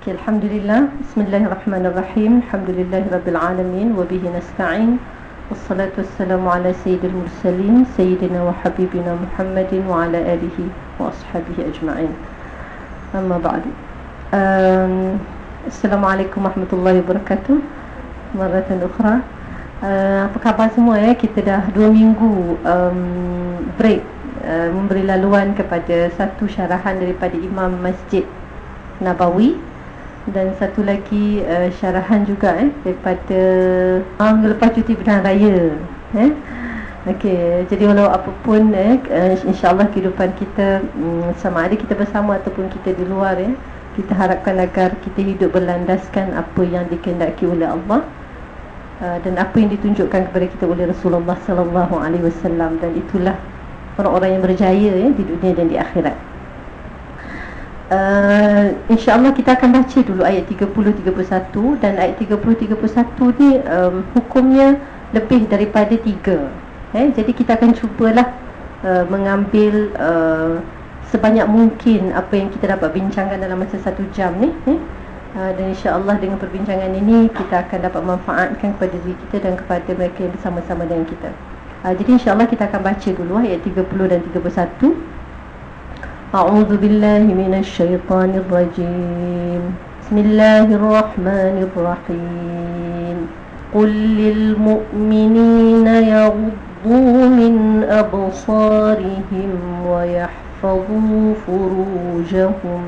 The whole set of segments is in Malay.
Okay, Alhamdulillah. Bismillahirrahmanirrahim. Alhamdulillahirrabbilalamin Wabihi nasta'in. Wassalatu wassalamu ala sayyidil mursalin Sayyidina wa habibina Muhammadin Wa ala alihi wa ashabihi ajma'in. Amma ba'du. Um, Assalamualaikum warahmatullahi wabarakatuh. Maratan ukhra. Uh, Apa khabar semua ya? Kita dah dua minggu um, break uh, Memberi laluan kepada satu syarahan daripada Imam Masjid Nabawi dan satu lagi uh, syarahan juga eh daripada ah lepas cuti pilihan raya eh. Okey jadi walau apapun eh uh, insyaallah kehidupan kita um, sama ada kita bersama ataupun kita di luar eh. Kita harapkan agar kita hidup berlandaskan apa yang dikehendaki oleh Allah uh, dan apa yang ditunjukkan kepada kita oleh Rasulullah sallallahu alaihi wasallam. Dan itulah orang-orang yang berjaya eh di dunia dan di akhirat Uh, InsyaAllah kita akan baca dulu ayat 30-31 Dan ayat 30-31 ni um, hukumnya lebih daripada tiga. Eh, Jadi kita akan cubalah uh, mengambil uh, sebanyak mungkin apa yang kita dapat bincangkan dalam masa satu jam ni eh. uh, Dan insyaAllah dengan perbincangan ini kita akan dapat manfaatkan kepada diri kita dan kepada mereka yang bersama-sama dengan kita. Uh, Jadi insyaAllah kita akan baca dulu ayat 30 dan 31 أعوذ بالله من الشيطان الرجيم. بسم الله الرحمن الرحيم. قل للمؤمنين يغضوا من أبصارهم ويحفظوا فروجهم.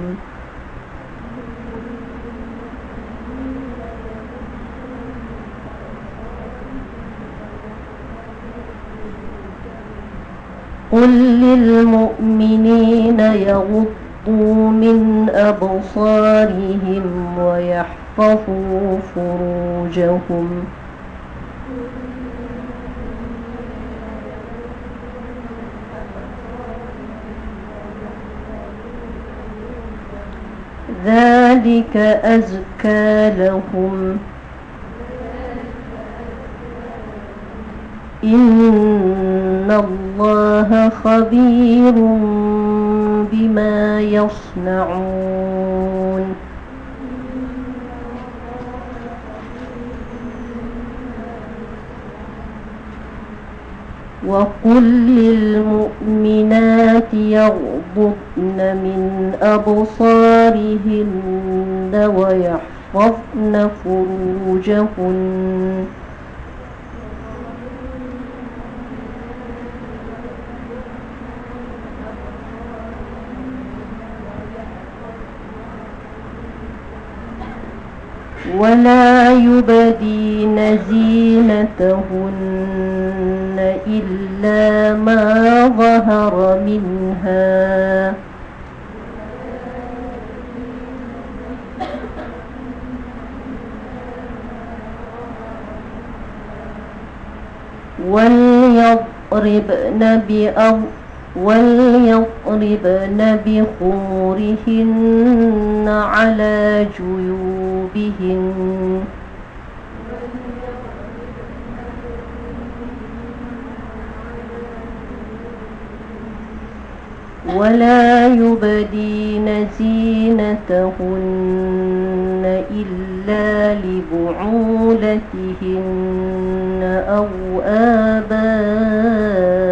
قل للمؤمنين يغضوا من أبصارهم ويحفظوا فروجهم. ذلك أزكى لهم. إن الله خبير بما يصنعون وقل للمؤمنات يغضبن من أبصارهن ويحفظن فروجهن ولا يبدين زينتهن إلا ما ظهر منها. وليضربن بأرض وليضربن بخمرهن على جيوبهن. ولا يبدين زينتهن إلا لبعولتهن أو آبائهن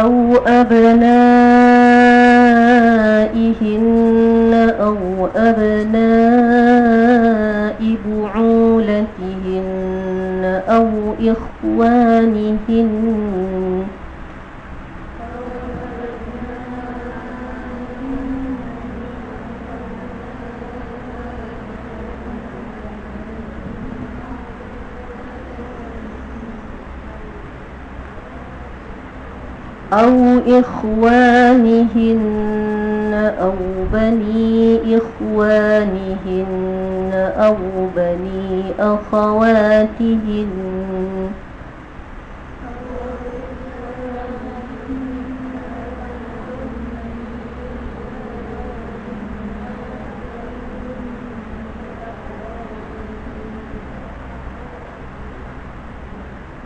أو أبنائهن أو أبناء بعولتهن أو إخوانهن أو إخوانهن أو بني إخوانهن أو بني أخواتهن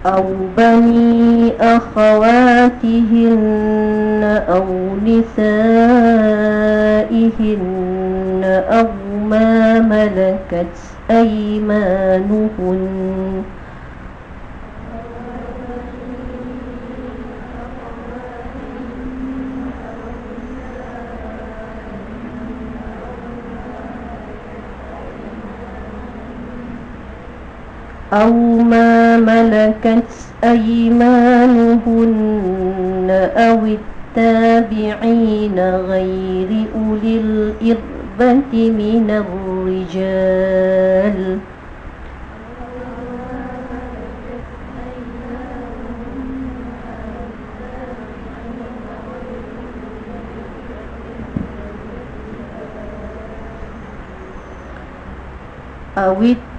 أو بني أخواتهن أو نسائهن أو ما ملكت أيمانهن أو ما ملكت أيمانهن أو التابعين غير أولي الإربة من الرجال. أو التابعين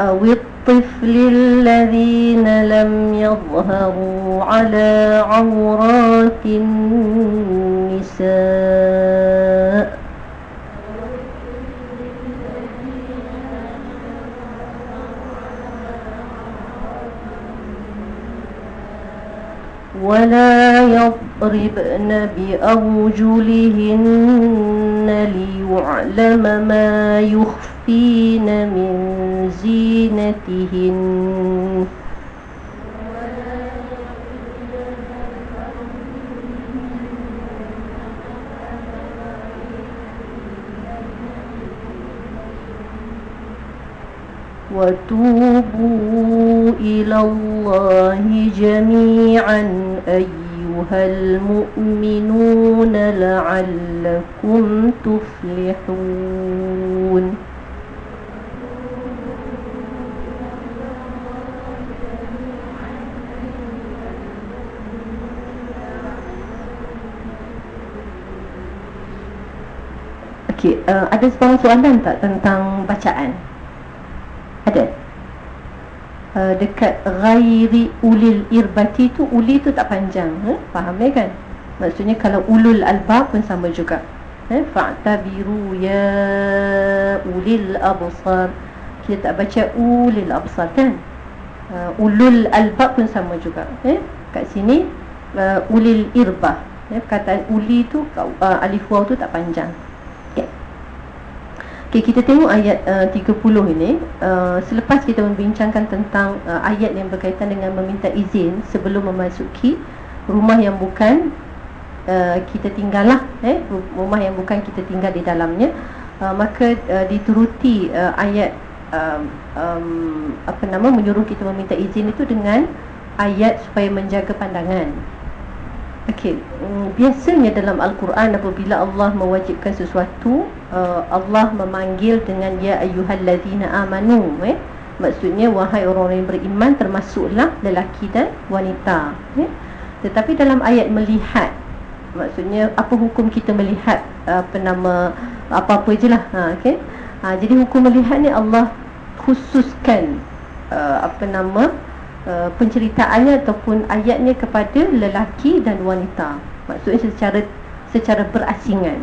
أو الطفل الذين لم يظهروا على عورات النساء. ولا يضربن بأرجلهن ليعلم ما يخفين من زينتهن. وتوبوا إلى الله جميعا أيها المؤمنون لعلكم تفلحون. Okay, uh, ada sebarang soalan tak tentang bacaan? ada uh, dekat ghairi ulil irbati tu uli tu tak panjang eh? faham ya kan maksudnya kalau ulul albab pun sama juga eh? fa'tabiru ya ulil absar kita tak baca ulil absar kan uh, ulul albab pun sama juga eh? kat sini uh, ulil irbah eh? perkataan uli tu uh, alif waw tu tak panjang Okay, kita tengok ayat uh, 30 ini. Uh, Selepas kita membincangkan tentang uh, ayat yang berkaitan dengan meminta izin Sebelum memasuki rumah yang bukan uh, kita tinggal lah eh, Rumah yang bukan kita tinggal di dalamnya uh, Maka uh, dituruti uh, ayat um, um, Apa nama menyuruh kita meminta izin itu dengan Ayat supaya menjaga pandangan Okey, mm, biasanya dalam Al-Quran apabila Allah mewajibkan sesuatu, uh, Allah memanggil dengan ya ayyuhallazina amanu, eh? Maksudnya wahai orang yang beriman termasuklah lelaki dan wanita, eh? Tetapi dalam ayat melihat, maksudnya apa hukum kita melihat apa nama apa-apa jelah, ha okey. Ha, jadi hukum melihat ni Allah khususkan uh, apa nama Uh, penceritaannya ataupun ayatnya kepada lelaki dan wanita. Maksudnya secara secara berasingan.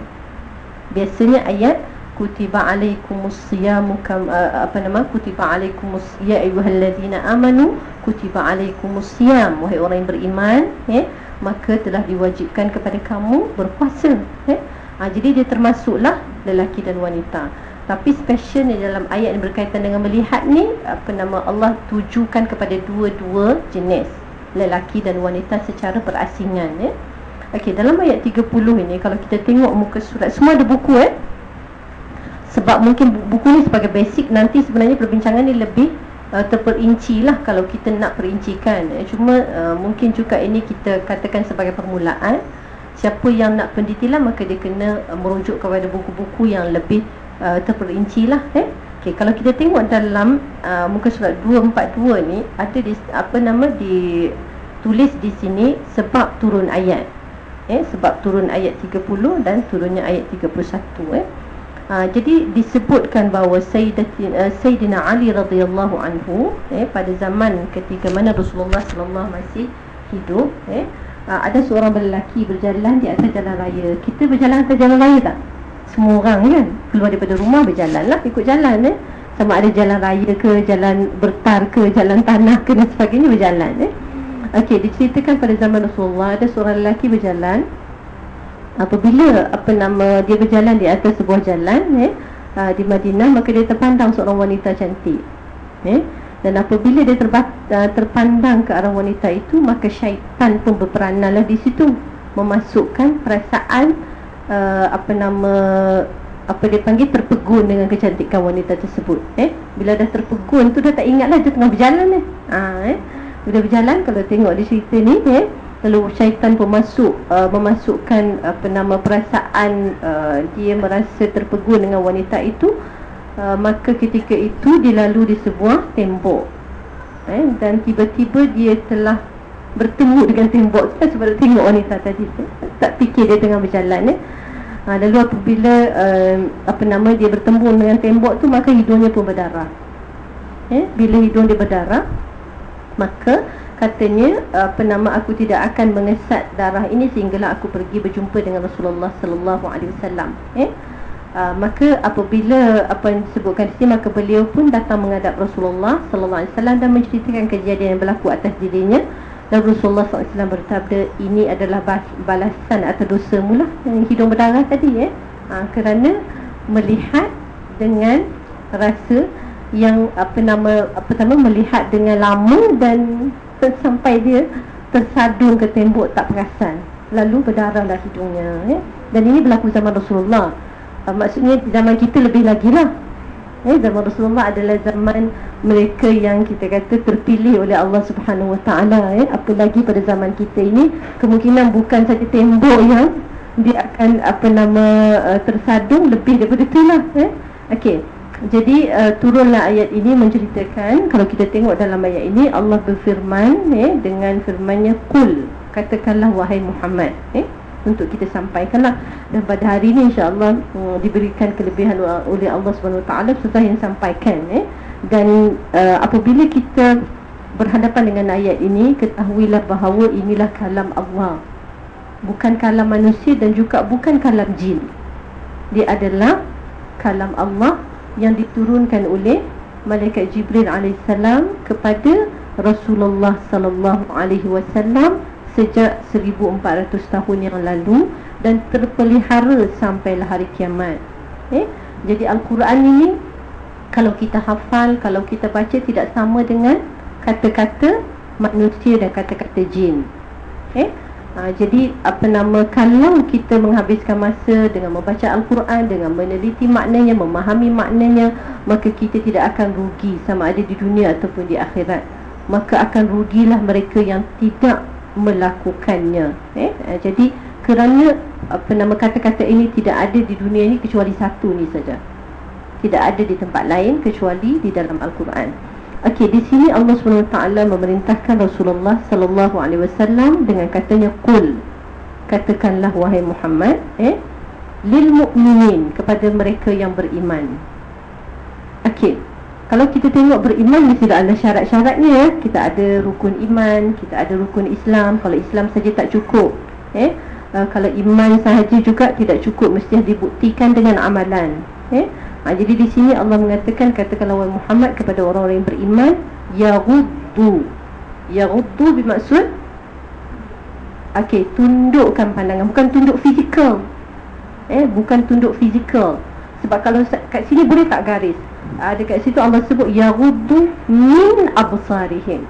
Biasanya ayat kutiba alaikumus siyamu kam uh, apa nama kutiba alaikumus ya ayyuhallazina amanu kutiba alaikumus siyam wahai orang yang beriman ya maka telah diwajibkan kepada kamu berpuasa ya ha, jadi dia termasuklah lelaki dan wanita tapi special ni dalam ayat yang berkaitan dengan melihat ni apa nama Allah tujukan kepada dua-dua jenis lelaki dan wanita secara berasingan ya. Okey, dalam ayat 30 ini kalau kita tengok muka surat semua ada buku eh. Sebab mungkin buku ni sebagai basic nanti sebenarnya perbincangan ni lebih uh, terperinci lah kalau kita nak perincikan. Eh, cuma uh, mungkin juga ini kita katakan sebagai permulaan. Siapa yang nak pendetilan maka dia kena uh, merujuk kepada buku-buku yang lebih uh, terperinci lah eh. Okay, kalau kita tengok dalam uh, muka surat 242 ni ada di, apa nama di tulis di sini sebab turun ayat. Eh sebab turun ayat 30 dan turunnya ayat 31 eh. Uh, jadi disebutkan bahawa Sayyidatina, uh, Sayyidina Ali radhiyallahu anhu eh pada zaman ketika mana Rasulullah sallallahu masih hidup eh uh, ada seorang lelaki berjalan di atas jalan raya. Kita berjalan atas jalan raya tak? Semua orang kan keluar daripada rumah berjalan lah ikut jalan eh. Sama ada jalan raya ke jalan bertar ke jalan tanah ke dan sebagainya berjalan eh. Okey, diceritakan pada zaman Rasulullah ada seorang lelaki berjalan. Apabila apa nama dia berjalan di atas sebuah jalan eh uh, di Madinah maka dia terpandang seorang wanita cantik eh. Dan apabila dia terbat, uh, terpandang ke arah wanita itu maka syaitan pun berperanan lah di situ memasukkan perasaan uh, apa nama apa dia panggil terpegun dengan kecantikan wanita tersebut eh? Bila dah terpegun tu dah tak ingat lah dia tengah berjalan eh? Ha, eh? Bila berjalan kalau tengok di cerita ni eh? Lalu syaitan pun masuk uh, memasukkan apa nama perasaan uh, dia merasa terpegun dengan wanita itu uh, maka ketika itu dia lalu di sebuah tembok eh? Dan tiba-tiba dia telah bertemu dengan tembok sebab tengok wanita tadi tak fikir dia tengah berjalan eh Ha, lalu apabila uh, apa nama dia bertemu dengan tembok tu maka hidungnya pun berdarah. Eh, bila hidung dia berdarah maka katanya apa nama aku tidak akan mengesat darah ini sehinggalah aku pergi berjumpa dengan Rasulullah sallallahu alaihi wasallam. Eh? Uh, maka apabila apa yang disebutkan di sini maka beliau pun datang menghadap Rasulullah sallallahu alaihi wasallam dan menceritakan kejadian yang berlaku atas dirinya dan Rasulullah SAW bertabda ini adalah balasan atau dosa mula hidung berdarah tadi eh ha, kerana melihat dengan rasa yang apa nama pertama melihat dengan lama dan sampai dia tersadung ke tembok tak perasan. Lalu berdarahlah hidungnya eh dan ini berlaku zaman Rasulullah. Ha, maksudnya zaman kita lebih lagi lah eh, zaman Rasulullah adalah zaman mereka yang kita kata terpilih oleh Allah Subhanahu Wa Taala eh. Apalagi pada zaman kita ini kemungkinan bukan saja tembok yang dia akan apa nama uh, tersadung lebih daripada itu lah eh. Okey. Jadi uh, turunlah ayat ini menceritakan kalau kita tengok dalam ayat ini Allah berfirman eh dengan firman-Nya kul katakanlah wahai Muhammad eh untuk kita sampaikanlah. Dan pada hari ini insyaallah uh, diberikan kelebihan oleh Allah Subhanahu Taala setelah yang sampaikan eh. Dan uh, apabila kita berhadapan dengan ayat ini ketahuilah bahawa inilah kalam Allah. Bukan kalam manusia dan juga bukan kalam jin. Dia adalah kalam Allah yang diturunkan oleh malaikat Jibril alaihissalam kepada Rasulullah sallallahu alaihi wasallam sejak 1400 tahun yang lalu dan terpelihara sampailah hari kiamat. Eh? Jadi Al-Quran ini kalau kita hafal, kalau kita baca tidak sama dengan kata-kata manusia dan kata-kata jin. Eh? Ha, jadi apa nama kalau kita menghabiskan masa dengan membaca Al-Quran dengan meneliti maknanya, memahami maknanya, maka kita tidak akan rugi sama ada di dunia ataupun di akhirat. Maka akan rugilah mereka yang tidak melakukannya. Eh? eh jadi kerana apa nama kata-kata ini tidak ada di dunia ini kecuali satu ni saja. Tidak ada di tempat lain kecuali di dalam al-Quran. Okey di sini Allah SWT memerintahkan Rasulullah sallallahu alaihi wasallam dengan katanya qul katakanlah wahai Muhammad eh lil mu'minin kepada mereka yang beriman. Okey kalau kita tengok beriman mesti ada syarat-syaratnya ya. Kita ada rukun iman, kita ada rukun Islam. Kalau Islam saja tak cukup. Eh? Uh, kalau iman sahaja juga tidak cukup mesti dibuktikan dengan amalan. Eh? Ha, jadi di sini Allah mengatakan katakanlah wahai Muhammad kepada orang-orang yang beriman ya ghuddu. Ya ghuddu bermaksud okey, tundukkan pandangan bukan tunduk fizikal. Eh, bukan tunduk fizikal. Sebab kalau kat sini boleh tak garis? Uh, dekat situ Allah sebut yaghuddu min absarihim.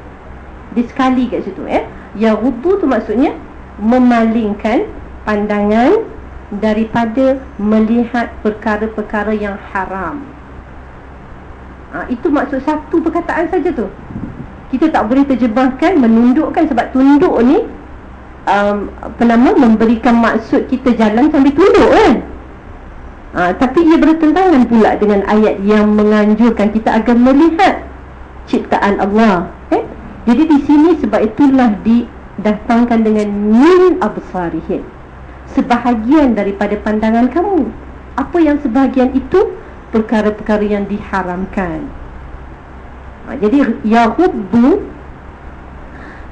Dia sekali kat situ eh. Yaghuddu tu maksudnya memalingkan pandangan daripada melihat perkara-perkara yang haram. Ha, itu maksud satu perkataan saja tu. Kita tak boleh terjebahkan menundukkan sebab tunduk ni um, apa nama memberikan maksud kita jalan sambil tunduk kan ha, tapi ia bertentangan pula dengan ayat yang menganjurkan kita agar melihat ciptaan Allah eh? jadi di sini sebab itulah didatangkan dengan min absarihim sebahagian daripada pandangan kamu. Apa yang sebahagian itu? Perkara-perkara yang diharamkan. Ha, jadi yahubbu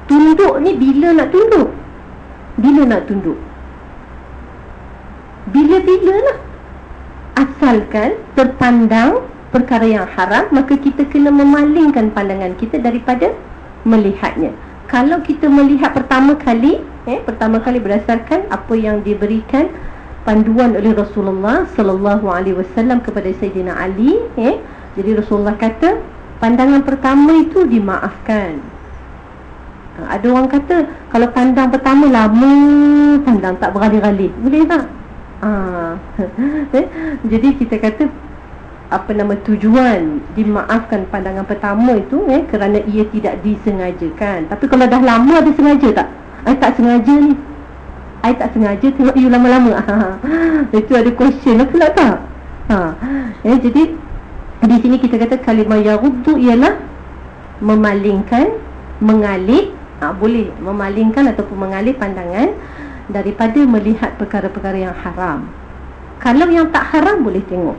tunduk ni bila nak tunduk? Bila nak tunduk? Bila-bila lah asalkan terpandang perkara yang haram maka kita kena memalingkan pandangan kita daripada melihatnya. Kalau kita melihat pertama kali eh pertama kali berdasarkan apa yang diberikan panduan oleh Rasulullah sallallahu alaihi wasallam kepada Sayyidina Ali eh jadi Rasulullah kata pandangan pertama itu dimaafkan. Ha, ada orang kata kalau pandang pertama lama pandang tak beralih-alih. Boleh tak ha. eh? jadi kita kata apa nama tujuan dimaafkan pandangan pertama itu eh kerana ia tidak disengajakan tapi kalau dah lama ada sengaja tak eh tak sengaja ni I tak sengaja tengok you lama-lama Itu ada question lah pula tak ha. ya, Jadi Di sini kita kata kalimah yarudu ialah Memalingkan Mengalih ha, Boleh memalingkan ataupun mengalih pandangan Daripada melihat perkara-perkara yang haram. Kalau yang tak haram boleh tengok.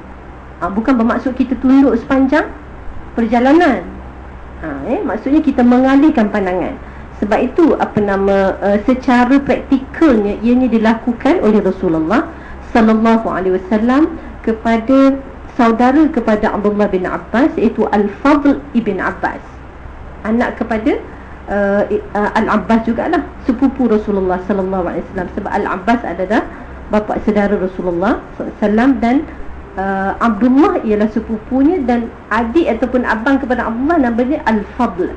Ha, Bukan bermaksud kita tunduk sepanjang Perjalanan. Ha, eh, Maksudnya kita mengalihkan pandangan. Sebab itu apa nama uh, secara praktikalnya ianya dilakukan oleh Rasulullah sallallahu alaihi wasallam kepada saudara kepada Abdullah bin Abbas iaitu Al-Fadl ibn Abbas. Anak kepada uh, Al-Abbas jugalah sepupu Rasulullah sallallahu alaihi wasallam sebab Al-Abbas adalah bapa saudara Rasulullah sallallahu dan uh, Abdullah ialah sepupunya dan adik ataupun abang kepada Abdullah namanya Al-Fadl.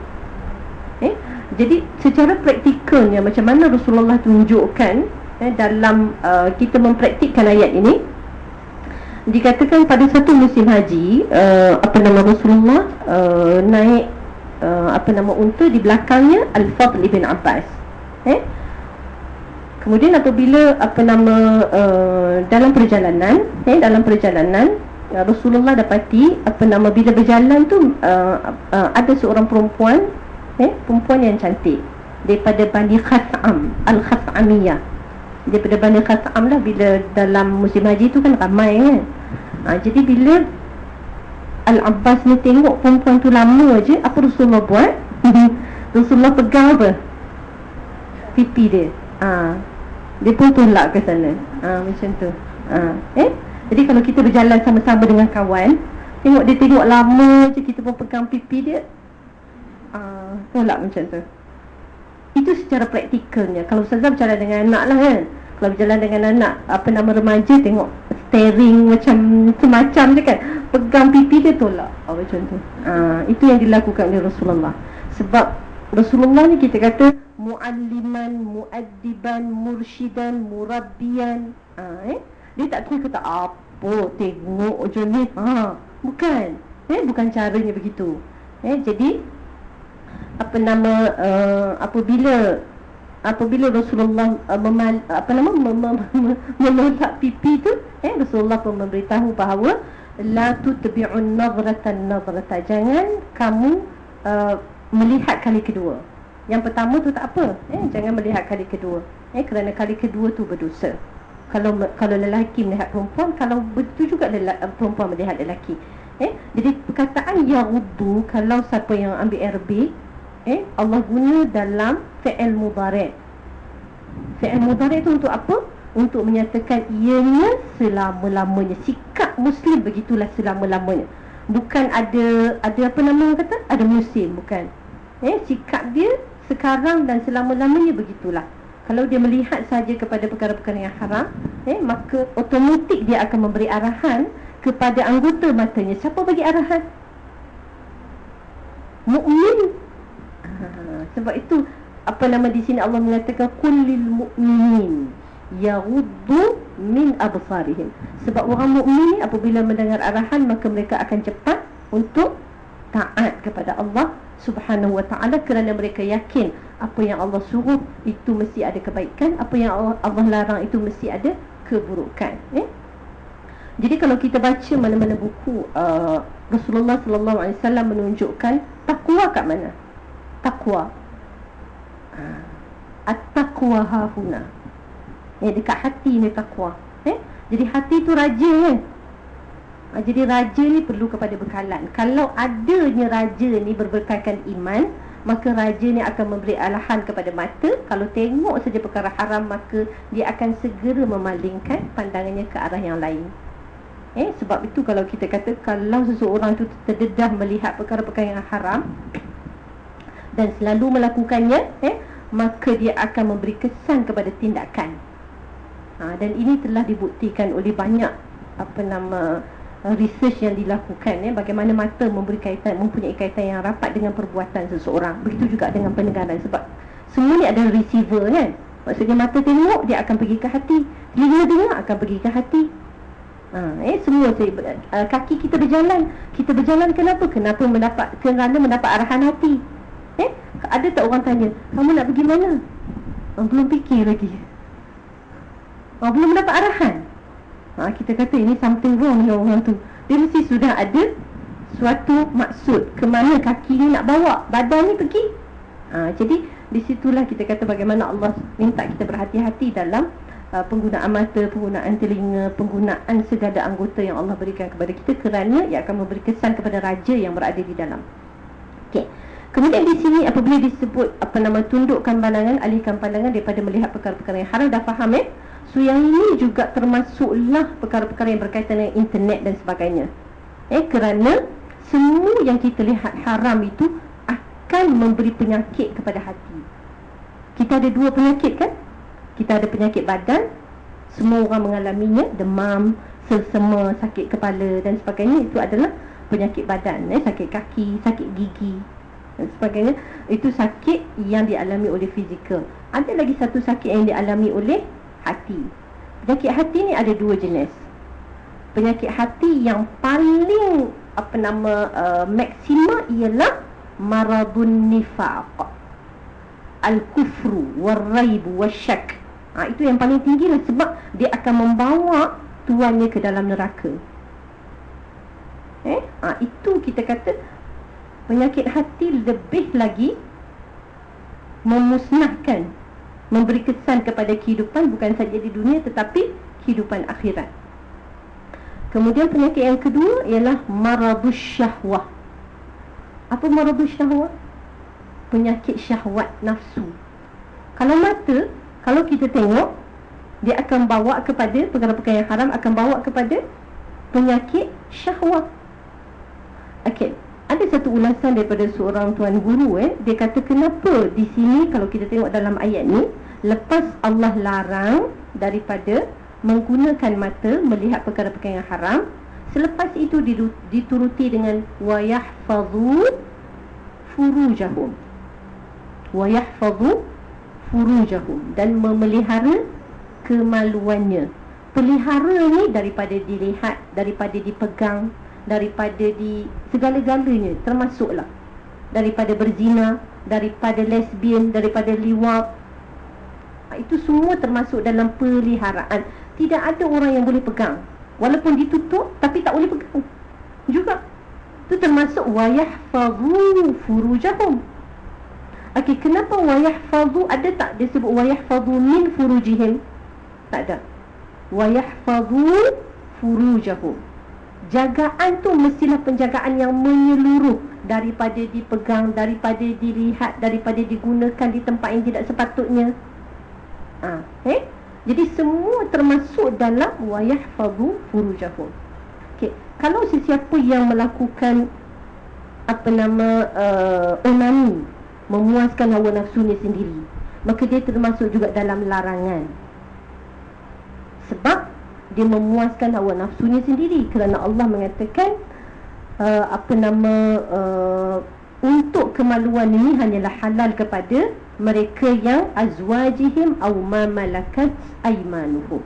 Eh? Jadi secara praktikalnya macam mana Rasulullah tunjukkan eh, dalam uh, kita mempraktikkan ayat ini dikatakan pada satu musim haji uh, apa nama Rasulullah uh, naik uh, apa nama unta di belakangnya Al-Fadl ibn Abbas. Eh? Kemudian apabila apa nama uh, dalam perjalanan eh dalam perjalanan uh, Rasulullah dapati apa nama bila berjalan tu uh, uh, ada seorang perempuan eh, perempuan yang cantik. Daripada Bani Khas'am Al-Khas'amiyah daripada Bani Khas'am lah bila dalam musim haji tu kan ramai kan. Ha, jadi bila Al-Abbas ni tengok perempuan tu lama je apa Rasulullah buat? Rasulullah pegang apa? Pipi dia. Ha, dia pun tolak ke sana. Ha, macam tu. Ha, eh? Jadi kalau kita berjalan sama-sama dengan kawan Tengok dia tengok lama je kita pun pegang pipi dia uh, tolak macam tu. Itu secara praktikalnya. Kalau ustazah berjalan dengan anak lah kan. Kalau berjalan dengan anak apa nama remaja tengok staring macam semacam je kan. Pegang pipi dia tolak. Oh, macam tu. Uh, itu yang dilakukan oleh Rasulullah. Sebab Rasulullah ni kita kata mualliman muaddiban mursyidan murabbian uh, eh? Dia tak terus kata apa tengok macam ni. Ha bukan. Eh bukan caranya begitu. Eh jadi apa nama uh, apabila apabila Rasulullah uh, memal, apa nama menolak pipi tu eh Rasulullah pun memberitahu bahawa la tutbi'un nadratan nadrata jangan kamu uh, melihat kali kedua. Yang pertama tu tak apa eh jangan melihat kali kedua. Eh kerana kali kedua tu berdosa. Kalau kalau lelaki melihat perempuan kalau betul juga lelaki, perempuan melihat lelaki. Eh jadi perkataan ya wudu kalau siapa yang ambil Arabic eh Allah guna dalam fi'il mudhari' fi'il mudhari' itu untuk apa? Untuk menyatakan ianya selama-lamanya. Sikap muslim begitulah selama-lamanya. Bukan ada ada apa nama kata? Ada musim bukan. Eh sikap dia sekarang dan selama-lamanya begitulah. Kalau dia melihat saja kepada perkara-perkara yang haram eh maka otomatik dia akan memberi arahan kepada anggota matanya. Siapa bagi arahan? Mukmin sebab itu apa nama di sini Allah mengatakan kullil mu'minin yaghuddu min absarihim sebab orang mukmin apabila mendengar arahan maka mereka akan cepat untuk taat kepada Allah Subhanahu wa taala kerana mereka yakin apa yang Allah suruh itu mesti ada kebaikan apa yang Allah, Allah larang itu mesti ada keburukan eh? jadi kalau kita baca mana-mana buku uh, Rasulullah sallallahu alaihi wasallam menunjukkan takwa kat mana takwa uh, at-taqwa hahuna eh dekat hati ni takwa eh? Jadi hati tu raja kan ha, jadi raja ni perlu kepada bekalan. Kalau adanya raja ni berbekalkan iman maka raja ni akan memberi alahan kepada mata. Kalau tengok saja perkara haram maka dia akan segera memalingkan pandangannya ke arah yang lain. Eh? Sebab itu kalau kita kata kalau seseorang tu terdedah melihat perkara-perkara yang haram dan selalu melakukannya eh maka dia akan memberi kesan kepada tindakan. Ha, dan ini telah dibuktikan oleh banyak apa nama uh, research yang dilakukan ya bagaimana mata memberi kaitan mempunyai kaitan yang rapat dengan perbuatan seseorang. Begitu juga dengan pendengaran sebab semua ni ada receiver kan? Maksudnya mata tengok dia akan pergi ke hati. Telinga dengar akan pergi ke hati. Ha, eh semua saya, uh, kaki kita berjalan. Kita berjalan kenapa? Kenapa mendapat kerana mendapat arahan hati eh? Ada tak orang tanya kamu nak pergi mana? Oh, belum fikir lagi. Oh, belum dapat arahan. Ha, kita kata ini something wrong dengan orang tu. Dia mesti sudah ada suatu maksud ke mana kaki ni nak bawa badan ni pergi. Ha, jadi disitulah kita kata bagaimana Allah minta kita berhati-hati dalam uh, penggunaan mata, penggunaan telinga, penggunaan segala anggota yang Allah berikan kepada kita. Kerana ia akan memberi kesan kepada raja yang berada di dalam. Okey. Kemudian di sini apabila disebut apa nama tundukkan pandangan, alihkan pandangan daripada melihat perkara-perkara yang haram dah faham eh? So yang ini juga termasuklah perkara-perkara yang berkaitan dengan internet dan sebagainya Eh kerana semua yang kita lihat haram itu akan memberi penyakit kepada hati Kita ada dua penyakit kan? Kita ada penyakit badan Semua orang mengalaminya Demam, selsema, sakit kepala dan sebagainya Itu adalah penyakit badan eh? Sakit kaki, sakit gigi dan sebagainya Itu sakit yang dialami oleh fizikal. Ada lagi satu sakit yang dialami oleh hati. Penyakit hati ni ada dua jenis. Penyakit hati yang paling apa nama uh, maksima ialah maradun nifaq. Al-kufru war-raib wasyak. Ha, itu yang paling tinggi lah sebab dia akan membawa tuannya ke dalam neraka. Eh? Ha, itu kita kata penyakit hati lebih lagi memusnahkan memberi kesan kepada kehidupan bukan saja di dunia tetapi kehidupan akhirat. Kemudian penyakit yang kedua ialah maradus syahwah. Apa maradus syahwah? Penyakit syahwat nafsu. Kalau mata, kalau kita tengok, dia akan bawa kepada perkara-perkara yang haram akan bawa kepada penyakit syahwat. Okey, ada satu ulasan daripada seorang tuan guru eh, dia kata kenapa di sini kalau kita tengok dalam ayat ni lepas Allah larang daripada menggunakan mata melihat perkara-perkara yang haram selepas itu dituruti dengan wayahfazu furujahum. Wayahfazu furujahum dan memelihara kemaluannya. Pelihara ni daripada dilihat daripada dipegang daripada di segala-galanya termasuklah daripada berzina daripada lesbian daripada liwat. Ha, itu semua termasuk dalam peliharaan. Tidak ada orang yang boleh pegang. Walaupun ditutup Tapi tak boleh pegang Juga. Itu termasuk Wayahfadhu furujahum. Okey, kenapa wayahfadhu Ada tak dia sebut wayahfadhu min furujihim? Tak ada. Wayahfadhu furujahum Jagaan tu mestilah penjagaan yang menyeluruh Daripada dipegang Daripada dilihat Daripada digunakan di tempat yang tidak sepatutnya ha, eh? Jadi semua termasuk dalam wayah fadu furujahum. Okey, kalau sesiapa yang melakukan apa nama uh, onani, memuaskan hawa nafsunya sendiri, maka dia termasuk juga dalam larangan. Sebab dia memuaskan hawa nafsunya sendiri kerana Allah mengatakan uh, apa nama uh, untuk kemaluan ini hanyalah halal kepada mereka yang azwajihim aw ma malakat aymanuhum.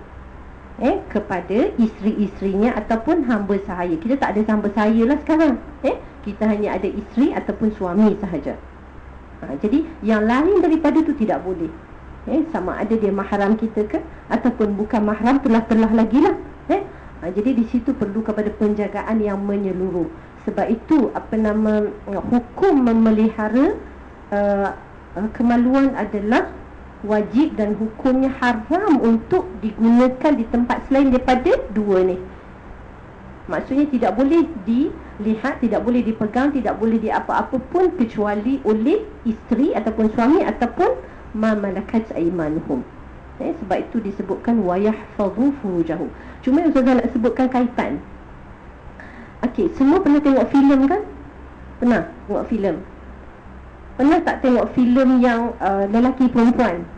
Eh kepada isteri-isterinya ataupun hamba sahaya. Kita tak ada hamba sahaya lah sekarang. Eh kita hanya ada isteri ataupun suami sahaja. Ha, jadi yang lain daripada tu tidak boleh eh sama ada dia mahram kita ke? Ataupun bukan mahram telah-telah lagi lah. Eh ha, jadi di situ perlu kepada penjagaan yang menyeluruh. Sebab itu apa nama hukum memelihara uh, kemaluan adalah wajib dan hukumnya haram untuk digunakan di tempat selain daripada dua ni. Maksudnya tidak boleh dilihat tidak boleh dipegang tidak boleh di apa-apa pun kecuali oleh isteri ataupun suami ataupun ma malakat aimanuhum eh, sebab itu disebutkan wayahfazu furujahu cuma ustazah nak sebutkan kaitan Okey, semua pernah tengok filem kan? Pernah tengok filem. Pernah tak tengok filem yang uh, lelaki perempuan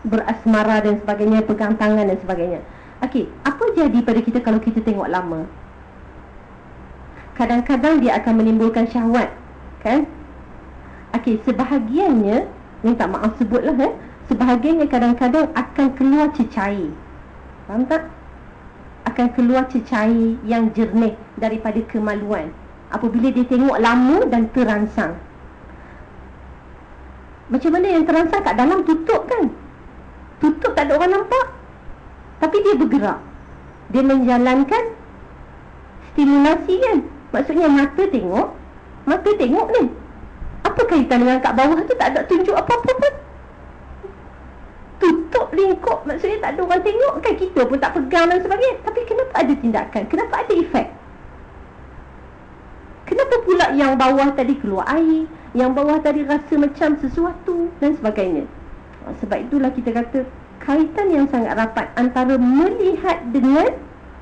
berasmara dan sebagainya, pegang tangan dan sebagainya. Okey, apa jadi pada kita kalau kita tengok lama? Kadang-kadang dia akan menimbulkan syahwat, kan? Okey, sebahagiannya minta maaf sebutlah eh, sebahagiannya kadang-kadang akan keluar cecair. Faham tak? akan keluar cecair yang jernih daripada kemaluan. Apabila dia tengok lama dan terangsang. Macam mana yang terangsang? Kat dalam tutup kan? Tutup tak ada orang nampak. Tapi dia bergerak. Dia menjalankan stimulasi kan? Maksudnya mata tengok. Mata tengok ni apa kaitan dengan kat bawah tu? Tak ada tunjuk apa-apa pun. Tutup lingkup. Maksudnya tak ada orang tengok kan? Kita pun tak pegang dan sebagainya. Tapi kenapa ada tindakan? Kenapa ada efek? Kenapa pula yang bawah tadi keluar air? Yang bawah tadi rasa macam sesuatu? Dan sebagainya. Sebab itulah kita kata kaitan yang sangat rapat antara melihat dengan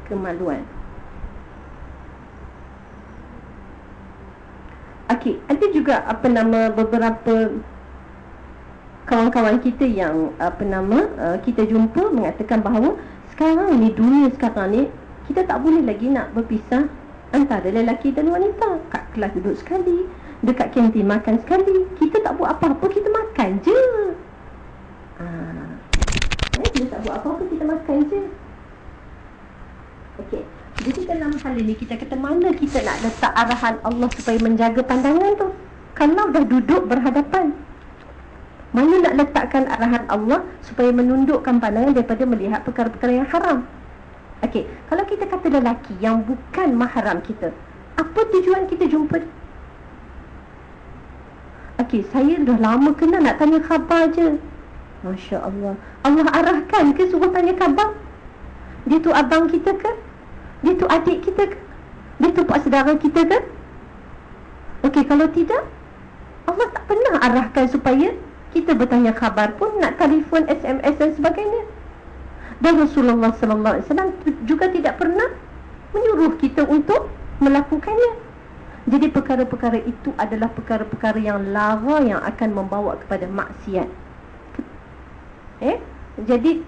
kemaluan Okey, ada juga apa nama beberapa kawan-kawan kita yang apa nama uh, kita jumpa mengatakan bahawa sekarang ni dunia sekarang ni kita tak boleh lagi nak berpisah antara lelaki dan wanita. Kat kelas duduk sekali dekat kantin makan sekali kita tak buat apa-apa kita makan je. Ah eh, kita tak buat apa-apa kita makan je. Okey jadi dalam hal ini kita kata mana kita nak letak arahan Allah supaya menjaga pandangan tu kalau dah duduk berhadapan mana nak letakkan arahan Allah supaya menundukkan pandangan daripada melihat perkara-perkara yang haram? Okey, kalau kita kata lelaki yang bukan mahram kita, apa tujuan kita jumpa? Okey, saya dah lama kenal nak tanya khabar je. Masya Allah. Allah arahkan ke suruh tanya khabar? Dia tu abang kita ke? Dia tu adik kita ke? Dia tu pak saudara kita ke? Okey, kalau tidak, Allah tak pernah arahkan supaya kita bertanya khabar pun nak telefon SMS dan sebagainya dan Rasulullah wasallam juga tidak pernah menyuruh kita untuk melakukannya jadi perkara-perkara itu adalah perkara-perkara yang lara yang akan membawa kepada maksiat eh jadi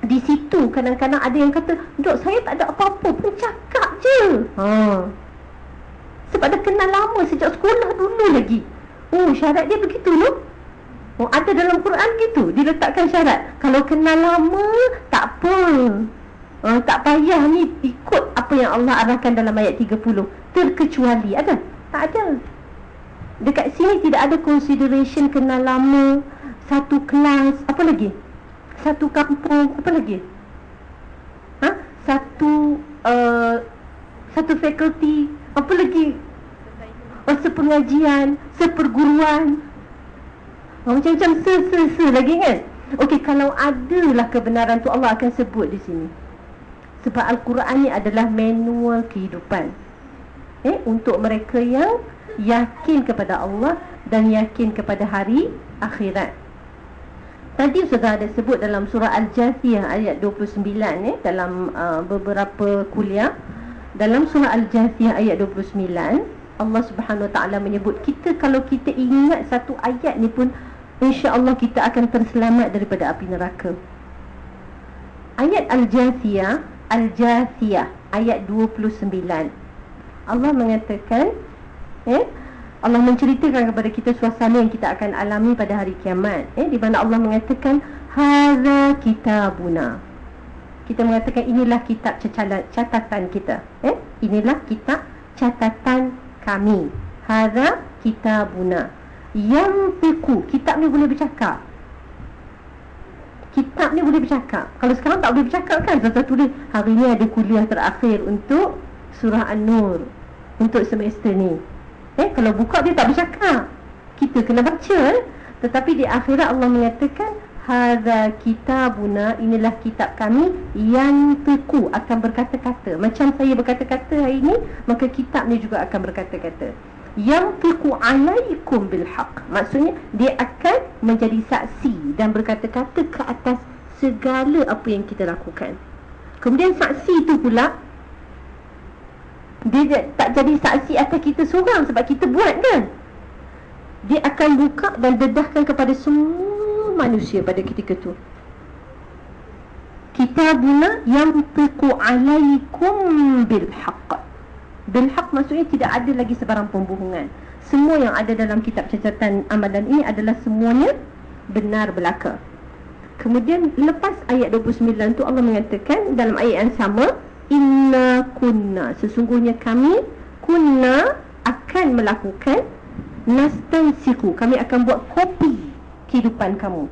di situ kadang-kadang ada yang kata dok saya tak ada apa-apa pun cakap je. Ha. Sebab dah kenal lama sejak sekolah dulu lagi. Oh syarat dia begitu loh Oh, ada dalam Quran gitu Diletakkan syarat. Kalau kenal lama Tak apa. Uh, Tak payah ni Ikut apa yang Allah arahkan dalam ayat 30 Terkecuali Ada? Tak ada. Dekat sini tidak ada consideration Kenal lama Satu kelas Apa lagi? Satu kampung Apa lagi? Ha? Satu uh, Satu fakulti Apa lagi? Oh, sepengajian Seperguruan Oh, macam-macam se-se-se lagi kan Okey, kalau adalah kebenaran tu Allah akan sebut di sini Sebab Al-Quran ni adalah manual kehidupan Eh, untuk mereka yang yakin kepada Allah Dan yakin kepada hari akhirat Tadi sudah ada sebut dalam surah Al-Jathiyah ayat 29 eh, Dalam uh, beberapa kuliah. Dalam surah Al-Jathiyah ayat 29 Allah subhanahu wa ta'ala menyebut Kita kalau kita ingat satu ayat ni pun InsyaAllah kita akan terselamat daripada api neraka. Ayat Al-Jathiyah Al-Jathiyah Ayat 29 Allah mengatakan eh, Allah menceritakan kepada kita suasana yang kita akan alami pada hari kiamat eh di mana Allah mengatakan hadza kitabuna. Kita mengatakan inilah kitab catatan kita. Eh inilah kitab catatan kami. Hadza kitabuna. Yang piku kitab ni boleh bercakap. Kitab ni boleh bercakap. Kalau sekarang tak boleh bercakap kan? Zata tulis hari ni ada kuliah terakhir untuk surah An-Nur untuk semester ni Eh kalau buka dia tak bercakap Kita kena baca eh? Tetapi di akhirat Allah menyatakan Hadza kitabuna inilah kitab kami yang teku akan berkata-kata. Macam saya berkata-kata hari ini, maka kitab ni juga akan berkata-kata. Yang teku alaikum bil haq. Maksudnya dia akan menjadi saksi dan berkata-kata ke atas segala apa yang kita lakukan. Kemudian saksi itu pula dia tak jadi saksi atas kita seorang sebab kita buat kan. Dia akan buka dan dedahkan kepada semua manusia pada ketika itu kitabuna yang tuku alaikum bil haqq. Bil haqq maksudnya tidak ada lagi sebarang pembohongan. Semua yang ada dalam kitab catatan amalan ini adalah semuanya benar belaka. Kemudian lepas ayat 29 tu Allah mengatakan dalam ayat yang sama inna kunna. Sesungguhnya kami kunna akan melakukan nastansiku. Kami akan buat kopi kehidupan kamu.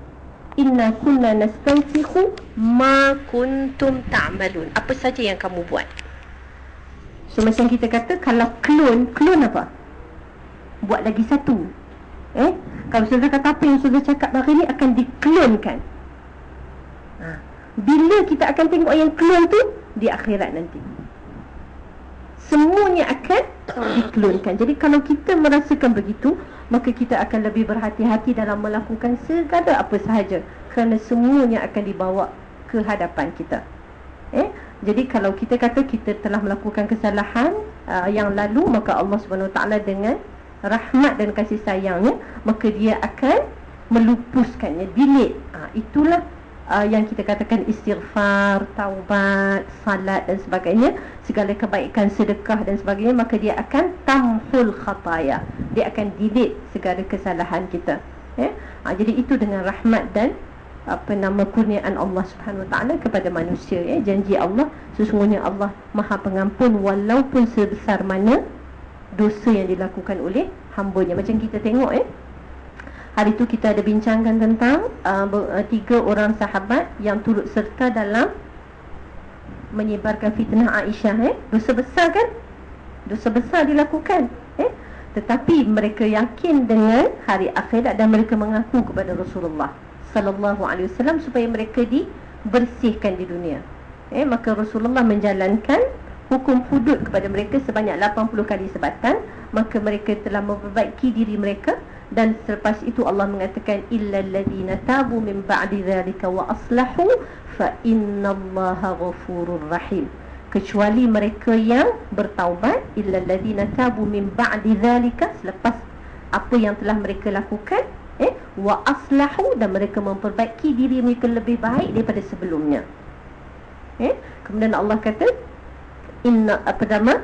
Inna kunna nastansiku ma kuntum ta'malun. Apa saja yang kamu buat. So macam kita kata kalau klon klon apa? Buat lagi satu. Eh? Kalau saudara kata apa yang saudara cakap hari ni akan diklonkan ha. bila kita akan tengok yang klon tu di akhirat nanti. Semuanya akan dikelunkan jadi kalau kita merasakan begitu maka kita akan lebih berhati-hati dalam melakukan segala apa sahaja kerana semuanya akan dibawa ke hadapan kita. Eh? Jadi kalau kita kata kita telah melakukan kesalahan uh, yang lalu maka Allah taala dengan rahmat dan kasih sayangnya maka dia akan melupuskannya delete uh, itulah uh, yang kita katakan istighfar, taubat, salat dan sebagainya, segala kebaikan, sedekah dan sebagainya, maka dia akan tamhul khataya. Dia akan delete segala kesalahan kita. Ya? Uh, jadi itu dengan rahmat dan apa nama kurniaan Allah Subhanahu Wa Taala kepada manusia ya janji Allah sesungguhnya Allah Maha Pengampun walaupun sebesar mana dosa yang dilakukan oleh hamba-Nya macam kita tengok eh Hari itu kita ada bincangkan tentang uh, uh, tiga orang sahabat yang turut serta dalam menyebarkan fitnah Aisyah. Eh? Dosa besar kan? Dosa besar dilakukan. Eh? Tetapi mereka yakin dengan hari akhirat dan mereka mengaku kepada Rasulullah Sallallahu Alaihi Wasallam supaya mereka dibersihkan di dunia. Eh? Maka Rasulullah menjalankan hukum hudud kepada mereka sebanyak 80 kali sebatan. Maka mereka telah memperbaiki diri mereka dan selepas itu Allah mengatakan illal ladzina tabu min ba'di dzalika wa aslahu fa innallaha ghafurur rahim. Kecuali mereka yang bertaubat illal ladzina tabu min ba'di dzalika selepas apa yang telah mereka lakukan eh wa aslahu dan mereka memperbaiki diri mereka lebih baik daripada sebelumnya. Eh kemudian Allah kata inna apa nama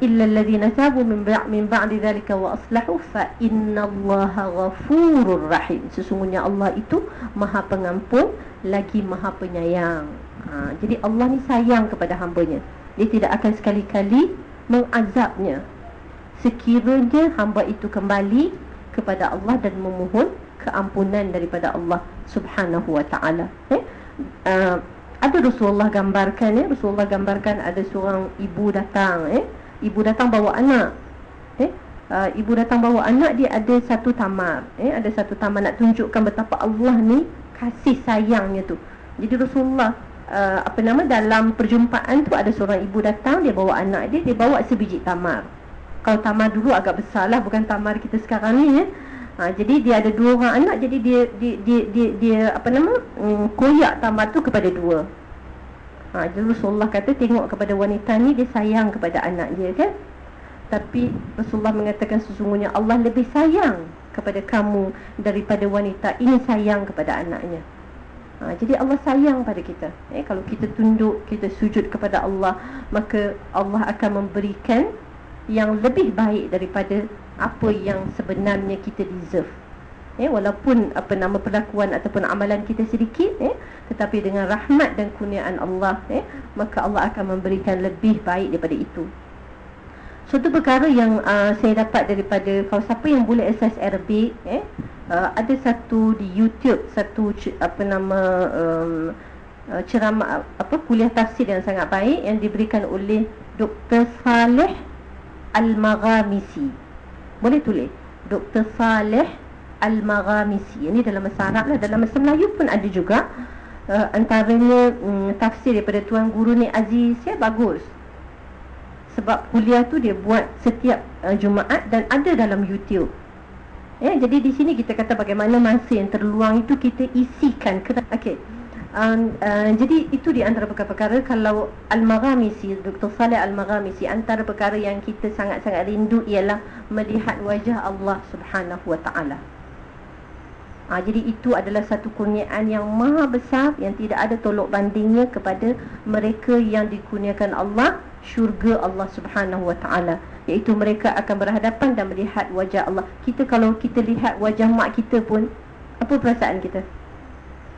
illa alladhina tabu min ba'di dhalika wa aslahu fa innallaha ghafurur rahim. Sesungguhnya Allah itu maha pengampun lagi maha penyayang. Ha, jadi Allah ni sayang kepada hamba-Nya. Dia tidak akan sekali-kali mengazabnya. Sekiranya hamba itu kembali kepada Allah dan memohon keampunan daripada Allah Subhanahu wa taala. Eh? uh, ada Rasulullah gambarkan ya Rasulullah gambarkan ada seorang ibu datang eh ibu datang bawa anak. Eh? Uh, ibu datang bawa anak dia ada satu tamar eh ada satu tamar nak tunjukkan betapa Allah ni kasih sayangnya tu. Jadi Rasulullah uh, apa nama dalam perjumpaan tu ada seorang ibu datang dia bawa anak dia dia bawa sebiji tamar. Kalau tamar dulu agak besar lah bukan tamar kita sekarang ni eh. Ha, jadi dia ada dua orang anak jadi dia dia dia dia, dia apa nama um, koyak tamar tu kepada dua Ha, Rasulullah kata tengok kepada wanita ni dia sayang kepada anak dia kan. Tapi Rasulullah mengatakan sesungguhnya Allah lebih sayang kepada kamu daripada wanita ini sayang kepada anaknya. Ha, jadi Allah sayang pada kita. Eh, kalau kita tunduk, kita sujud kepada Allah, maka Allah akan memberikan yang lebih baik daripada apa yang sebenarnya kita deserve eh walaupun apa nama perlakuan ataupun amalan kita sedikit eh tetapi dengan rahmat dan kurniaan Allah eh maka Allah akan memberikan lebih baik daripada itu suatu perkara yang uh, saya dapat daripada kalau siapa yang boleh akses Arabic eh uh, ada satu di YouTube satu apa nama um, uh, ceramah apa kuliah tafsir yang sangat baik yang diberikan oleh Dr. Saleh Al-Maghamisi boleh tulis Dr. Saleh Al-Maghamisi Ini dalam bahasa Arab lah Dalam bahasa Melayu pun ada juga uh, Antaranya um, tafsir daripada Tuan Guru ni Aziz ya bagus Sebab kuliah tu dia buat setiap uh, Jumaat Dan ada dalam YouTube Ya, jadi di sini kita kata bagaimana masa yang terluang itu kita isikan. Okey. Um, uh, jadi itu di antara perkara-perkara kalau Al-Maghamisi, Dr. Saleh Al-Maghamisi antara perkara yang kita sangat-sangat rindu ialah melihat wajah Allah Subhanahu Wa Taala. Ha, jadi itu adalah satu kurniaan yang maha besar yang tidak ada tolok bandingnya kepada mereka yang dikurniakan Allah syurga Allah Subhanahu Wa Taala iaitu mereka akan berhadapan dan melihat wajah Allah. Kita kalau kita lihat wajah mak kita pun apa perasaan kita?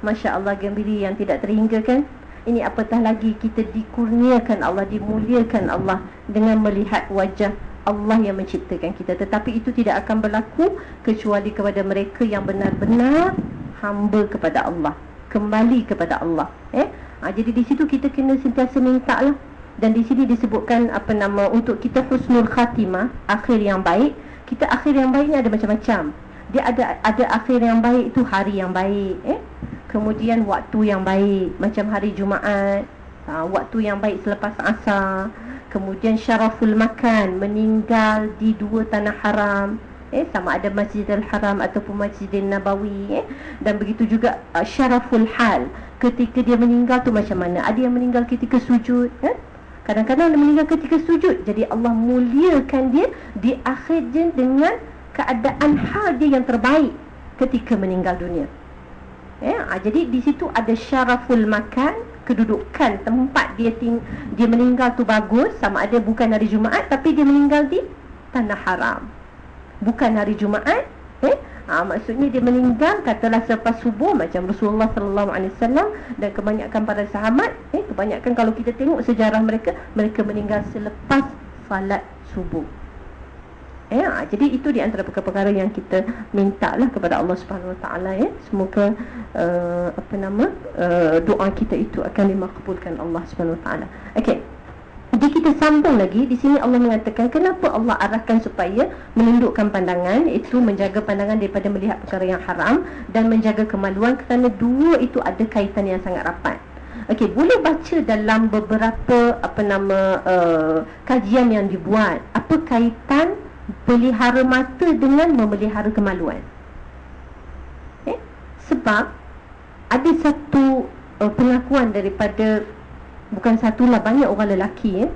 Masya Allah gembira yang tidak terhinggakan. Ini apatah lagi kita dikurniakan Allah, dimuliakan Allah dengan melihat wajah Allah yang menciptakan kita. Tetapi itu tidak akan berlaku kecuali kepada mereka yang benar-benar hamba kepada Allah. Kembali kepada Allah. Eh? Ha, jadi di situ kita kena sentiasa minta lah. Dan di sini disebutkan apa nama untuk kita husnul khatimah akhir yang baik. Kita akhir yang baik ni ada macam-macam. Dia ada ada akhir yang baik itu hari yang baik. Eh? Kemudian waktu yang baik macam hari Jumaat. Ha, waktu yang baik selepas asar kemudian syaraful makan meninggal di dua tanah haram. Eh sama ada Masjidil Haram ataupun Masjidil Nabawi eh. Dan begitu juga uh, syaraful hal. Ketika dia meninggal tu macam mana? Ada yang meninggal ketika sujud eh? Kadang-kadang dia meninggal ketika sujud. Jadi Allah muliakan dia di akhir dengan keadaan hal dia yang terbaik ketika meninggal dunia. Eh ah, jadi di situ ada syaraful makan kedudukan tempat dia ting dia meninggal tu bagus sama ada bukan hari Jumaat tapi dia meninggal di tanah haram. Bukan hari Jumaat eh? Ha, maksudnya dia meninggal katalah selepas subuh macam Rasulullah sallallahu alaihi wasallam dan kebanyakan para sahabat eh? Kebanyakan kalau kita tengok sejarah mereka mereka meninggal selepas salat subuh Ha, jadi itu di antara perkara-perkara yang kita minta lah kepada Allah Subhanahu Wa Taala ya. Semoga uh, apa nama uh, doa kita itu akan dimakbulkan Allah Subhanahu Wa Taala. Okey. Jadi kita sambung lagi di sini Allah mengatakan kenapa Allah arahkan supaya menundukkan pandangan itu menjaga pandangan daripada melihat perkara yang haram dan menjaga kemaluan kerana dua itu ada kaitan yang sangat rapat. Okey, boleh baca dalam beberapa apa nama uh, kajian yang dibuat apa kaitan pelihara mata dengan memelihara kemaluan eh? sebab ada satu uh, pengakuan daripada bukan satulah banyak orang lelaki eh?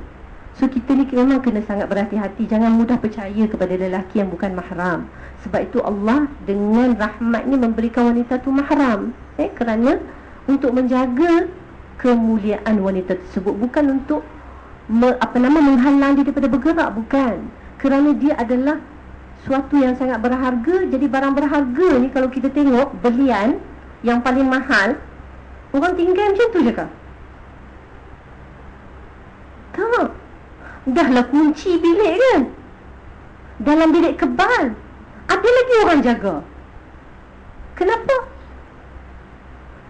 so kita ni memang kena sangat berhati-hati jangan mudah percaya kepada lelaki yang bukan mahram sebab itu Allah dengan rahmatnya memberikan wanita tu mahram eh? kerana untuk menjaga kemuliaan wanita tersebut bukan untuk me, apa nama menghalang dia daripada bergerak bukan kerana dia adalah suatu yang sangat berharga. Jadi barang berharga ni kalau kita tengok belian yang paling mahal orang tinggal macam tu je kah tak dahlah kunci bilik kan? Dalam bilik kebal. Ada lagi orang jaga. Kenapa?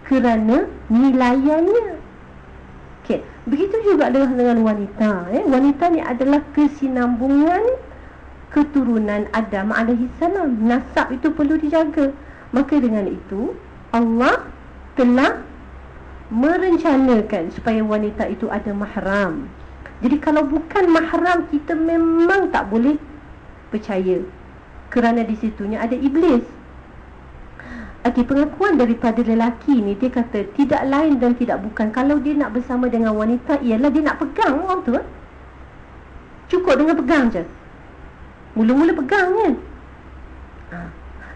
Kerana nilaiannya. Begitu juga dengan, dengan wanita eh. wanita ni adalah kesinambungan keturunan Adam salam. Nasab itu perlu dijaga. Maka dengan itu Allah telah merencanakan supaya wanita itu ada mahram. Jadi kalau bukan mahram kita memang tak boleh percaya. Kerana di situnya ada iblis Okey, pengakuan daripada lelaki ni dia kata tidak lain dan tidak bukan kalau dia nak bersama dengan wanita ialah dia nak pegang orang tu. Cukup dengan pegang je. Mula-mula pegang kan. Ha.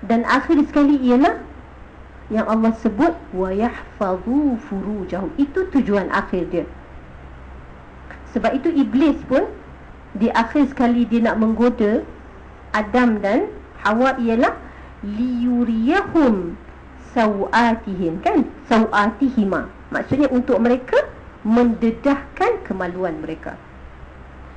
Dan akhir sekali ialah yang Allah sebut wa yahfazu furujahu. Itu tujuan akhir dia. Sebab itu iblis pun di akhir sekali dia nak menggoda Adam dan Hawa ialah liyuriyahum sawatihim kan? Sawatihima maksudnya untuk mereka mendedahkan kemaluan mereka.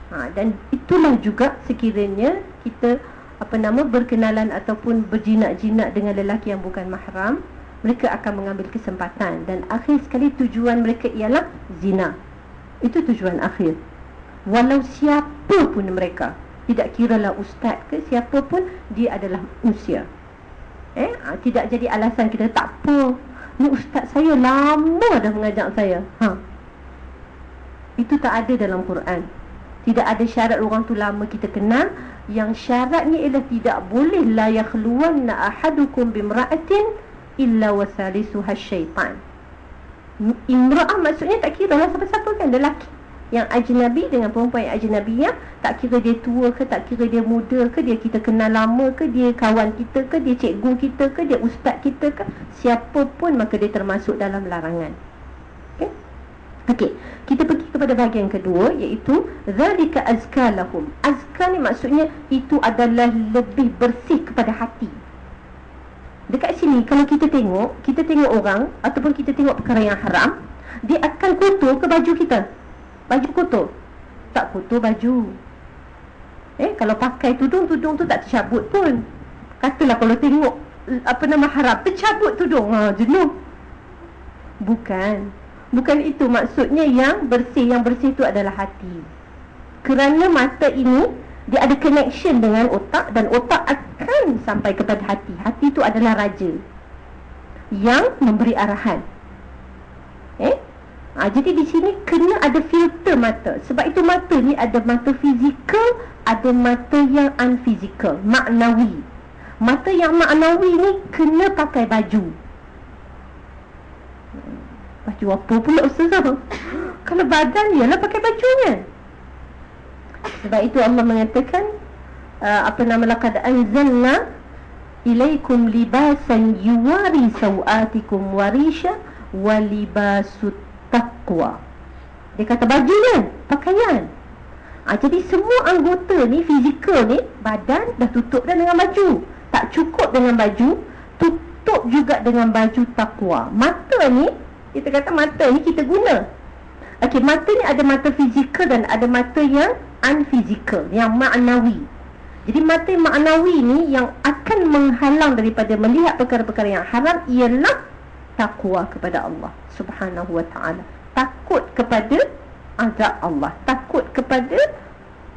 Ha, dan itulah juga sekiranya kita apa nama berkenalan ataupun berjinak-jinak dengan lelaki yang bukan mahram mereka akan mengambil kesempatan. Dan akhir sekali tujuan mereka ialah zina. Itu tujuan akhir. Walau siapa pun mereka tidak kiralah ustaz ke siapa pun dia adalah manusia eh ha, tidak jadi alasan kita tak apa. Ni ustaz saya lama dah mengajak saya. Ha. Itu tak ada dalam Quran. Tidak ada syarat orang tu lama kita kenal. Yang syaratnya ialah tidak boleh la yakhluwanna ahadukum bimra'atin illa wasalisuha syaitan. Imra'ah maksudnya tak kira lah siapa-siapa kan? Lelaki yang ajnabi dengan perempuan yang ajnabi yang tak kira dia tua ke tak kira dia muda ke dia kita kenal lama ke dia kawan kita ke dia cikgu kita ke dia ustaz kita ke siapa pun maka dia termasuk dalam larangan. Okey? Okey kita pergi kepada bahagian kedua iaitu zalika azka lahum. Azka ni maksudnya itu adalah lebih bersih kepada hati. Dekat sini kalau kita tengok Kita tengok orang Ataupun kita tengok perkara yang haram Dia akan kotor ke baju kita Baju kotor? Tak kotor baju. Eh kalau pakai tudung Tudung tu tak tercabut pun. Katalah kalau tengok Apa nama haram Tercabut tudung. Ha, Jenuh. Bukan. Bukan itu maksudnya yang bersih. Yang bersih tu adalah hati. Kerana mata ini dia ada connection dengan otak dan otak akan sampai kepada hati. Hati itu adalah raja yang memberi arahan. Eh? Ha, jadi di sini kena ada filter mata. Sebab itu mata ni ada mata fizikal, ada mata yang unfizikal, maknawi. Mata yang maknawi ni kena pakai baju. Baju apa pula Ustazah? Kalau badan ialah pakai bajunya. Sebab itu Allah mengatakan uh, apa nama laqad anzalna ilaikum libasan yuwari sawatikum warisha wa libasut taqwa. Dia kata baju kan, pakaian. Ha, jadi semua anggota ni fizikal ni badan dah tutup dah dengan baju. Tak cukup dengan baju, tutup juga dengan baju takwa. Mata ni kita kata mata ni kita guna. Okey, mata ni ada mata fizikal dan ada mata yang unphysical yang maknawi jadi mata maknawi ni yang akan menghalang daripada melihat perkara-perkara yang haram ialah takwa kepada Allah subhanahu wa ta'ala. Takut kepada azab Allah. Takut kepada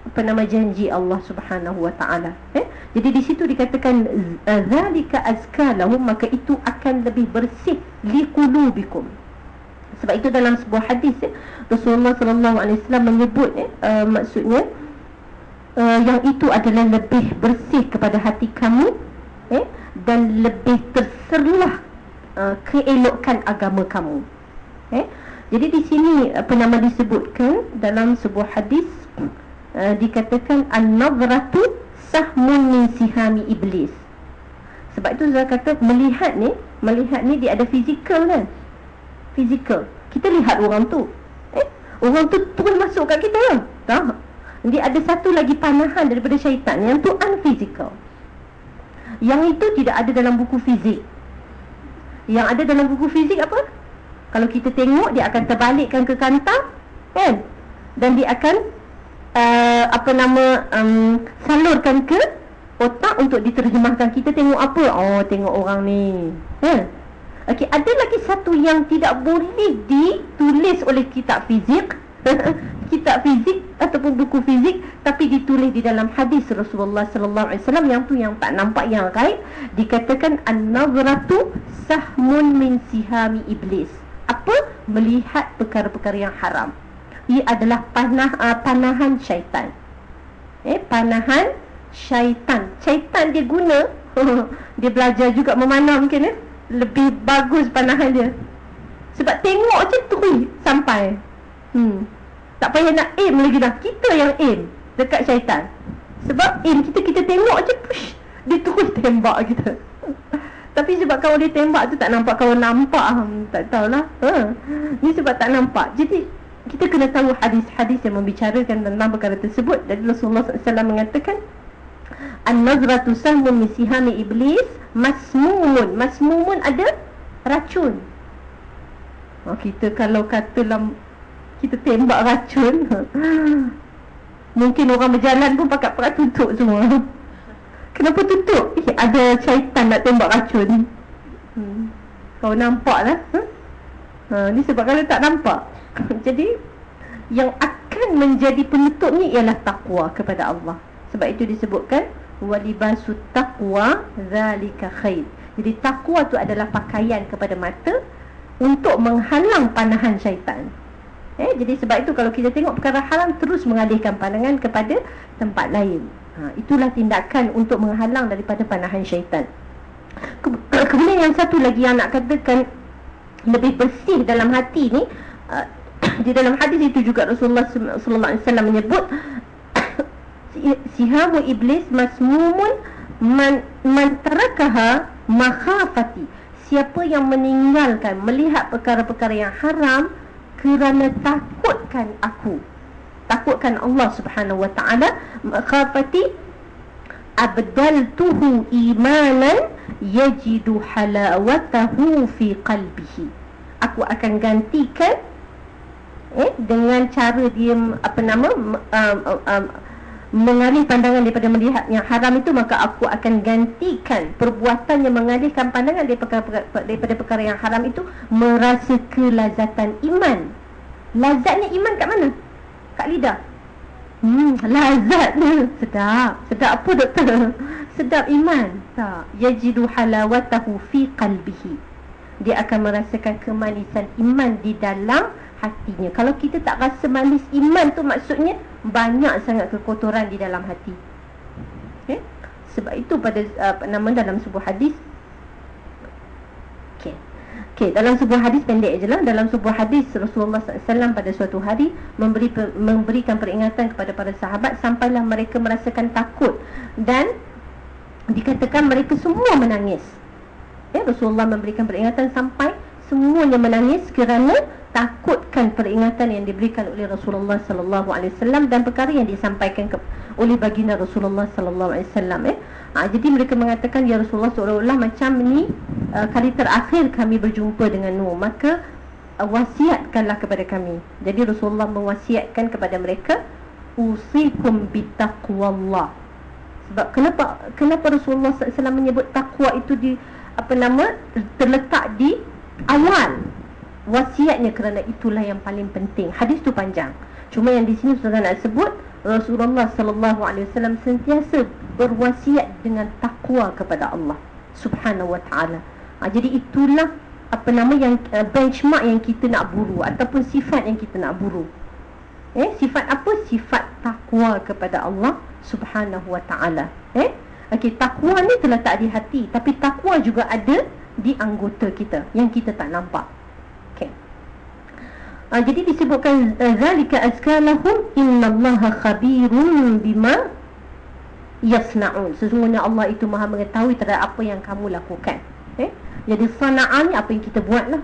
apa nama janji Allah subhanahu wa ta'ala. Eh? jadi di situ dikatakan zalika azka lahum maka itu akan lebih bersih liqulubikum. Sebab itu dalam sebuah hadis ya, Rasulullah sallallahu alaihi wasallam menyebut ya, uh, maksudnya uh, yang itu adalah lebih bersih kepada hati kamu eh, dan lebih terserulah uh, keelokan agama kamu. Eh. Jadi di sini apa nama disebutkan dalam sebuah hadis uh, dikatakan an-nazratu sahmun min sihami iblis. Sebab itu saya kata melihat ni, melihat ni dia ada fizikal kan? fizikal kita lihat orang tu eh orang tu terus masuk kat kita ya tak dia ada satu lagi panahan daripada syaitan yang tu unphysical yang itu tidak ada dalam buku fizik yang ada dalam buku fizik apa? Kalau kita tengok dia akan terbalikkan ke kantang kan? Dan dia akan uh, apa nama um, salurkan ke otak untuk diterjemahkan. Kita tengok apa? Oh tengok orang ni kan? Okey, ada lagi satu yang tidak boleh ditulis oleh kitab fizik. kitab fizik ataupun buku fizik tapi ditulis di dalam hadis Rasulullah sallallahu alaihi wasallam yang tu yang tak nampak yang gaib dikatakan an-nazratu sahmun min sihami iblis. Apa? Melihat perkara-perkara yang haram. Ia adalah panah uh, panahan syaitan. Eh, panahan syaitan. Syaitan dia guna dia belajar juga memanah mungkin eh lebih bagus panahan dia sebab tengok je terus sampai hmm. Tak payah nak aim lagi dah. Kita yang aim dekat syaitan. Sebab aim kita kita tengok je push. Dia terus tembak kita. Tapi sebab kawan dia tembak tu tak nampak kawan nampak. Hmm, tak tahulah. Ha. ni sebab tak nampak. Jadi kita kena tahu hadis-hadis yang membicarakan tentang perkara tersebut. Dan Rasulullah SAW mengatakan An-nazratu sahmun min sihami iblis masmumun. Masmumun ada racun. Oh, kita kalau kata dalam kita tembak racun mungkin orang berjalan pun pakai pakai tutup semua. Kenapa tutup? Eh, ada syaitan nak tembak racun. Hmm. Kau nampak lah. Huh? Ha, ni sebab kalau tak nampak. Jadi yang akan menjadi penutup ni ialah takwa kepada Allah. Sebab itu disebutkan walibasu taqwa zalika khair. Jadi takwa tu adalah pakaian kepada mata untuk menghalang panahan syaitan. Eh, jadi sebab itu kalau kita tengok perkara haram terus mengalihkan pandangan kepada tempat lain. Ha, itulah tindakan untuk menghalang daripada panahan syaitan. Kemudian yang satu lagi yang nak katakan lebih bersih dalam hati ni uh, di dalam hadis itu juga Rasulullah sallallahu alaihi wasallam menyebut sihamu iblis masmumun man, man tarakaha makhafati siapa yang meninggalkan melihat perkara-perkara yang haram kerana takutkan aku. Takutkan Allah Subhanahu wa taala makhafati abdaltuhu imanan yajidu halawatahu fi qalbihi. Aku akan gantikan eh dengan cara dia apa nama um, um, um, mengalih pandangan daripada melihat yang haram itu maka aku akan gantikan perbuatan yang mengalihkan pandangan daripada perkara, yang haram itu merasa kelazatan iman lazatnya iman kat mana kat lidah Hmm, lazatnya sedap. Sedap apa doktor? Sedap iman. Tak. Yajidu halawatahu fi qalbihi. Dia akan merasakan kemanisan iman di dalam hatinya. Kalau kita tak rasa manis iman tu maksudnya banyak sangat kekotoran di dalam hati. Okay? Sebab itu pada uh, nama dalam sebuah hadis Okey, dalam sebuah hadis pendek je lah Dalam sebuah hadis Rasulullah SAW pada suatu hari memberi Memberikan peringatan kepada para sahabat Sampailah mereka merasakan takut Dan Dikatakan mereka semua menangis ya, Rasulullah memberikan peringatan sampai Semuanya menangis kerana Takutkan peringatan yang diberikan oleh Rasulullah SAW Dan perkara yang disampaikan ke, oleh baginda Rasulullah SAW eh. Ha, jadi mereka mengatakan ya Rasulullah seolah-olah macam ni uh, kali terakhir kami berjumpa dengan Nuh maka uh, wasiatkanlah kepada kami. Jadi Rasulullah mewasiatkan kepada mereka usikum bitaqwallah. Sebab kenapa kenapa Rasulullah SAW menyebut takwa itu di apa nama terletak di awal wasiatnya kerana itulah yang paling penting. Hadis tu panjang. Cuma yang di sini sudah nak sebut Rasulullah sallallahu alaihi wasallam sentiasa berwasiat dengan takwa kepada Allah Subhanahu wa taala. Ha, jadi itulah apa nama yang uh, benchmark yang kita nak buru ataupun sifat yang kita nak buru. Eh, sifat apa? Sifat takwa kepada Allah Subhanahu wa taala. Eh? Okey, takwa ni terletak di hati, tapi takwa juga ada di anggota kita yang kita tak nampak. Ha, jadi disebutkan eh, zalika azkalahum innallaha khabirun bima yasnaun. Sesungguhnya Allah itu Maha mengetahui terhadap apa yang kamu lakukan. Eh? Jadi sana'an apa yang kita buatlah.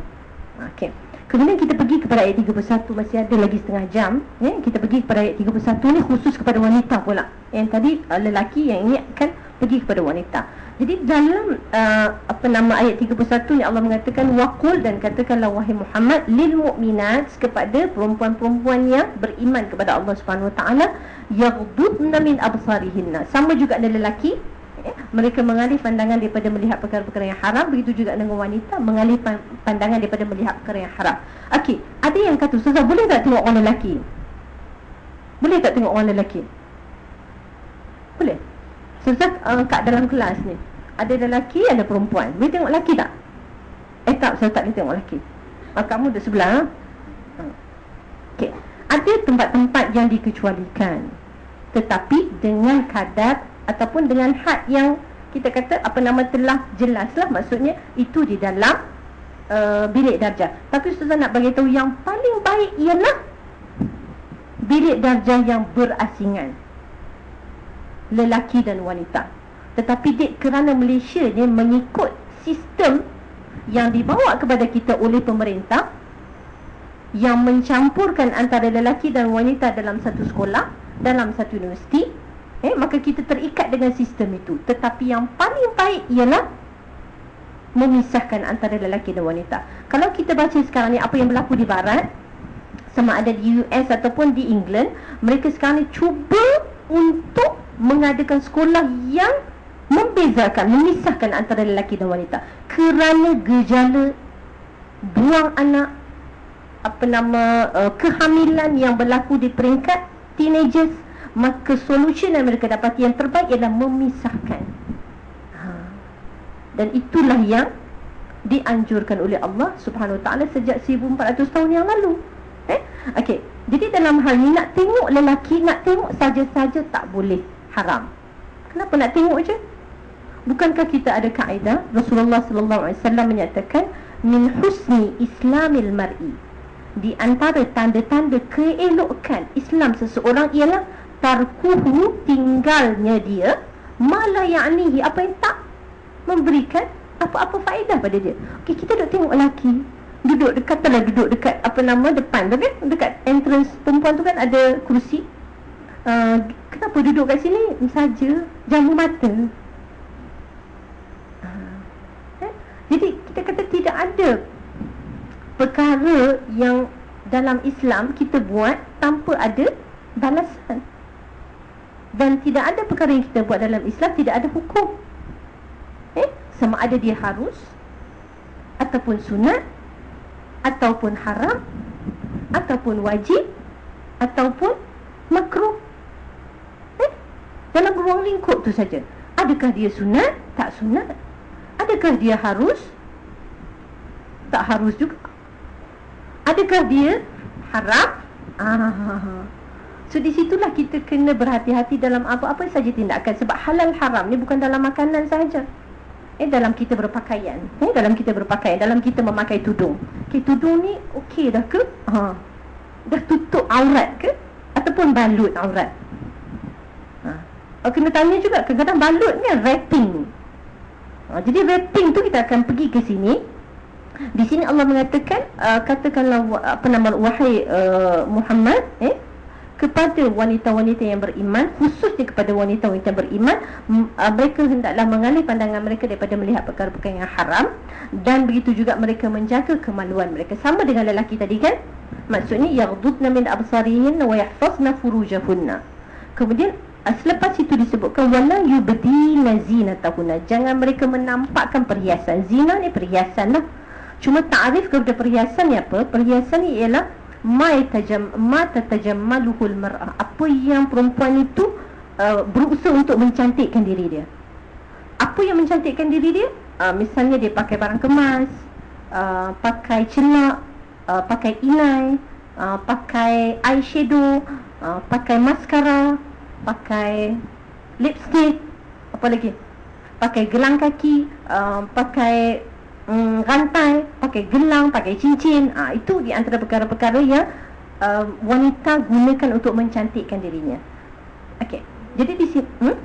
Okey. Kemudian kita pergi kepada ayat 31 masih ada lagi setengah jam. Eh? Kita pergi kepada ayat 31 ni khusus kepada wanita pula. Yang tadi uh, lelaki yang ingatkan pergi kepada wanita. Jadi dalam uh, apa nama ayat 31 ni Allah mengatakan waqul dan katakanlah wahai Muhammad lil mu'minat kepada perempuan-perempuan yang beriman kepada Allah Subhanahu wa taala yaghdudna min absarihinna. Sama juga ada lelaki eh, mereka mengalih pandangan daripada melihat perkara-perkara yang haram begitu juga dengan wanita mengalih pandangan daripada melihat perkara yang haram. Okey, ada yang kata Ustazah boleh tak tengok orang lelaki? Boleh tak tengok orang lelaki? Boleh. Ustaz uh, kat dalam kelas ni Ada lelaki, ada perempuan Boleh tengok lelaki tak? Eh tak, saya tak boleh tengok lelaki uh, Kamu duduk sebelah ha? okay. Ada tempat-tempat yang dikecualikan Tetapi dengan kadar Ataupun dengan had yang Kita kata apa nama telah jelas lah Maksudnya itu di dalam uh, Bilik darjah Tapi Ustazah nak bagi tahu yang paling baik ialah Bilik darjah yang berasingan lelaki dan wanita. Tetapi dek kerana Malaysia ni mengikut sistem yang dibawa kepada kita oleh pemerintah yang mencampurkan antara lelaki dan wanita dalam satu sekolah dalam satu universiti eh, maka kita terikat dengan sistem itu. Tetapi yang paling baik ialah memisahkan antara lelaki dan wanita. Kalau kita baca sekarang ni apa yang berlaku di barat sama ada di US ataupun di England mereka sekarang ni cuba untuk mengadakan sekolah yang membezakan memisahkan antara lelaki dan wanita. Kerana gejala buang anak apa nama uh, kehamilan yang berlaku di peringkat teenagers maka solusi yang mereka dapati yang terbaik ialah memisahkan. Ha. dan itulah yang dianjurkan oleh Allah Subhanahu Taala sejak 1400 tahun yang lalu. Eh? Okey. Jadi dalam hal ni nak tengok lelaki nak tengok saja-saja tak boleh haram. Kenapa nak tengok je? Bukankah kita ada kaedah? Rasulullah sallallahu alaihi wasallam menyatakan min husni islamil mar'i. Di antara tanda-tanda keelokan Islam seseorang ialah tarkuhu tinggalnya dia mala ya'nihi apa yang tak memberikan apa-apa faedah pada dia. Okey, kita duduk tengok lelaki. Duduk dekat telah duduk dekat apa nama depan tu kan dekat entrance perempuan tu kan ada kerusi uh, kenapa duduk kat sini? Saja. Jamu mata. Uh, eh? jadi kita kata tidak ada perkara yang dalam Islam kita buat tanpa ada balasan. Dan tidak ada perkara yang kita buat dalam Islam tidak ada hukum. Eh sama ada dia harus ataupun sunat ataupun haram ataupun wajib ataupun makruh. eh dalam ruang lingkup tu saja. Adakah dia sunat? Tak sunat. Adakah dia harus? Tak harus juga. Adakah dia haram ah. So di situlah kita kena berhati-hati dalam apa-apa saja tindakan. Sebab halal haram ni bukan dalam makanan saja. Eh dalam kita berpakaian, eh dalam kita berpakaian, dalam kita memakai tudung. Okey tudung ni okey dah ke? Ha. Dah tutup aurat ke? Ataupun balut aurat? Oh, kena tanya juga. Kadang-kadang balut ni wrapping. Ha, jadi wrapping tu kita akan pergi ke sini. Di sini Allah mengatakan uh, katakanlah apa nama wahai uh, Muhammad eh kepada wanita-wanita yang beriman khususnya kepada wanita-wanita beriman uh, mereka hendaklah mengalih pandangan mereka daripada melihat perkara-perkara yang haram. Dan begitu juga mereka menjaga kemaluan mereka. Sama dengan lelaki tadi kan? Maksudnya yaghdudna min absarihin wa yahfazna furujahunna. Kemudian uh, selepas itu disebutkan wala yubdina zinatahunna jangan mereka menampakkan perhiasan. Zina ni perhiasan lah. Cuma ta'rif kepada perhiasan ni apa? Perhiasan ni ialah ma tajam ma tatajammaluhul mar'ah. Apa yang perempuan itu uh, berusaha untuk mencantikkan diri dia. Apa yang mencantikkan diri dia? Uh, misalnya dia pakai barang kemas uh, pakai celak uh, pakai inai uh, pakai eyeshadow uh, pakai maskara pakai lipstick apa lagi pakai gelang kaki uh, pakai mm, rantai, pakai gelang, pakai cincin. Ha, itu di antara perkara-perkara yang uh, wanita gunakan untuk mencantikkan dirinya. Okey. Jadi di sini hmm?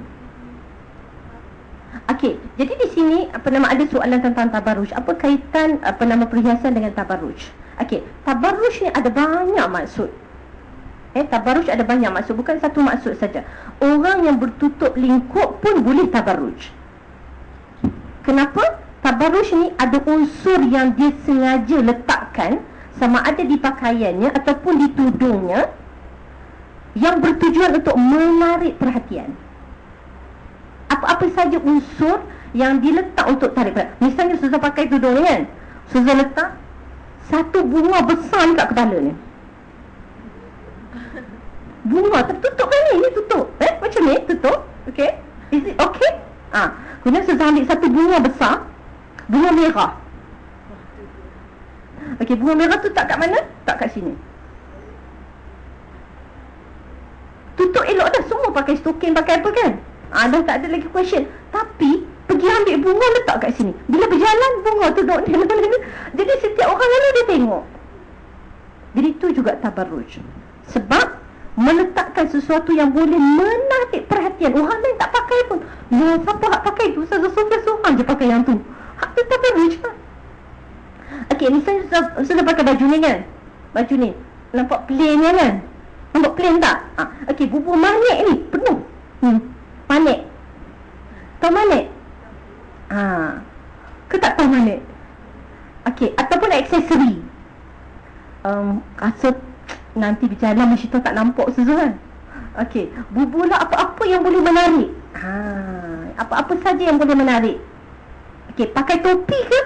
Okey, jadi di sini apa nama ada soalan tentang tabarruj. Apa kaitan apa nama perhiasan dengan tabarruj? Okey, tabarruj ni ada banyak maksud. Eh, tabarruj ada banyak maksud, bukan satu maksud saja. Orang yang bertutup lingkup pun boleh tabarruj. Kenapa? tabarruj ni ada unsur yang dia sengaja letakkan sama ada di pakaiannya ataupun di tudungnya yang bertujuan untuk menarik perhatian. Apa-apa saja unsur yang diletak untuk tarik perhatian. Misalnya Suzah pakai tudung ni kan. Suzah letak satu bunga besar dekat kepala ni. Bunga tertutup kan ni? Ni tutup. Eh? Macam ni? Tutup. Okay? Is it okay? Ah, Kemudian Suzah ambil satu bunga besar bunga merah. Okey, bunga merah tu tak kat mana? Tak kat sini. Tutup elok dah semua pakai stokin pakai apa kan? Ah dah tak ada lagi question. Tapi pergi ambil bunga letak kat sini. Bila berjalan bunga tu duduk ni Jadi setiap orang lalu dia tengok. Jadi itu juga tabarruj. Sebab meletakkan sesuatu yang boleh menarik perhatian. Orang lain tak pakai pun. No, siapa hak pakai? Tu Saya Sofia seorang je pakai yang tu. Hak tu tak pakai je ok misalnya Ustazah Ustazah pakai baju ni kan? Baju ni. Nampak plain ni kan? Nampak plain tak? Ha. ok bubur manik ni penuh. Hmm. manik. Tau manik? Ha. ke tak tau manik? Ok ataupun aksesori. Um, kasut nanti berjalan mesti tak nampak Ustazah kan Okey, bubulah apa-apa yang boleh menarik ha, Apa-apa saja yang boleh menarik Okey, pakai topi ke?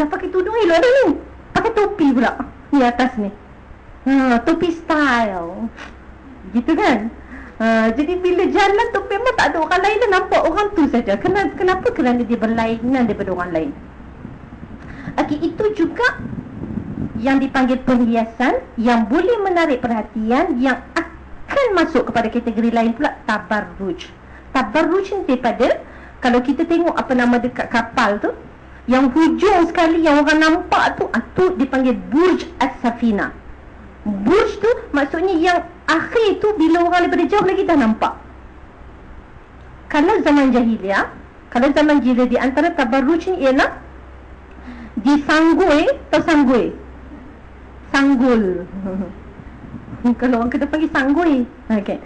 Dah pakai tudung elok ni Pakai topi pula Ni atas ni ha, Topi style Gitu kan ha, Jadi bila jalan tu memang tak ada orang lain Dah nampak orang tu saja. Kenapa? Kenapa? Kerana dia berlainan daripada orang lain Okey, itu juga yang dipanggil perhiasan yang boleh menarik perhatian yang akan masuk kepada kategori lain pula tabarruj. Tabarruj ni daripada kalau kita tengok apa nama dekat kapal tu yang hujung sekali yang orang nampak tu ah, tu dipanggil burj as-safina. Burj tu maksudnya yang akhir tu bila orang daripada jauh lagi dah nampak. Kalau zaman jahiliah, kalau zaman jahiliah di antara tabarruj ni ialah di sanggui atau sanggui sanggul. Kalau orang kena panggil sanggul okay.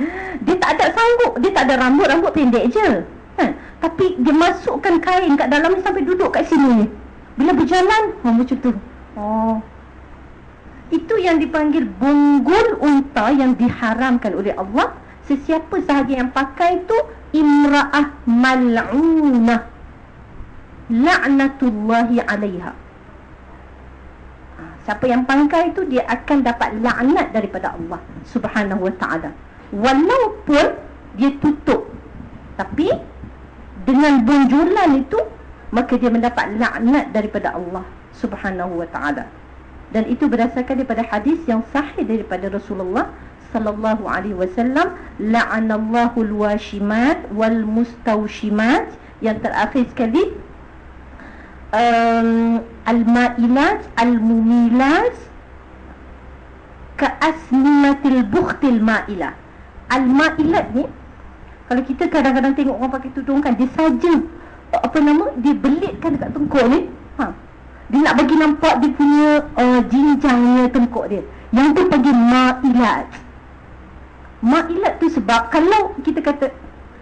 dia tak ada sanggul dia tak ada rambut rambut pendek je. Ha? tapi dia masukkan kain kat dalam ni sampai duduk kat sini. Ni bila berjalan oh, macam tu. Oh. Itu yang dipanggil bonggol unta yang diharamkan oleh Allah. Sesiapa sahaja yang pakai tu imra'ah mal'unah. La'natullahi alaiha Siapa yang pangkai itu dia akan dapat laknat daripada Allah Subhanahu wa taala. Walaupun dia tutup. Tapi dengan bunjulan itu maka dia mendapat laknat daripada Allah Subhanahu wa taala. Dan itu berdasarkan daripada hadis yang sahih daripada Rasulullah sallallahu alaihi wasallam la'anallahu alwashimat wal mustawshimat yang terakhir sekali um, Al-Ma'ilat Al-Mumilat Keasnimatil Bukhtil Ma'ilah Al-Ma'ilat ni Kalau kita kadang-kadang tengok orang pakai tudung kan Dia saja Apa nama Dia belitkan dekat tengkuk ni. Ha. Dia nak bagi nampak dia punya uh, Jinjangnya tengkuk dia. Yang tu panggil Ma'ilat. Ma'ilat tu sebab Kalau kita kata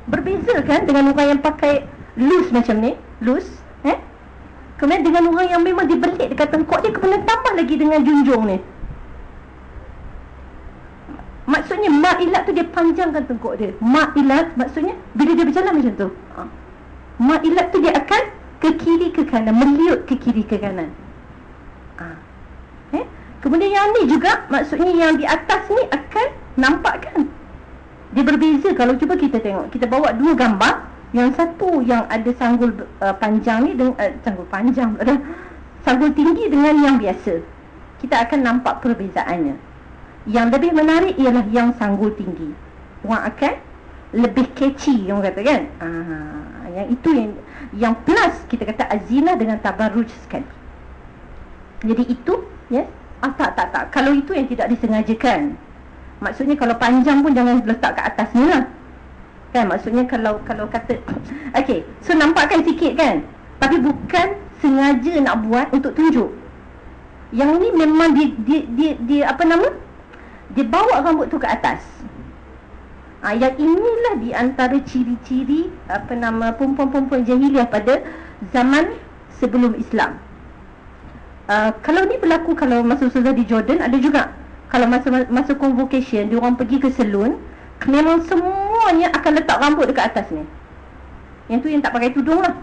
Berbeza kan dengan orang yang pakai Loose macam ni? Loose Eh Kemudian dengan orang yang memang dibelit dekat tengkuk dia Kemudian tambah lagi dengan junjung ni. Maksudnya ma'ilat tu dia panjangkan tengkuk dia. Ma'ilat maksudnya Bila dia berjalan macam tu. Ha. Ma'ilat tu dia akan ke kiri ke kanan Meliut ke kiri ke kanan. Ha. eh? Kemudian yang ni juga Maksudnya yang di atas ni akan Nampak kan? Dia berbeza. Kalau cuba kita tengok Kita bawa dua gambar yang satu yang ada sanggul uh, panjang ni dengan uh, sanggul panjang uh, sanggul tinggi dengan yang biasa. Kita akan nampak perbezaannya. Yang lebih menarik ialah yang sanggul tinggi. Orang akan lebih catchy yang kata kan. Ah, yang itu yang yang plus kita kata azina dengan tabarruj sekali. Jadi itu ya. Yes? Ah, tak tak tak. Kalau itu yang tidak disengajakan. Maksudnya kalau panjang pun jangan letak ke atas ni lah kan? Maksudnya kalau kalau kata okey so nampakkan sikit kan? Tapi bukan sengaja nak buat untuk tunjuk. Yang ni memang dia dia dia, dia apa nama? Dia bawa rambut tu ke atas. Ha, yang inilah di antara ciri-ciri apa nama perempuan-perempuan jahiliah pada zaman sebelum Islam. Uh, kalau ni berlaku kalau masa Ustazah di Jordan ada juga. Kalau masa masa convocation dia orang pergi ke salon memang semuanya akan letak rambut dekat atas ni. Yang tu yang tak pakai tudung lah.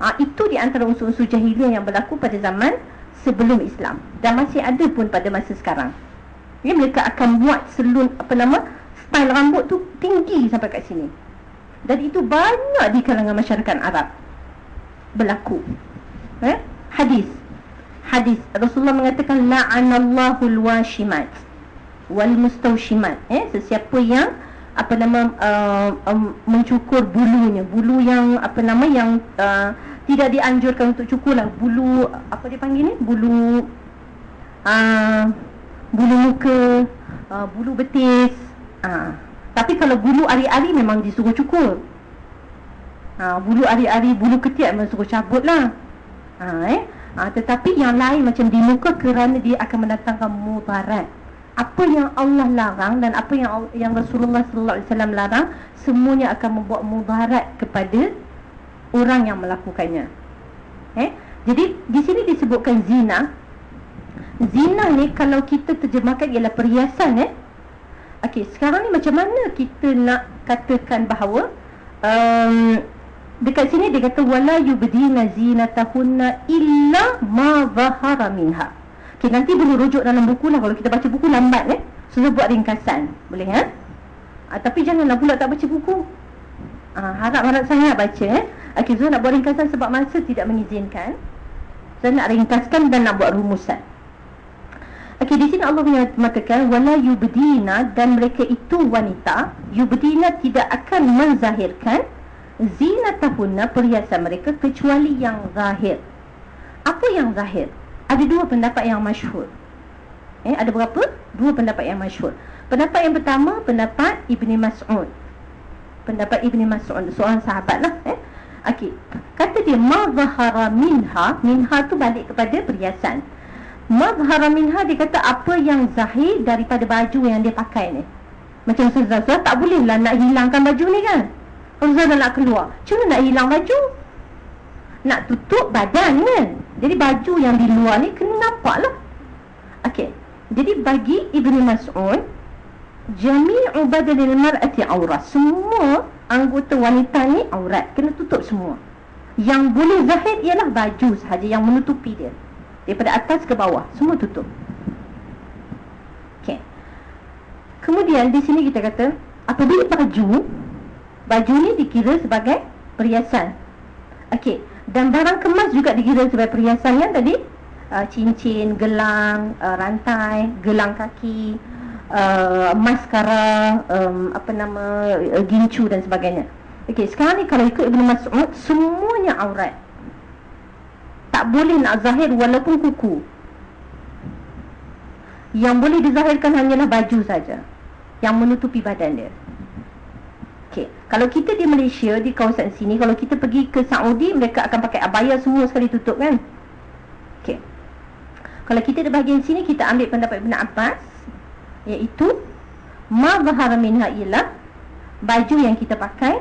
Ha, itu di antara unsur-unsur jahiliah yang berlaku pada zaman sebelum Islam. Dan masih ada pun pada masa sekarang. Ya, mereka akan buat selun apa nama style rambut tu tinggi sampai kat sini. Dan itu banyak di kalangan masyarakat Arab berlaku. Eh? hadis. Hadis. Rasulullah mengatakan la'anallahu al-washimat wal mustawshimat eh? Sesiapa yang apa nama uh, um, mencukur bulunya. Bulu yang apa nama yang uh, tidak dianjurkan untuk cukur lah bulu apa dia panggil ni? Bulu uh, bulu muka uh, bulu betis. Uh. tapi kalau bulu ari-ari memang disuruh cukur. Uh, bulu ari-ari bulu ketiak memang suruh cabut lah uh, eh? uh, tetapi yang lain macam di muka kerana dia akan mendatangkan mudarat apa yang Allah larang dan apa yang yang Rasulullah sallallahu alaihi wasallam larang semuanya akan membuat mudarat kepada orang yang melakukannya. Eh? Jadi di sini disebutkan zina zina ni kalau kita terjemahkan ialah perhiasan eh Okey, sekarang ni macam mana kita nak katakan bahawa um, dekat sini dia kata wala yubdina zinatahunna illa ma zahara minha. Okey, nanti boleh rujuk dalam buku lah kalau kita baca buku lambat eh. Susah buat ringkasan. Boleh eh? Ha, tapi janganlah pula tak baca buku. Ha, harap-harap sangat baca eh. Okey, Zul nak buat ringkasan sebab masa tidak mengizinkan. Saya nak ringkaskan dan nak buat rumusan. Okey di sini Allah mengatakan wala yubdina dan mereka itu wanita yubdina tidak akan menzahirkan zinatahunna perhiasan mereka kecuali yang zahir. Apa yang zahir? Ada dua pendapat yang masyhur. Eh ada berapa? Dua pendapat yang masyhur. Pendapat yang pertama pendapat Ibni Mas'ud. Pendapat Ibni Mas'ud seorang sahabat lah eh. Okey. Kata dia ma zahara minha, minha tu balik kepada perhiasan. Mazhara minha dia kata apa yang zahir daripada baju yang dia pakai ni. Macam Ustazah tak boleh lah nak hilangkan baju ni kan. Ustazah nak keluar. Cuma nak hilang baju. Nak tutup badan kan. Jadi baju yang di luar ni kena nampak lah. Okey. Jadi bagi Ibn Mas'ud, Jami'u badanil mar'ati aurat. Semua anggota wanita ni aurat. Kena tutup semua. Yang boleh zahir ialah baju sahaja yang menutupi dia. Daripada atas ke bawah Semua tutup Okay Kemudian di sini kita kata Apabila baju Baju ni dikira sebagai perhiasan Okay Dan barang kemas juga dikira sebagai perhiasan kan tadi. Uh, Cincin, gelang, uh, rantai, gelang kaki uh, Maskara, um, apa nama, uh, gincu dan sebagainya. Okay, sekarang ni kalau ikut Ibn Mas'ud Semuanya aurat. Tak boleh nak zahir walaupun kuku. Yang boleh dizahirkan hanyalah baju saja Yang menutupi badan dia. Kalau kita di Malaysia, di kawasan sini Kalau kita pergi ke Saudi Mereka akan pakai abaya semua sekali tutup kan? Okay. Kalau kita di bahagian sini Kita ambil pendapat Ibn Abbas Iaitu Ma zahara minha ialah Baju yang kita pakai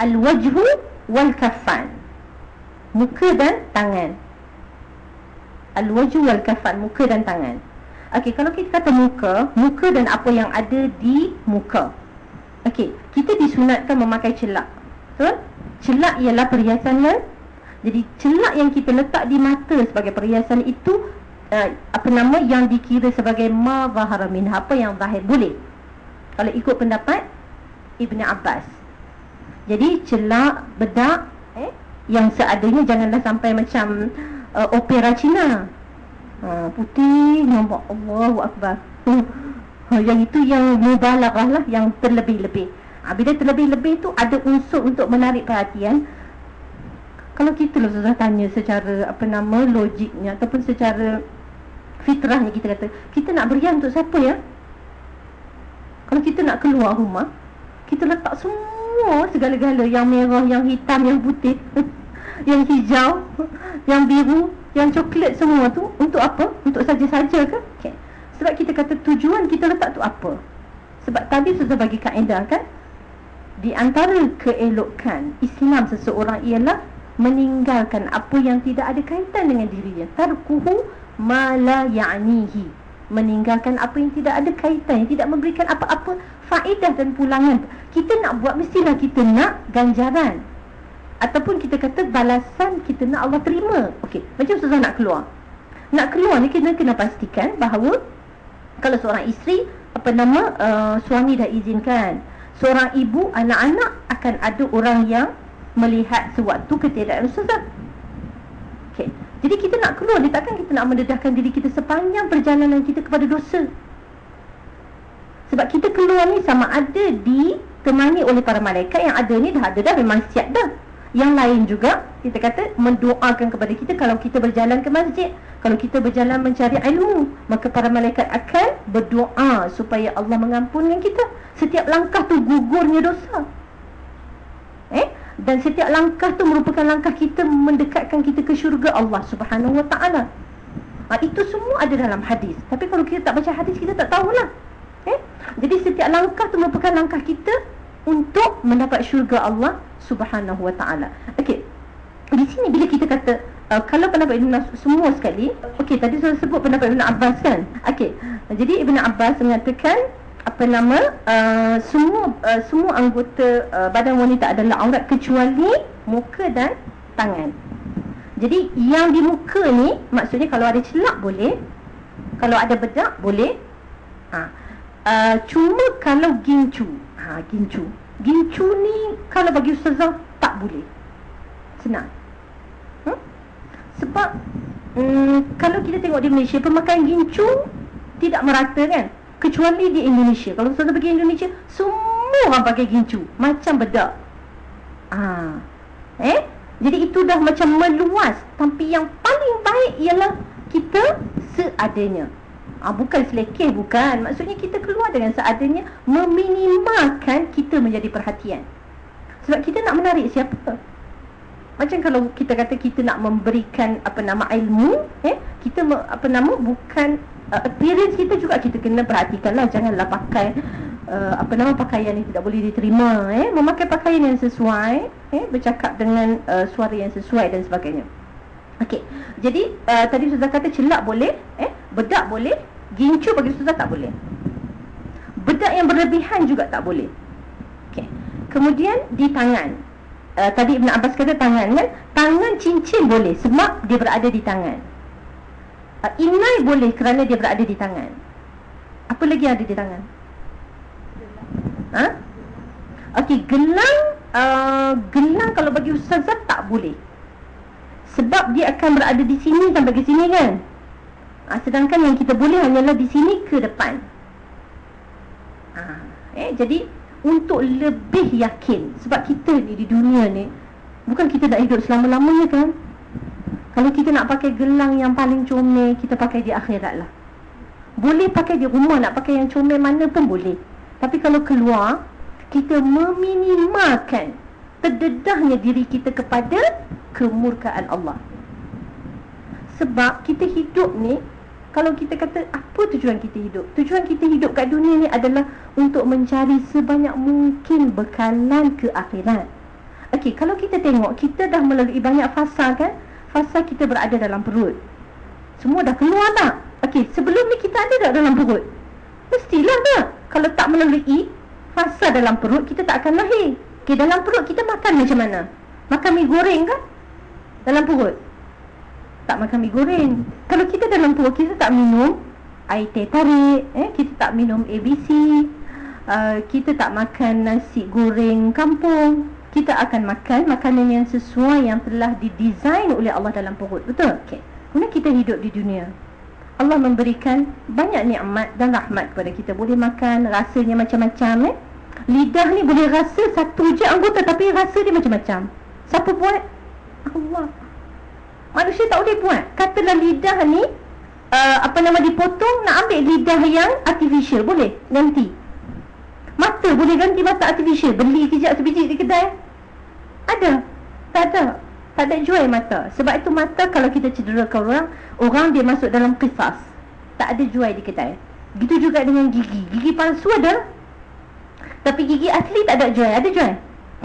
Al-wajhu wal-kafan muka dan tangan. Al-wajhu wal kafan muka dan tangan. Okey kalau kita kata muka muka dan apa yang ada di muka okey kita disunatkan memakai celak. Betul? Celak ialah perhiasan yang jadi celak yang kita letak di mata sebagai perhiasan itu uh, apa nama yang dikira sebagai ma zahara min apa yang zahir boleh. Kalau ikut pendapat Ibn Abbas. Jadi celak bedak eh yang seadanya janganlah sampai macam uh, opera Cina. Ha, putih nampak Allahu akbar. Ha, yang itu yang mubalaghah lah yang terlebih-lebih. Ha, bila terlebih-lebih tu ada unsur untuk menarik perhatian. Kalau kita lah sudah tanya secara apa nama logiknya ataupun secara fitrahnya kita kata, kita nak berian untuk siapa ya? Kalau kita nak keluar rumah, kita letak semua segala-gala yang merah, yang hitam, yang putih yang hijau yang biru yang coklat semua tu untuk apa? untuk saja-saja ke? Okay. Sebab kita kata tujuan kita letak tu apa? sebab tadi sudah bagi kaedah kan? Di antara keelokan Islam seseorang ialah meninggalkan apa yang tidak ada kaitan dengan dirinya. Tarkuhu ma la ya'nihi. Meninggalkan apa yang tidak ada kaitan yang tidak memberikan apa-apa faedah dan pulangan. Kita nak buat mestilah kita nak ganjaran. Ataupun kita kata balasan kita nak Allah terima. Okey, macam susah nak keluar. Nak keluar ni kita kena pastikan bahawa Kalau seorang isteri Apa nama, uh, suami dah izinkan. Seorang ibu, anak-anak Akan ada orang yang Melihat sewaktu ketiadaan susah Okey, jadi kita nak keluar ni Takkan kita nak mendedahkan diri kita Sepanjang perjalanan kita kepada dosa. Sebab kita keluar ni sama ada di Temani oleh para malaikat yang ada ni dah ada dah memang siap dah yang lain juga kita kata mendoakan kepada kita kalau kita berjalan ke masjid. Kalau kita berjalan mencari ilmu maka para malaikat akan berdoa supaya Allah mengampunkan kita setiap langkah tu gugurnya dosa. Eh? Dan setiap langkah tu merupakan langkah kita mendekatkan kita ke syurga Allah Subhanahu wa taala. Ha, itu semua ada dalam hadis. Tapi kalau kita tak baca hadis kita tak tahulah. Eh? Jadi setiap langkah tu merupakan langkah kita untuk mendapat syurga Allah Subhanahu wa taala. Okey. Di sini bila kita kata uh, kalau pendapat Ibn Mas'ud semua sekali okey tadi saya sebut pendapat Ibn Abbas kan okey jadi Ibn Abbas mengatakan apa nama uh, semua uh, semua anggota uh, badan wanita adalah aurat kecuali muka dan tangan. Jadi yang di muka ni maksudnya kalau ada celak boleh, kalau ada bedak boleh. Ha. Uh, cuma kalau gincu, ha gincu. Gincu ni kalau bagi ustazah tak boleh. Senang. Hmm? Sebab hmm, kalau kita tengok di Malaysia pemakaian gincu tidak merata kan? Kecuali di Indonesia Kalau ustazah pergi Indonesia Semua orang pakai gincu Macam bedak ah, Eh Jadi itu dah macam meluas Tapi yang paling baik ialah Kita seadanya ah, Bukan selekeh bukan. Maksudnya kita keluar dengan seadanya Meminimalkan kita menjadi perhatian. Sebab kita nak menarik siapa? Macam kalau kita kata kita nak memberikan apa nama ilmu eh kita apa nama bukan uh, appearance kita juga kita kena perhatikan lah. Janganlah pakai uh, apa nama pakaian yang tidak boleh diterima eh. Memakai pakaian yang sesuai eh bercakap dengan uh, suara yang sesuai dan sebagainya. Okey. Jadi uh, tadi sudah kata celak boleh eh bedak boleh gincu bagi sudah tak boleh bedak yang berlebihan juga tak boleh okey kemudian di tangan Uh, tadi Ibn Abbas kata tangan kan Tangan cincin boleh Sebab dia berada di tangan uh, inai boleh kerana dia berada di tangan. Apa lagi ada di tangan? Ha? Okey, gelang uh, gelang kalau bagi ustazah tak boleh. Sebab dia akan berada di sini sampai ke sini kan? Ha, sedangkan yang kita boleh hanyalah di sini ke depan. Ha, eh, jadi untuk lebih yakin sebab kita ni di dunia ni bukan kita nak hidup selama-lamanya kan? Kalau kita nak pakai gelang yang paling comel Kita pakai di akhirat lah Boleh pakai di rumah Nak pakai yang comel mana pun boleh Tapi kalau keluar Kita meminimalkan Terdedahnya diri kita kepada Kemurkaan Allah Sebab kita hidup ni Kalau kita kata Apa tujuan kita hidup Tujuan kita hidup kat dunia ni adalah Untuk mencari sebanyak mungkin Bekalan ke akhirat Okey, kalau kita tengok Kita dah melalui banyak fasa kan fasa kita berada dalam perut. Semua dah keluar tak? Okey, sebelum ni kita ada tak dalam perut? Mestilah tak? Kalau tak melalui fasa dalam perut, kita tak akan lahir. Okey, dalam perut kita makan macam mana? Makan mi goreng kan? Dalam perut. Tak makan mi goreng. Kalau kita dalam perut, kita tak minum air teh tarik, eh? kita tak minum ABC, uh, kita tak makan nasi goreng kampung, kita akan makan makanan yang sesuai yang telah didesain oleh Allah dalam perut. Betul? Okey. Kemudian kita hidup di dunia. Allah memberikan banyak nikmat dan rahmat kepada kita. Boleh makan, rasanya macam-macam eh. Lidah ni boleh rasa satu je anggota tapi rasa dia macam-macam. Siapa buat? Allah. Manusia tak boleh buat. Katalah lidah ni uh, apa nama dipotong nak ambil lidah yang artificial boleh? Nanti. Mata boleh ganti mata artificial. Beli kejap sebiji di kedai. Ada. Tak ada. Tak ada jual mata. Sebab itu mata kalau kita cedera ke orang Orang dia masuk dalam kisas Tak ada jual di kedai. Gitu juga dengan gigi. Gigi palsu ada. Tapi gigi asli tak ada jual. Ada jual?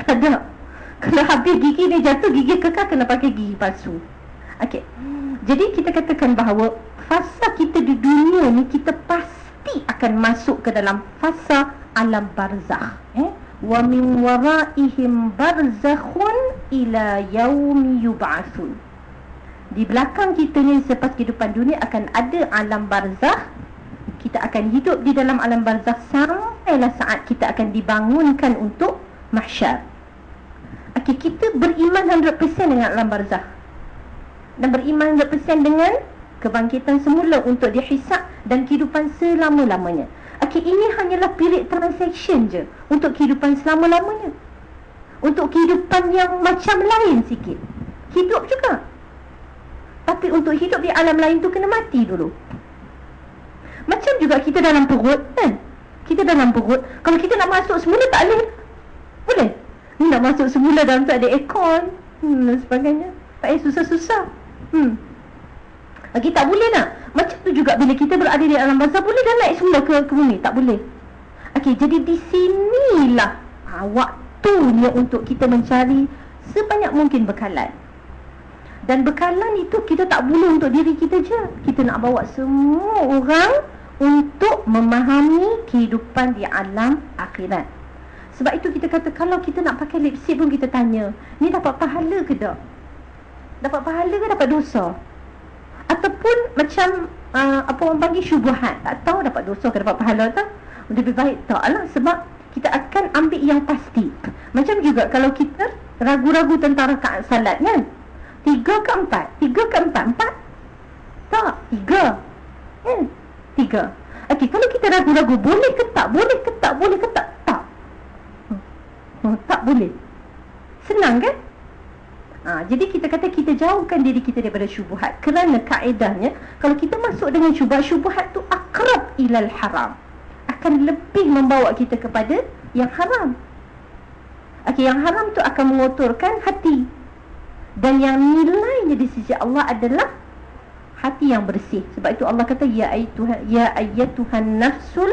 Tak ada. Kalau habis gigi ni jatuh Gigi kekal kena pakai gigi palsu Okey. Jadi kita katakan bahawa Fasa kita di dunia ni Kita pasti akan masuk ke dalam Fasa alam barzah Eh? Wa min waraihim barzakhun ila yaumi yub'atsun di belakang kita ni selepas kehidupan dunia akan ada alam barzakh. Kita akan hidup di dalam alam barzakh sampailah saat kita akan dibangunkan untuk mahsyar. Okay, kita beriman 100% dengan alam barzakh dan beriman 100% dengan kebangkitan semula untuk dihisap dan kehidupan selama-lamanya Okey, ini hanyalah period transaction je untuk kehidupan selama-lamanya. Untuk kehidupan yang macam lain sikit. Hidup juga. Tapi untuk hidup di alam lain tu kena mati dulu. Macam juga kita dalam perut kan? Kita dalam perut, kalau kita nak masuk semula tak boleh. Boleh? Ni nak masuk semula dalam tu ada aircon hmm, dan sebagainya. Tak payah susah-susah. Hmm. Lagi tak boleh nak? Macam tu juga bila kita berada di alam bazar Boleh dah naik semula ke, ke bumi? Tak boleh. Okey, jadi di sinilah ha, Waktunya untuk kita mencari Sebanyak mungkin bekalan. Dan bekalan itu kita tak boleh untuk diri kita je. Kita nak bawa semua orang untuk memahami kehidupan di alam akhirat. Sebab itu kita kata kalau kita nak pakai lipstick pun kita tanya ni dapat pahala ke tak dapat pahala ke dapat dosa ataupun macam uh, apa orang panggil syubuhat tak tahu dapat dosa ke dapat pahala tak lebih baik tak lah sebab kita akan ambil yang pasti macam juga kalau kita ragu-ragu tentang rakaat salat kan Tiga ke empat? Tiga ke empat? Empat? Tak, tiga hmm. Tiga Okey, kalau kita ragu-ragu Boleh ke tak? Boleh ke tak? Boleh ke tak? Tak hmm. Tak boleh Senang kan? Ha, jadi kita kata kita jauhkan diri kita daripada syubuhat Kerana kaedahnya Kalau kita masuk dengan syubuhat Syubuhat tu akrab ilal haram. Akan lebih membawa kita kepada yang haram. Okey, yang haram tu akan mengotorkan hati. Dan yang nilainya di sisi Allah adalah hati yang bersih. Sebab itu Allah kata ya ayyatuhan ya ayyatuhan nafsul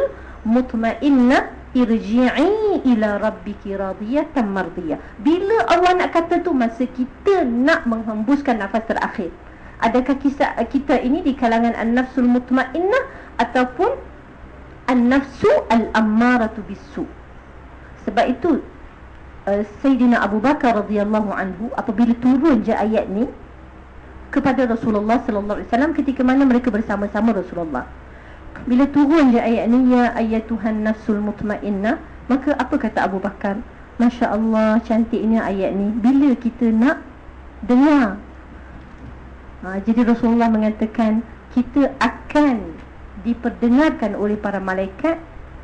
mutmainnah irji'i ila rabbiki radiyatan mardiyah. Bila Allah nak kata tu masa kita nak menghembuskan nafas terakhir. Adakah kisah kita ini di kalangan an-nafsul mutmainnah ataupun an-nafsu al-ammaratu bisu sebab itu uh, Sayyidina Abu Bakar radhiyallahu anhu apabila turun je ayat ni kepada Rasulullah sallallahu alaihi wasallam ketika mana mereka bersama-sama Rasulullah. Bila turun je ayat ni ya ayyatuhan nafsul mutmainnah maka apa kata Abu Bakar? Masya-Allah cantiknya ayat ni. Bila kita nak dengar. Ha, jadi Rasulullah mengatakan kita akan diperdengarkan oleh para malaikat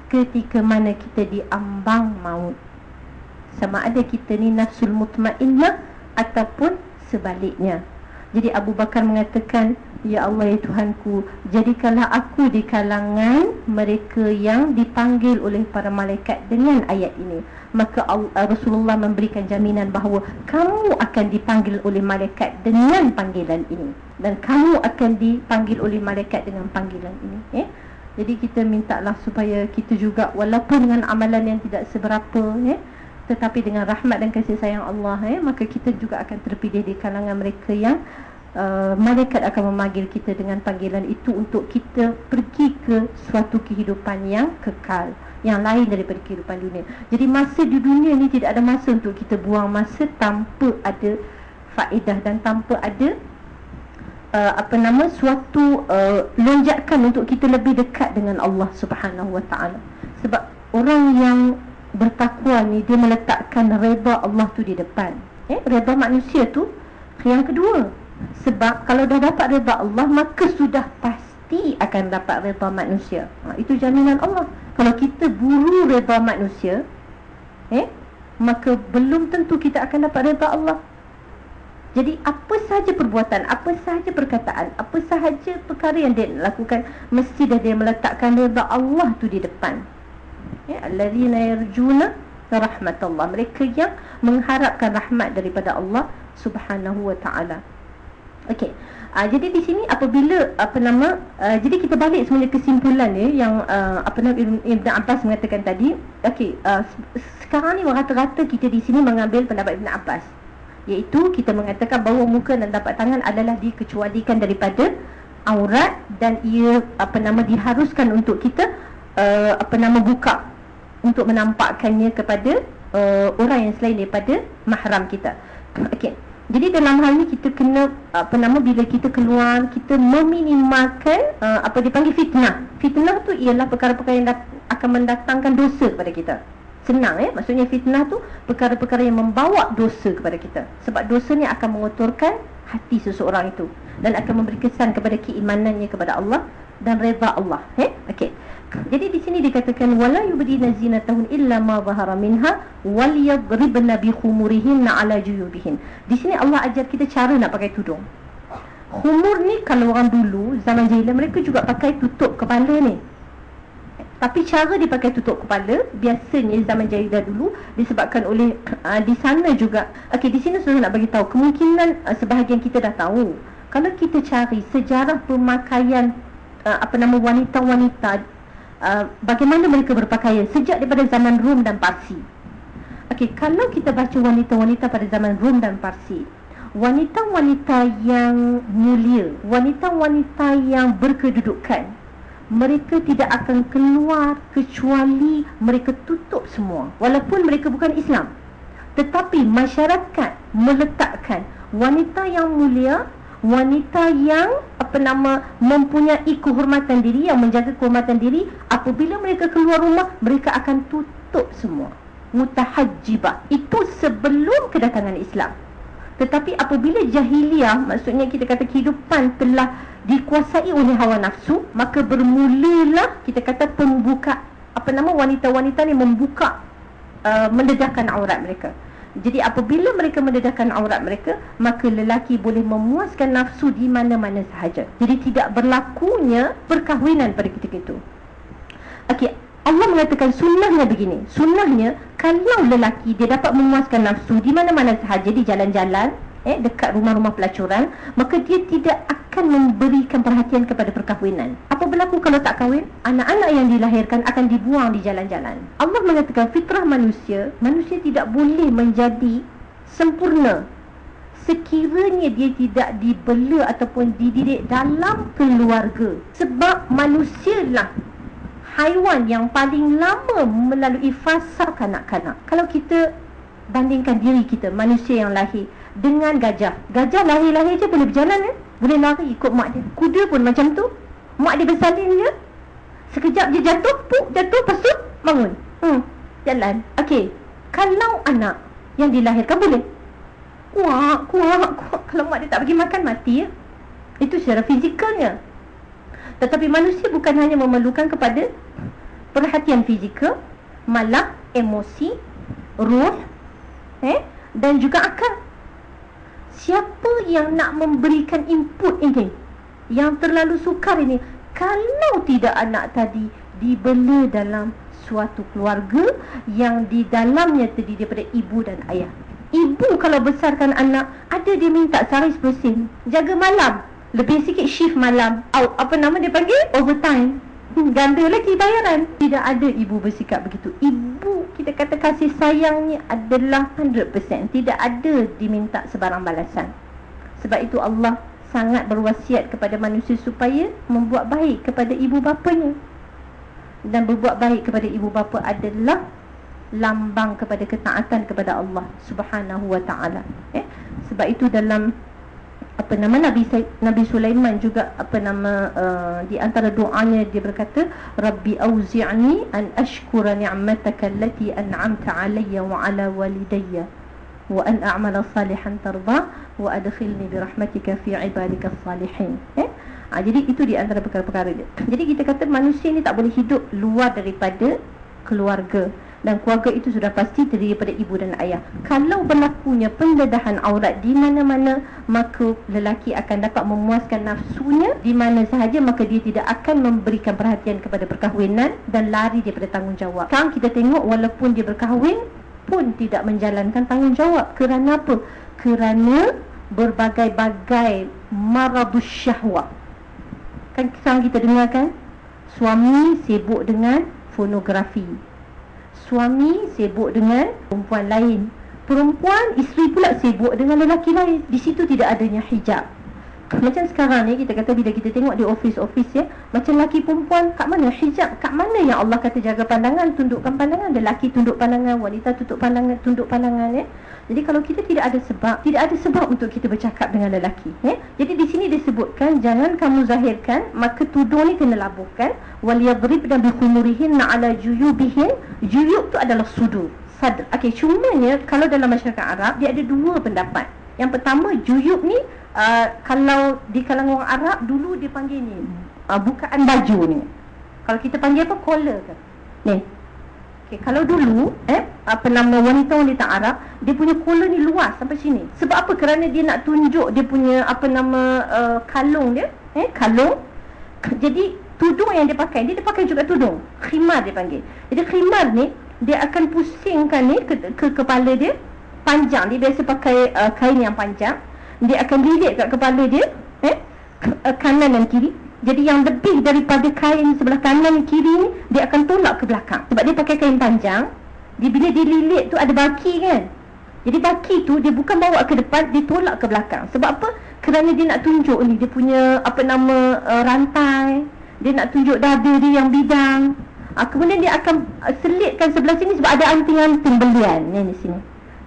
ketika mana kita diambang maut sama ada kita ni nafsul mutmainnah ataupun sebaliknya. Jadi Abu Bakar mengatakan, Ya Allah ya Tuhanku, jadikanlah aku di kalangan mereka yang dipanggil oleh para malaikat dengan ayat ini. Maka Rasulullah memberikan jaminan bahawa kamu akan dipanggil oleh malaikat dengan panggilan ini. Dan kamu akan dipanggil oleh malaikat dengan panggilan ini. Eh? Jadi kita mintalah supaya kita juga walaupun dengan amalan yang tidak seberapa, eh? Tetapi dengan rahmat dan kasih sayang Allah eh, maka kita juga akan terpilih di kalangan mereka yang uh, malaikat akan memanggil kita dengan panggilan itu untuk kita pergi ke suatu kehidupan yang kekal yang lain daripada kehidupan dunia. Jadi masa di dunia ni tidak ada masa untuk kita buang masa tanpa ada faedah dan tanpa ada uh, apa nama suatu uh, lonjakan untuk kita lebih dekat dengan Allah Subhanahu Wa Taala. Sebab orang yang bertakwa ni dia meletakkan redha Allah tu di depan. Eh, redha manusia tu yang kedua. Sebab kalau dah dapat redha Allah maka sudah pasti akan dapat redha manusia. Ha, itu jaminan Allah. Kalau kita buru redha manusia, eh, maka belum tentu kita akan dapat redha Allah. Jadi apa sahaja perbuatan, apa sahaja perkataan, apa sahaja perkara yang dia lakukan mesti dah dia meletakkan redha Allah tu di depan ya allazina yarjuna rahmatullah mereka yang mengharapkan rahmat daripada Allah Subhanahu wa taala. Okey. Uh, jadi di sini apabila apa nama uh, jadi kita balik semula kesimpulan ya yang uh, apa nama Ibn Abbas mengatakan tadi. Okey uh, sekarang ni rata-rata kita di sini mengambil pendapat Ibn Abbas. Iaitu kita mengatakan bahawa muka dan tapak tangan adalah dikecualikan daripada aurat dan ia apa nama diharuskan untuk kita uh, apa nama buka untuk menampakkannya kepada uh, orang yang selain daripada mahram kita. Okey. Jadi dalam hal ni kita kena apa nama bila kita keluar kita meminimalkan uh, apa dipanggil fitnah. Fitnah tu ialah perkara-perkara yang akan mendatangkan dosa kepada kita. Senang ya, maksudnya fitnah tu perkara-perkara yang membawa dosa kepada kita. Sebab dosa ni akan mengotorkan hati seseorang itu dan akan memberi kesan kepada keimanannya kepada Allah dan redha Allah. Eh? Okey. Jadi di sini dikatakan wala yubdina zinatahun illa ma zahara minha wal yadribna bi khumurihinna ala juyubihin. Di sini Allah ajar kita cara nak pakai tudung. Khumur ni kalau orang dulu zaman jahiliah mereka juga pakai tutup kepala ni. Tapi cara dia pakai tutup kepala biasanya zaman jahiliah dulu disebabkan oleh uh, di sana juga. Okey di sini saya nak bagi tahu kemungkinan uh, sebahagian kita dah tahu. Kalau kita cari sejarah pemakaian uh, apa nama wanita-wanita Uh, bagaimana mereka berpakaian sejak daripada zaman Rom dan Parsi. Okey, kalau kita baca wanita-wanita pada zaman Rom dan Parsi, wanita-wanita yang mulia, wanita-wanita yang berkedudukan, mereka tidak akan keluar kecuali mereka tutup semua. Walaupun mereka bukan Islam. Tetapi masyarakat meletakkan wanita yang mulia, wanita yang apa nama mempunyai kehormatan diri, yang menjaga kehormatan diri, apabila mereka keluar rumah, mereka akan tutup semua. Mutahajjibah. Itu sebelum kedatangan Islam. Tetapi apabila jahiliah Maksudnya kita kata kehidupan telah Dikuasai oleh hawa nafsu Maka bermulalah Kita kata pembuka Apa nama wanita-wanita ni membuka uh, Mendedahkan aurat mereka jadi apabila mereka mendedahkan aurat mereka Maka lelaki boleh memuaskan nafsu di mana-mana sahaja. Jadi tidak berlakunya perkahwinan pada ketika itu. Okey, Allah mengatakan sunnahnya begini. Sunnahnya kalau lelaki dia dapat memuaskan nafsu di mana-mana sahaja di jalan-jalan eh dekat rumah-rumah pelacuran maka dia tidak akan memberikan perhatian kepada perkahwinan. Apa berlaku kalau tak kahwin? Anak-anak yang dilahirkan akan dibuang di jalan-jalan. Allah mengatakan fitrah manusia manusia tidak boleh menjadi sempurna sekiranya dia tidak dibela ataupun dididik dalam keluarga. Sebab manusialah haiwan yang paling lama melalui fasa kanak-kanak. Kalau kita bandingkan diri kita, manusia yang lahir dengan gajah. Gajah lahir-lahir je boleh berjalan kan? Boleh lari ikut mak dia. Kuda pun macam tu. Mak dia bersalin je. Sekejap dia jatuh, puk, jatuh, pasut, bangun. Hmm, jalan. Okey. Kalau anak yang dilahirkan boleh. Kuak, kuak, kuak. Kalau mak dia tak bagi makan, mati ya. Itu secara fizikalnya. Tetapi manusia bukan hanya memerlukan kepada perhatian fizikal, malah emosi, ruh, eh, dan juga akal. Siapa yang nak memberikan input ini? Yang terlalu sukar ini. Kalau tidak anak tadi dibela dalam suatu keluarga yang di dalamnya terdiri daripada ibu dan ayah. Ibu kalau besarkan anak, ada dia minta saris bersin. Jaga malam, lebih sikit shift malam out apa nama dia panggil overtime ganda lagi bayaran. Tidak ada ibu bersikap begitu. Ibu kita kata kasih sayangnya adalah 100% tidak ada diminta sebarang balasan. Sebab itu Allah sangat berwasiat kepada manusia supaya membuat baik kepada ibu bapanya. Dan berbuat baik kepada ibu bapa adalah lambang kepada ketaatan kepada Allah Subhanahu wa taala. Eh? Sebab itu dalam apa nama Nabi Nabi Sulaiman juga apa nama uh, di antara doanya dia berkata Rabbi auzi'ni an ashkura ni'mataka allati an'amta 'alayya wa 'ala walidayya wa an a'mala salihan tarda wa adkhilni bi rahmatika fi 'ibadika salihin. Eh? Ha, jadi itu di antara perkara-perkara dia. Jadi kita kata manusia ni tak boleh hidup luar daripada keluarga dan keluarga itu sudah pasti terdiri daripada ibu dan ayah. Kalau berlakunya pendedahan aurat di mana-mana, maka lelaki akan dapat memuaskan nafsunya di mana sahaja, maka dia tidak akan memberikan perhatian kepada perkahwinan dan lari daripada tanggungjawab. Sekarang kita tengok walaupun dia berkahwin pun tidak menjalankan tanggungjawab. Kerana apa? Kerana berbagai-bagai maradus syahwat. Kan sekarang kita dengar kan? Suami sibuk dengan pornografi suami sibuk dengan perempuan lain. Perempuan isteri pula sibuk dengan lelaki lain. Di situ tidak adanya hijab macam sekarang ni kita kata bila kita tengok di office-office ya macam lelaki perempuan kat mana hijab kat mana yang Allah kata jaga pandangan tundukkan pandangan. Lelaki tunduk pandangan wanita tutup pandangan tunduk pandangan ya. Jadi kalau kita tidak ada sebab tidak ada sebab untuk kita bercakap dengan lelaki ya. Jadi di sini disebutkan jangan kamu zahirkan maka tudung ni kena labuhkan wal yadribna bi khumurihin ala juyubihin. Juyub tu adalah sudur sadr. Okey cumanya kalau dalam masyarakat Arab dia ada dua pendapat yang pertama juyub ni uh, kalau di kalangan orang Arab dulu dia panggil ni uh, bukaan baju ni. Kalau kita panggil apa collar ke? Ni. Okay, kalau dulu eh apa nama wanita-wanita Arab dia punya collar ni luas sampai sini. Sebab apa? Kerana dia nak tunjuk dia punya apa nama uh, kalung dia, eh kalung. Jadi tudung yang dia pakai, dia, dia pakai juga tudung. Khimar dia panggil. Jadi khimar ni dia akan pusingkan ni ke, ke kepala dia panjang dia biasa pakai uh, kain yang panjang dia akan lilit kat kepala dia eh uh, kanan dan kiri jadi yang lebih daripada kain sebelah kanan dan kiri ni dia akan tolak ke belakang sebab dia pakai kain panjang dia bila dia lilit tu ada baki kan Jadi kaki tu dia bukan bawa ke depan, dia tolak ke belakang. Sebab apa? Kerana dia nak tunjuk ni, dia punya apa nama uh, rantai. Dia nak tunjuk dada dia yang bidang. Uh, kemudian dia akan uh, selitkan sebelah sini sebab ada anting-anting belian ni di sini.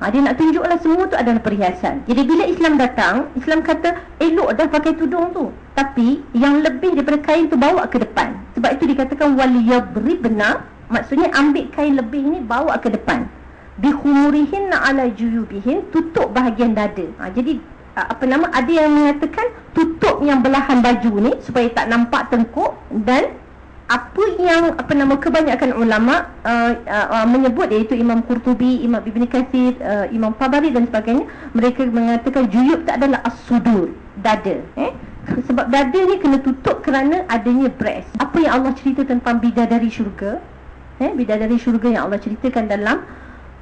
Ha, dia nak tunjuklah semua tu adalah perhiasan. Jadi bila Islam datang, Islam kata elok dah pakai tudung tu. Tapi yang lebih daripada kain tu bawa ke depan. Sebab itu dikatakan waliyadribna, maksudnya ambil kain lebih ni bawa ke depan bihumurihin ala juyubihin tutup bahagian dada. Ha, jadi apa nama ada yang mengatakan tutup yang belahan baju ni supaya tak nampak tengkuk dan apa yang apa nama kebanyakan ulama uh, uh, uh, menyebut iaitu Imam Qurtubi, Imam Ibn Kathir, uh, Imam Tabari dan sebagainya mereka mengatakan juyub tak adalah as-sudur, dada eh? Sebab dada ni kena tutup kerana adanya breast. Apa yang Allah cerita tentang bidadari syurga? Eh bidadari syurga yang Allah ceritakan dalam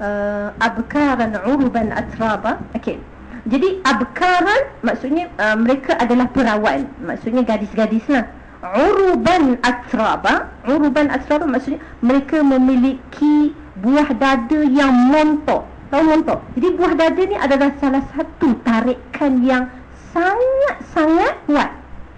uh, abkaran uruban atraba. Okey. Jadi abkaran maksudnya uh, mereka adalah perawan. Maksudnya gadis-gadis lah uruban atraba uruban atraba maksudnya mereka memiliki buah dada yang montok tahu montok jadi buah dada ni adalah salah satu tarikan yang sangat-sangat kuat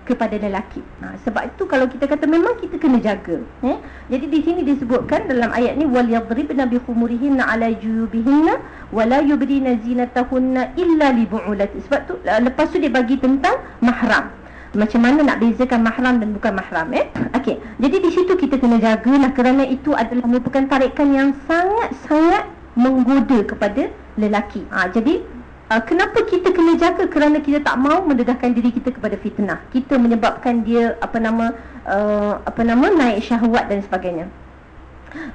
kepada lelaki. Ha, sebab itu kalau kita kata memang kita kena jaga. Eh? Jadi di sini disebutkan dalam ayat ni wal yadribna bi khumurihinna ala juyubihinna wa la yubdina zinatahunna illa li bu'ulati. Sebab tu lepas tu dia bagi tentang mahram. Macam mana nak bezakan mahram dan bukan mahram eh? Okey. Jadi di situ kita kena jagalah kerana itu adalah merupakan tarikan yang sangat-sangat menggoda kepada lelaki. Ha, jadi uh, kenapa kita kena jaga kerana kita tak mau mendedahkan diri kita kepada fitnah kita menyebabkan dia apa nama uh, apa nama naik syahwat dan sebagainya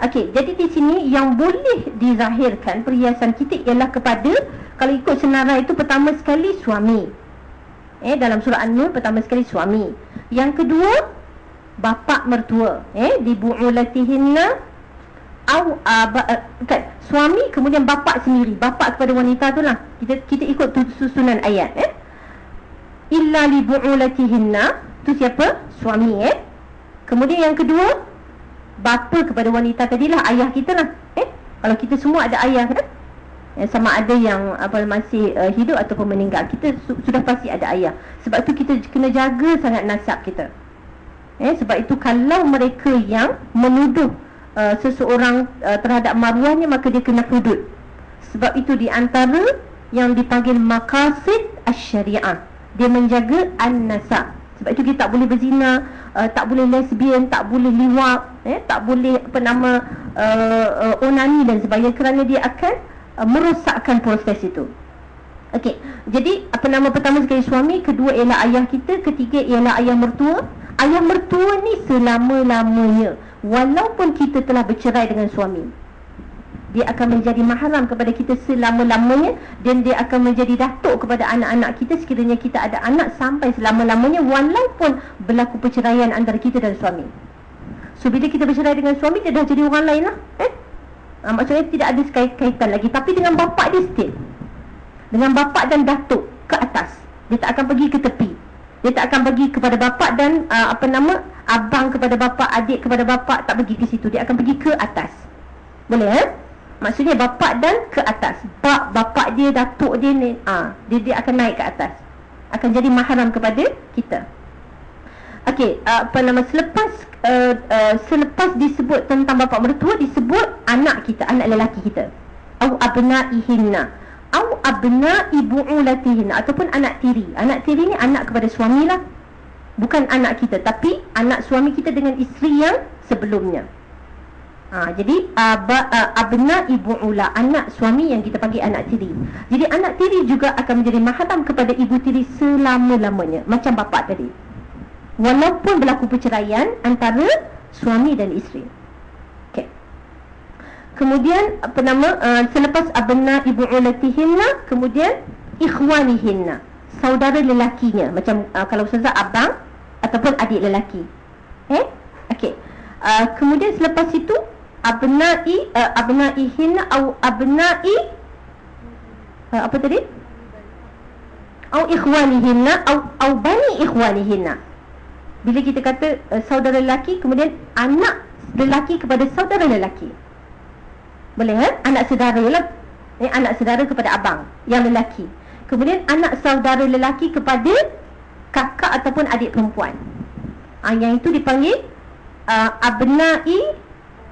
Okey, jadi di sini yang boleh dizahirkan perhiasan kita ialah kepada kalau ikut senarai itu pertama sekali suami. Eh dalam surah An-Nur pertama sekali suami. Yang kedua bapa mertua, eh di bu'ulatihinna au aba kan, suami kemudian bapa sendiri. Bapa kepada wanita tu lah. Kita kita ikut susunan ayat eh. Illa li bu'ulatihinna tu siapa? Suami eh. Kemudian yang kedua bapa kepada wanita tadilah ayah kita lah eh. Kalau kita semua ada ayah kan eh, sama ada yang apa masih uh, hidup ataupun meninggal kita su- sudah pasti ada ayah. Sebab tu kita kena jaga sangat nasab kita. Eh sebab itu kalau mereka yang menuduh uh, seseorang uh, terhadap maruahnya maka dia kena hudud. Sebab itu di antara yang dipanggil maqasid asy-syariah dia menjaga an-nasa sebab itu kita tak boleh berzina uh, tak boleh lesbian tak boleh liwat eh tak boleh apa nama uh, uh, onani dan sebagainya kerana dia akan uh, merosakkan proses itu Okey, jadi apa nama pertama sekali suami, kedua ialah ayah kita, ketiga ialah ayah mertua. Ayah mertua ni selama-lamanya walaupun kita telah bercerai dengan suami dia akan menjadi mahram kepada kita selama-lamanya dan dia akan menjadi datuk kepada anak-anak kita sekiranya kita ada anak sampai selama-lamanya walaupun berlaku perceraian antara kita dan suami so bila kita bercerai dengan suami dia dah jadi orang lain lah eh? Ha, maksudnya tidak ada kaitan lagi tapi dengan bapak dia still dengan bapak dan datuk ke atas dia tak akan pergi ke tepi dia tak akan pergi kepada bapak dan uh, apa nama abang kepada bapa, adik kepada bapa tak pergi ke situ. Dia akan pergi ke atas. Boleh eh? Maksudnya bapa dan ke atas. Bap, bapa dia, datuk dia ni, ah, dia dia akan naik ke atas. Akan jadi mahram kepada kita. Okey, uh, apa nama selepas uh, uh, selepas disebut tentang bapa mertua disebut anak kita, anak lelaki kita. Au abnaihinna. Au abnai bu'ulatihinna ataupun anak tiri. Anak tiri ni anak kepada suamilah bukan anak kita tapi anak suami kita dengan isteri yang sebelumnya. Ha, jadi aba, uh, abna ibu ula anak suami yang kita panggil anak tiri. Jadi anak tiri juga akan menjadi mahram kepada ibu tiri selama-lamanya macam bapa tadi. Walaupun berlaku perceraian antara suami dan isteri. Okay. Kemudian apa nama uh, selepas abna ibu ulatihinna kemudian ikhwanihinna saudara lelakinya macam uh, kalau ustazah abang ataupun adik lelaki. Eh? Okey. Uh, kemudian selepas itu abna'i uh, abna'ihin atau abna'i uh, apa tadi? Au ikhwanihinna au au bani ikhwanihinna. Bila kita kata uh, saudara lelaki kemudian anak lelaki kepada saudara lelaki. Boleh kan? Anak saudara lah. eh, anak saudara kepada abang yang lelaki kemudian anak saudara lelaki kepada kakak ataupun adik perempuan ha, yang itu dipanggil uh, abnai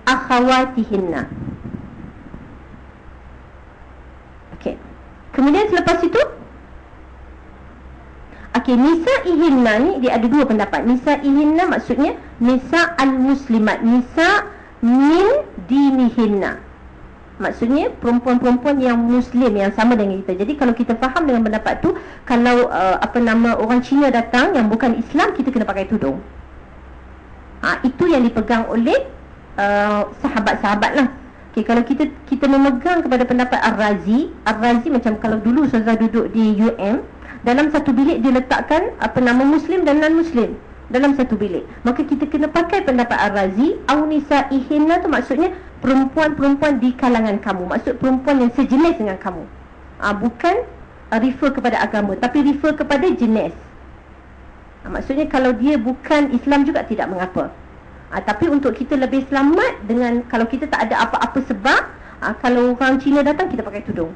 akhawatihinna okey kemudian selepas itu Okey, nisa ihinna ni dia ada dua pendapat. Nisa ihinna maksudnya nisa al-muslimat, nisa min dinihinna. Maksudnya perempuan-perempuan yang muslim yang sama dengan kita. Jadi kalau kita faham dengan pendapat tu, kalau uh, apa nama orang Cina datang yang bukan Islam, kita kena pakai tudung. Ha, itu yang dipegang oleh uh, sahabat-sahabat lah. Okay, kalau kita kita memegang kepada pendapat Ar-Razi, Ar-Razi macam kalau dulu Ustazah duduk di UM, dalam satu bilik dia letakkan apa nama muslim dan non muslim dalam satu bilik. Maka kita kena pakai pendapat Ar-Razi au nisaihinna tu maksudnya perempuan-perempuan di kalangan kamu. Maksud perempuan yang sejenis dengan kamu. Ha, bukan uh, refer kepada agama tapi refer kepada jenis. Ha, maksudnya kalau dia bukan Islam juga tidak mengapa. Ha, tapi untuk kita lebih selamat dengan kalau kita tak ada apa-apa sebab ha, kalau orang Cina datang kita pakai tudung.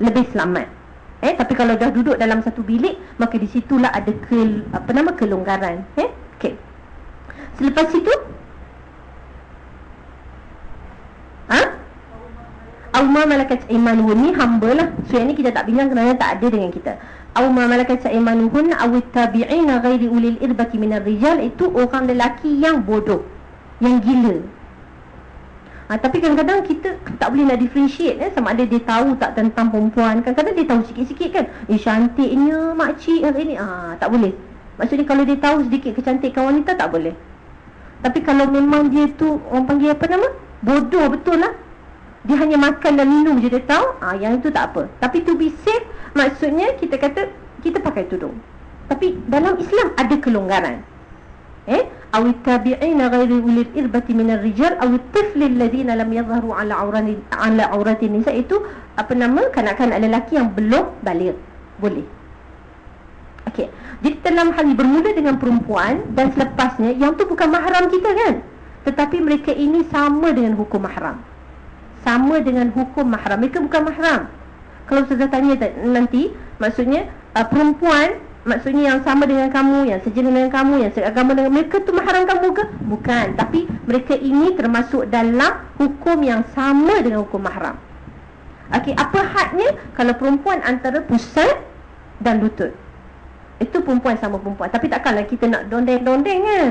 Lebih selamat Eh, tapi kalau dah duduk dalam satu bilik, maka di situlah ada ke, apa nama kelonggaran. Eh, okey. Selepas itu, ha? Auma malakat imanuhun ni hamba lah. So yang ni kita tak bincang kerana tak ada dengan kita. Auma malakat imanuhun awit tabi'ina ghairi ulil irbati minar rijal itu orang lelaki yang bodoh. Yang gila ha, Tapi kadang-kadang kita tak boleh nak differentiate eh, Sama ada dia tahu tak tentang perempuan. Kadang-kadang dia tahu sikit-sikit kan Eh cantiknya makcik ni. Ha, Tak boleh. Maksudnya kalau dia tahu sedikit kecantikan wanita tak boleh. Tapi kalau memang dia tu Orang panggil apa nama? Bodoh betul lah. Dia hanya makan dan minum je dia tahu. Ha, Yang itu tak apa. Tapi to be safe Maksudnya kita kata Kita pakai tudung. Tapi dalam Islam ada kelonggaran Eh أو التابعين غير أولي الإربة من الرجال أو الطفل الذين لم يظهروا على عورات على عورات النساء itu apa nama kanak-kanak lelaki yang belum balik boleh okey jadi dalam hal ini bermula dengan perempuan dan selepasnya yang tu bukan mahram kita kan tetapi mereka ini sama dengan hukum mahram sama dengan hukum mahram mereka bukan mahram kalau saya tanya nanti maksudnya uh, perempuan Maksudnya yang sama dengan kamu Yang sejenis dengan kamu Yang seagama dengan mereka tu mahram kamu ke? Bukan. Tapi mereka ini termasuk dalam Hukum yang sama dengan hukum mahram. Okey, apa hadnya? Kalau perempuan antara pusat Dan lutut. Itu perempuan sama perempuan. Tapi takkanlah kita nak dondeng-dondeng kan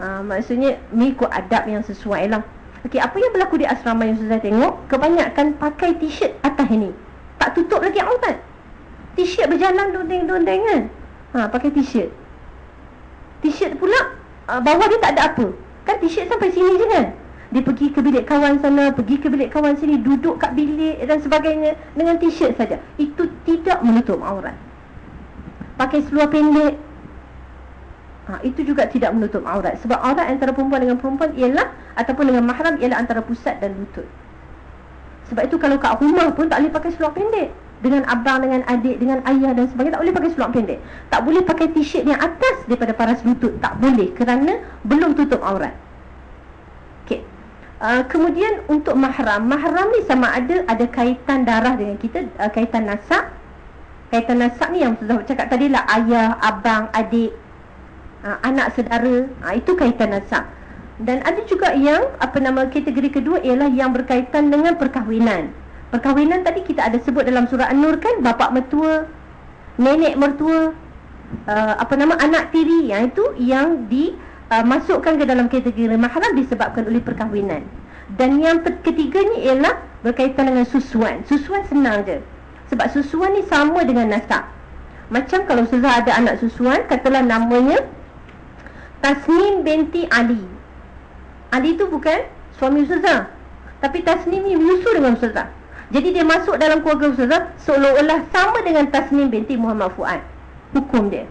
ha, Maksudnya Mengikut adab yang sesuai lah. Okey, apa yang berlaku di asrama yang saya tengok Kebanyakan pakai t-shirt atas ini. Tak tutup lagi aurat T-shirt berjalan dondeng-dondeng kan? Ha, Pakai t-shirt. T-shirt pula uh, Bawah dia tak ada apa. Kan t-shirt sampai sini je kan? Dia pergi ke bilik kawan sana Pergi ke bilik kawan sini Duduk kat bilik dan sebagainya Dengan t-shirt saja. Itu tidak menutup aurat. Pakai seluar pendek. Ha, Itu juga tidak menutup aurat. Sebab aurat antara perempuan dengan perempuan Ialah Ataupun dengan mahram Ialah antara pusat dan lutut. Sebab itu kalau kat rumah pun Tak boleh pakai seluar pendek dengan abang, dengan adik, dengan ayah dan sebagainya tak boleh pakai seluar pendek. Tak boleh pakai t-shirt yang atas daripada paras lutut. Tak boleh kerana belum tutup aurat. Okey. Uh, kemudian untuk mahram, mahram ni sama ada ada kaitan darah dengan kita, uh, kaitan nasab. Kaitan nasab ni yang sudah cakap tadi lah ayah, abang, adik, uh, anak saudara. Uh, itu kaitan nasab. Dan ada juga yang apa nama kategori kedua ialah yang berkaitan dengan perkahwinan. Perkahwinan tadi kita ada sebut dalam surah An-Nur kan? Bapak mertua Nenek mertua uh, Apa nama anak tiri. Yang itu yang dimasukkan uh, ke dalam kategori mahram Disebabkan oleh perkahwinan. Dan yang ketiganya ialah Berkaitan dengan susuan. Susuan senang je. Sebab susuan ni sama dengan nasab. Macam kalau Suzah ada anak susuan Katalah namanya Tasnim binti Ali. Ali tu bukan suami Suzah Tapi Tasnim ni menyusul dengan Suzah jadi dia masuk dalam keluarga Ustazah Seolah-olah sama dengan Tasnim binti Muhammad Fuad. Hukum dia.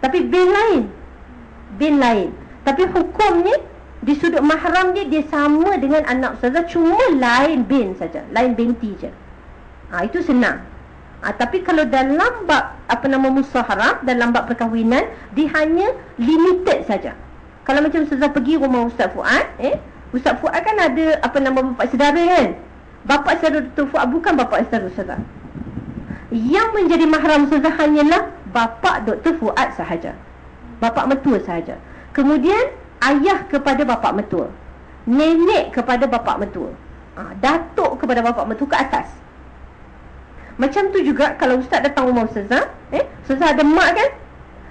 Tapi bin lain. Bin lain. Tapi hukumnya Di sudut mahram dia Dia sama dengan anak Ustazah. Cuma lain bin saja, Lain binti je. Ha, Itu senang. Ha, Tapi kalau dalam bab Apa nama musaharam Dalam bab perkahwinan Dia hanya limited saja. Kalau macam Ustazah pergi rumah Ustaz Fuad eh, Ustaz Fuad kan ada Apa nama bapak sedara kan bapa saudara Dr. Fuad bukan bapa saudara Ustazah yang menjadi mahram Ustazah hanyalah bapa Dr. Fuad sahaja. Bapa mertua sahaja. Kemudian ayah kepada bapa mertua nenek kepada bapa mertua ha, datuk kepada bapa mertua ke atas. Macam tu juga kalau ustaz datang rumah ustazah eh ustazah ada mak kan?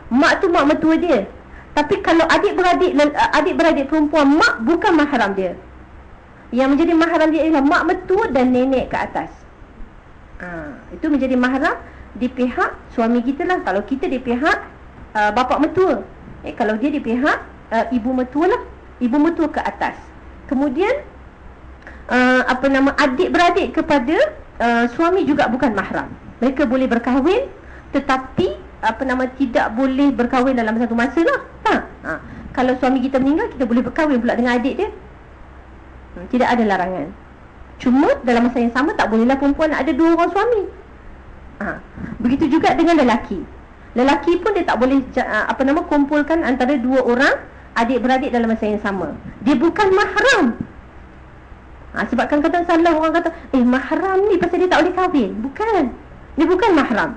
Mak tu mak mertua dia. Tapi kalau adik-beradik adik-beradik perempuan mak bukan mahram dia yang menjadi mahram dia ialah mak mertua dan nenek ke atas. Ha, itu menjadi mahram di pihak suami kita lah. Kalau kita di pihak uh, bapa mertua. Eh, kalau dia di pihak uh, ibu mertua lah. Ibu mertua ke atas. Kemudian uh, apa nama adik-beradik kepada uh, suami juga bukan mahram. Mereka boleh berkahwin tetapi apa nama tidak boleh berkahwin dalam satu masa lah. Tak ha. kalau suami kita meninggal kita boleh berkahwin pula dengan adik dia hmm, tidak ada larangan. Cuma dalam masa yang sama tak bolehlah perempuan ada dua orang suami. Ha. begitu juga dengan lelaki. Lelaki pun dia tak boleh apa nama kumpulkan antara dua orang adik-beradik dalam masa yang sama. Dia bukan mahram. Ha, sebab kadang-kadang salah orang kata eh mahram ni pasal dia tak boleh kahwin. Bukan. Dia bukan mahram.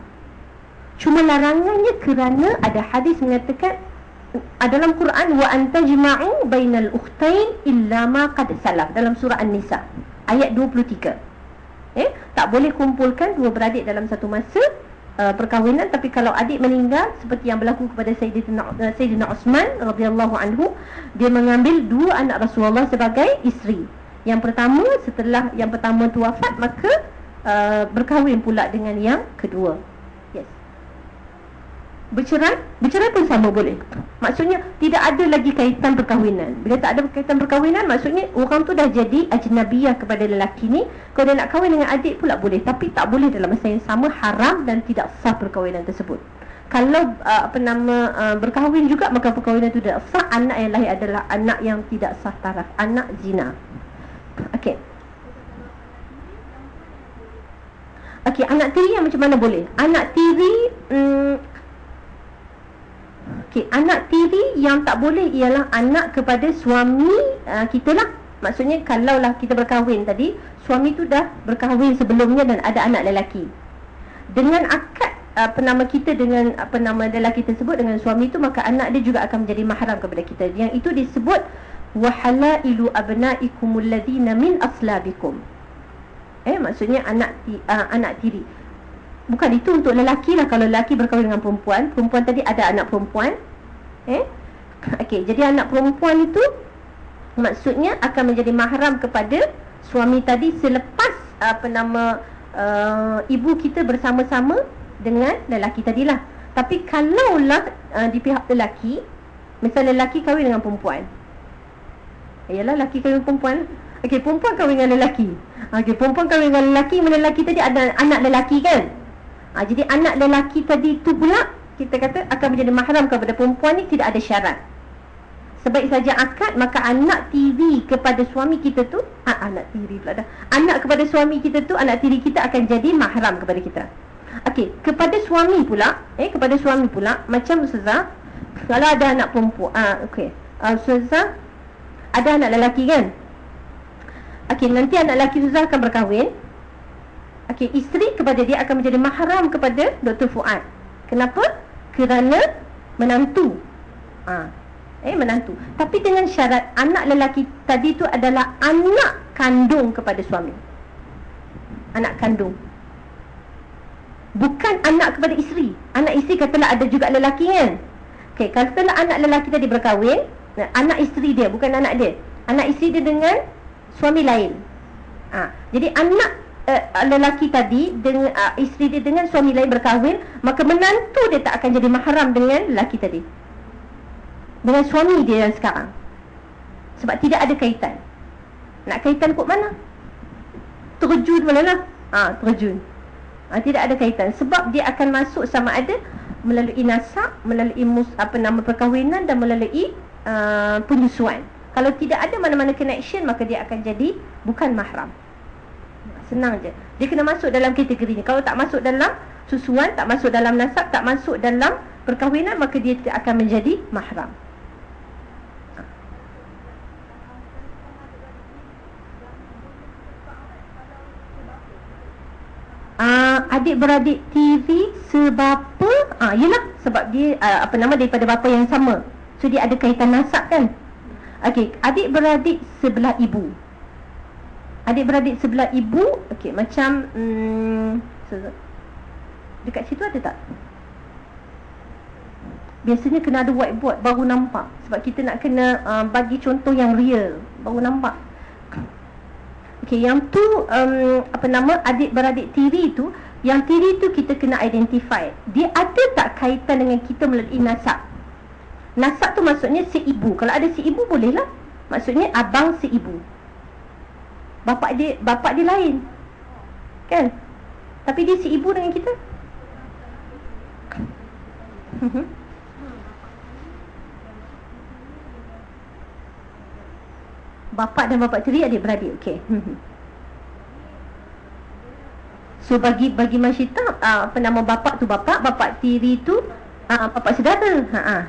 Cuma larangannya kerana ada hadis mengatakan dalam Quran wa antajma'u bainal ukhtain illa ma qad salaf dalam surah An-Nisa ayat 23. Eh, tak boleh kumpulkan dua beradik dalam satu masa uh, perkahwinan tapi kalau adik meninggal seperti yang berlaku kepada Sayyidina uh, Sayyidina Osman radhiyallahu anhu dia mengambil dua anak Rasulullah sebagai isteri. Yang pertama setelah yang pertama tu wafat maka uh, berkahwin pula dengan yang kedua bercerai? Bercerai pun sama boleh. Maksudnya tidak ada lagi kaitan perkahwinan. Bila tak ada kaitan perkahwinan maksudnya orang tu dah jadi ajnabiyah kepada lelaki ni kalau dia nak kahwin dengan adik pula boleh. Tapi tak boleh dalam masa yang sama haram dan tidak sah perkahwinan tersebut. Kalau uh, apa nama uh, berkahwin juga maka perkahwinan itu tidak sah. Anak yang lahir adalah anak yang tidak sah taraf. Anak zina. Okey. Okey, anak tiri yang macam mana boleh? Anak tiri, hmm, Okey, anak tiri yang tak boleh ialah anak kepada suami uh, kita lah. Maksudnya kalaulah kita berkahwin tadi, suami tu dah berkahwin sebelumnya dan ada anak lelaki. Dengan akad apa nama kita dengan apa nama lelaki tersebut dengan suami tu maka anak dia juga akan menjadi mahram kepada kita. Yang itu disebut wahalailu abnaikum alladhina min aslabikum. Eh maksudnya anak uh, anak tiri. Bukan itu untuk lelaki lah. Kalau lelaki berkahwin dengan perempuan Perempuan tadi ada anak perempuan Eh? Okey, jadi anak perempuan itu Maksudnya akan menjadi mahram kepada Suami tadi selepas Apa nama uh, Ibu kita bersama-sama Dengan lelaki tadilah. Tapi kalaulah uh, Di pihak lelaki Misalnya lelaki kahwin dengan perempuan. Yalah lelaki kahwin dengan perempuan. Okey, perempuan kahwin dengan lelaki. Okey, perempuan kahwin dengan lelaki Mana lelaki tadi ada anak lelaki kan ha, Jadi anak lelaki tadi tu pula Kita kata akan menjadi mahram kepada perempuan ni Tidak ada syarat. Sebaik saja akad Maka anak tiri kepada suami kita tu ha, Anak tiri pula dah. Anak kepada suami kita tu Anak tiri kita akan jadi mahram kepada kita. Okey, kepada suami pula Eh, kepada suami pula Macam Ustazah Kalau ada anak perempuan ah, Okey, uh, Ustazah Ada anak lelaki kan? Okey, nanti anak lelaki Ustazah akan berkahwin Okey, isteri kepada dia akan menjadi mahram kepada Dr. Fuad. Kenapa? Kerana menantu. Ha. Eh, menantu. Tapi dengan syarat anak lelaki tadi tu adalah anak kandung kepada suami. Anak kandung. Bukan anak kepada isteri. Anak isteri katalah ada juga lelaki kan? Okey, katalah anak lelaki tadi berkahwin, anak isteri dia bukan anak dia. Anak isteri dia dengan suami lain. Ha. Jadi anak uh, lelaki tadi dengan uh, isteri dia dengan suami lain berkahwin maka menantu dia tak akan jadi mahram dengan lelaki tadi. Dengan suami dia yang sekarang. Sebab tidak ada kaitan. Nak kaitan kot mana? Terjun mana lah. Ha, terjun. Ha, tidak ada kaitan. Sebab dia akan masuk sama ada melalui nasab melalui mus, apa nama perkahwinan dan melalui uh, penyusuan. Kalau tidak ada mana-mana connection maka dia akan jadi bukan mahram Senang je. Dia kena masuk dalam kategori ni Kalau tak masuk dalam susuan Tak masuk dalam nasab Tak masuk dalam perkahwinan Maka dia akan menjadi mahram. Adik-beradik TV sebapa? Ah yalah sebab dia uh, apa nama daripada bapa yang sama. So dia ada kaitan nasab kan? Okey adik-beradik sebelah ibu adik-beradik sebelah ibu okey macam hmm, dekat situ ada tak biasanya kena ada whiteboard baru nampak sebab kita nak kena uh, bagi contoh yang real baru nampak Okey, yang tu um, apa nama adik-beradik tiri tu, yang tiri tu kita kena identify. Dia ada tak kaitan dengan kita melalui nasab? Nasab tu maksudnya si ibu. Kalau ada si ibu boleh lah. Maksudnya abang si ibu. Bapak dia bapak dia lain. Kan? Tapi dia si ibu dengan kita. Bapak dan bapak tiri adik-beradik. Okey. So bagi bagi masyita uh, apa nama bapak tu bapak, bapak tiri tu uh, bapak saudara. Ha ah.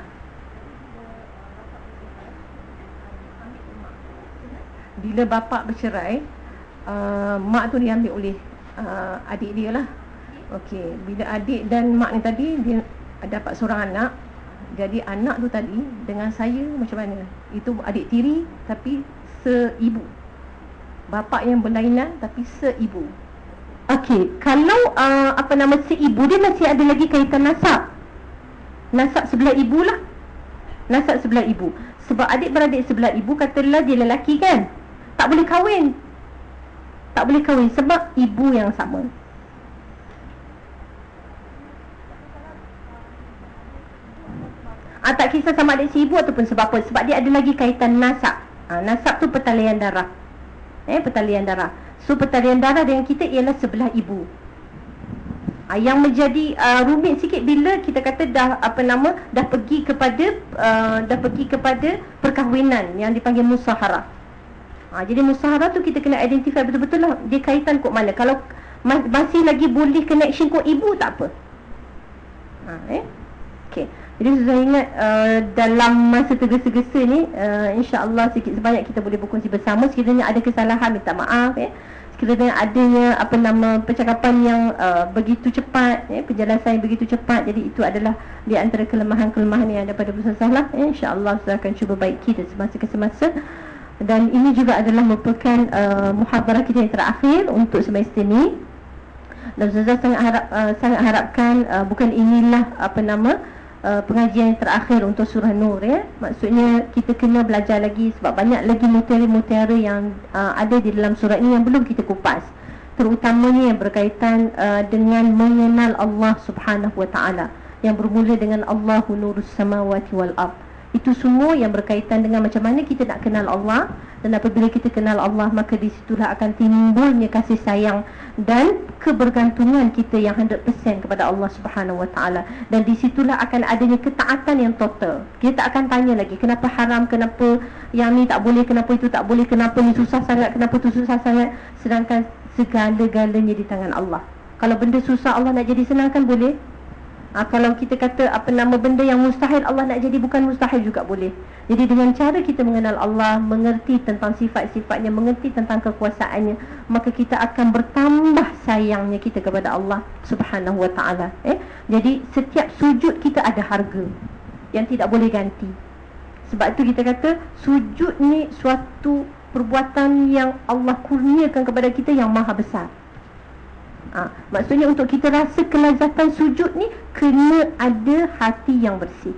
Bila bapak bercerai, uh, mak tu diambil oleh uh, adik dia lah. Okey, bila adik dan mak ni tadi dia dapat seorang anak, jadi anak tu tadi dengan saya macam mana? Itu adik tiri tapi seibu. Bapa yang berlainan tapi seibu. Okey, kalau uh, apa nama seibu dia masih ada lagi kaitan nasab. Nasab sebelah ibu lah. Nasab sebelah ibu. Sebab adik-beradik sebelah ibu katalah dia lelaki kan Tak boleh kahwin. Tak boleh kahwin sebab ibu yang sama. Ah, tak kisah sama adik si ibu ataupun sebab apa. Sebab dia ada lagi kaitan nasab. Ha, Nasab tu pertalian darah. Eh pertalian darah. So pertalian darah dengan kita ialah sebelah ibu. Ha, Yang menjadi uh, rumit sikit bila kita kata dah apa nama Dah pergi kepada uh, Dah pergi kepada perkahwinan yang dipanggil musahara ha, Jadi musahara tu kita kena identify betul-betul lah Dia kaitan kok mana Kalau masih lagi boleh connection kok ibu tak apa ha, eh? Okay jadi saya ingat uh, dalam masa tergesa-gesa ni uh, InsyaAllah sikit sebanyak kita boleh berkongsi bersama Sekiranya ada kesalahan minta maaf ya. Sekiranya adanya apa nama percakapan yang uh, begitu cepat ya, Penjelasan yang begitu cepat Jadi itu adalah di antara kelemahan-kelemahan yang ada pada Ustaz Salah ya. InsyaAllah saya akan cuba baiki dan semasa ke semasa Dan ini juga adalah merupakan uh, muhabarah kita yang terakhir untuk semester ini Dan Ustaz sangat harap uh, sangat harapkan uh, bukan inilah apa nama uh, pengajian yang terakhir untuk surah Nur ya. Maksudnya kita kena belajar lagi sebab banyak lagi mutiara-mutiara yang uh, ada di dalam surah ini yang belum kita kupas. Terutamanya yang berkaitan uh, dengan mengenal Allah Subhanahu Wa Taala yang bermula dengan Allahu Nurus Samawati wal Ard. Itu semua yang berkaitan dengan macam mana kita nak kenal Allah dan apabila kita kenal Allah maka di situlah akan timbulnya kasih sayang dan kebergantungan kita yang 100% kepada Allah Subhanahu Taala dan di situlah akan adanya ketaatan yang total. Kita tak akan tanya lagi kenapa haram, kenapa yang ni tak boleh, kenapa itu tak boleh, kenapa ni susah sangat, kenapa tu susah sangat sedangkan segala-galanya di tangan Allah. Kalau benda susah Allah nak jadi senang kan boleh? Ha, Kalau kita kata apa nama benda yang mustahil Allah nak jadi bukan mustahil juga boleh. Jadi dengan cara kita mengenal Allah Mengerti tentang sifat-sifatnya Mengerti tentang kekuasaannya Maka kita akan bertambah sayangnya kita kepada Allah Subhanahu wa ta'ala eh? Jadi setiap sujud kita ada harga Yang tidak boleh ganti. Sebab itu kita kata Sujud ni suatu perbuatan yang Allah kurniakan kepada kita yang maha besar ha, Maksudnya untuk kita rasa kelazatan sujud ni Kena ada hati yang bersih.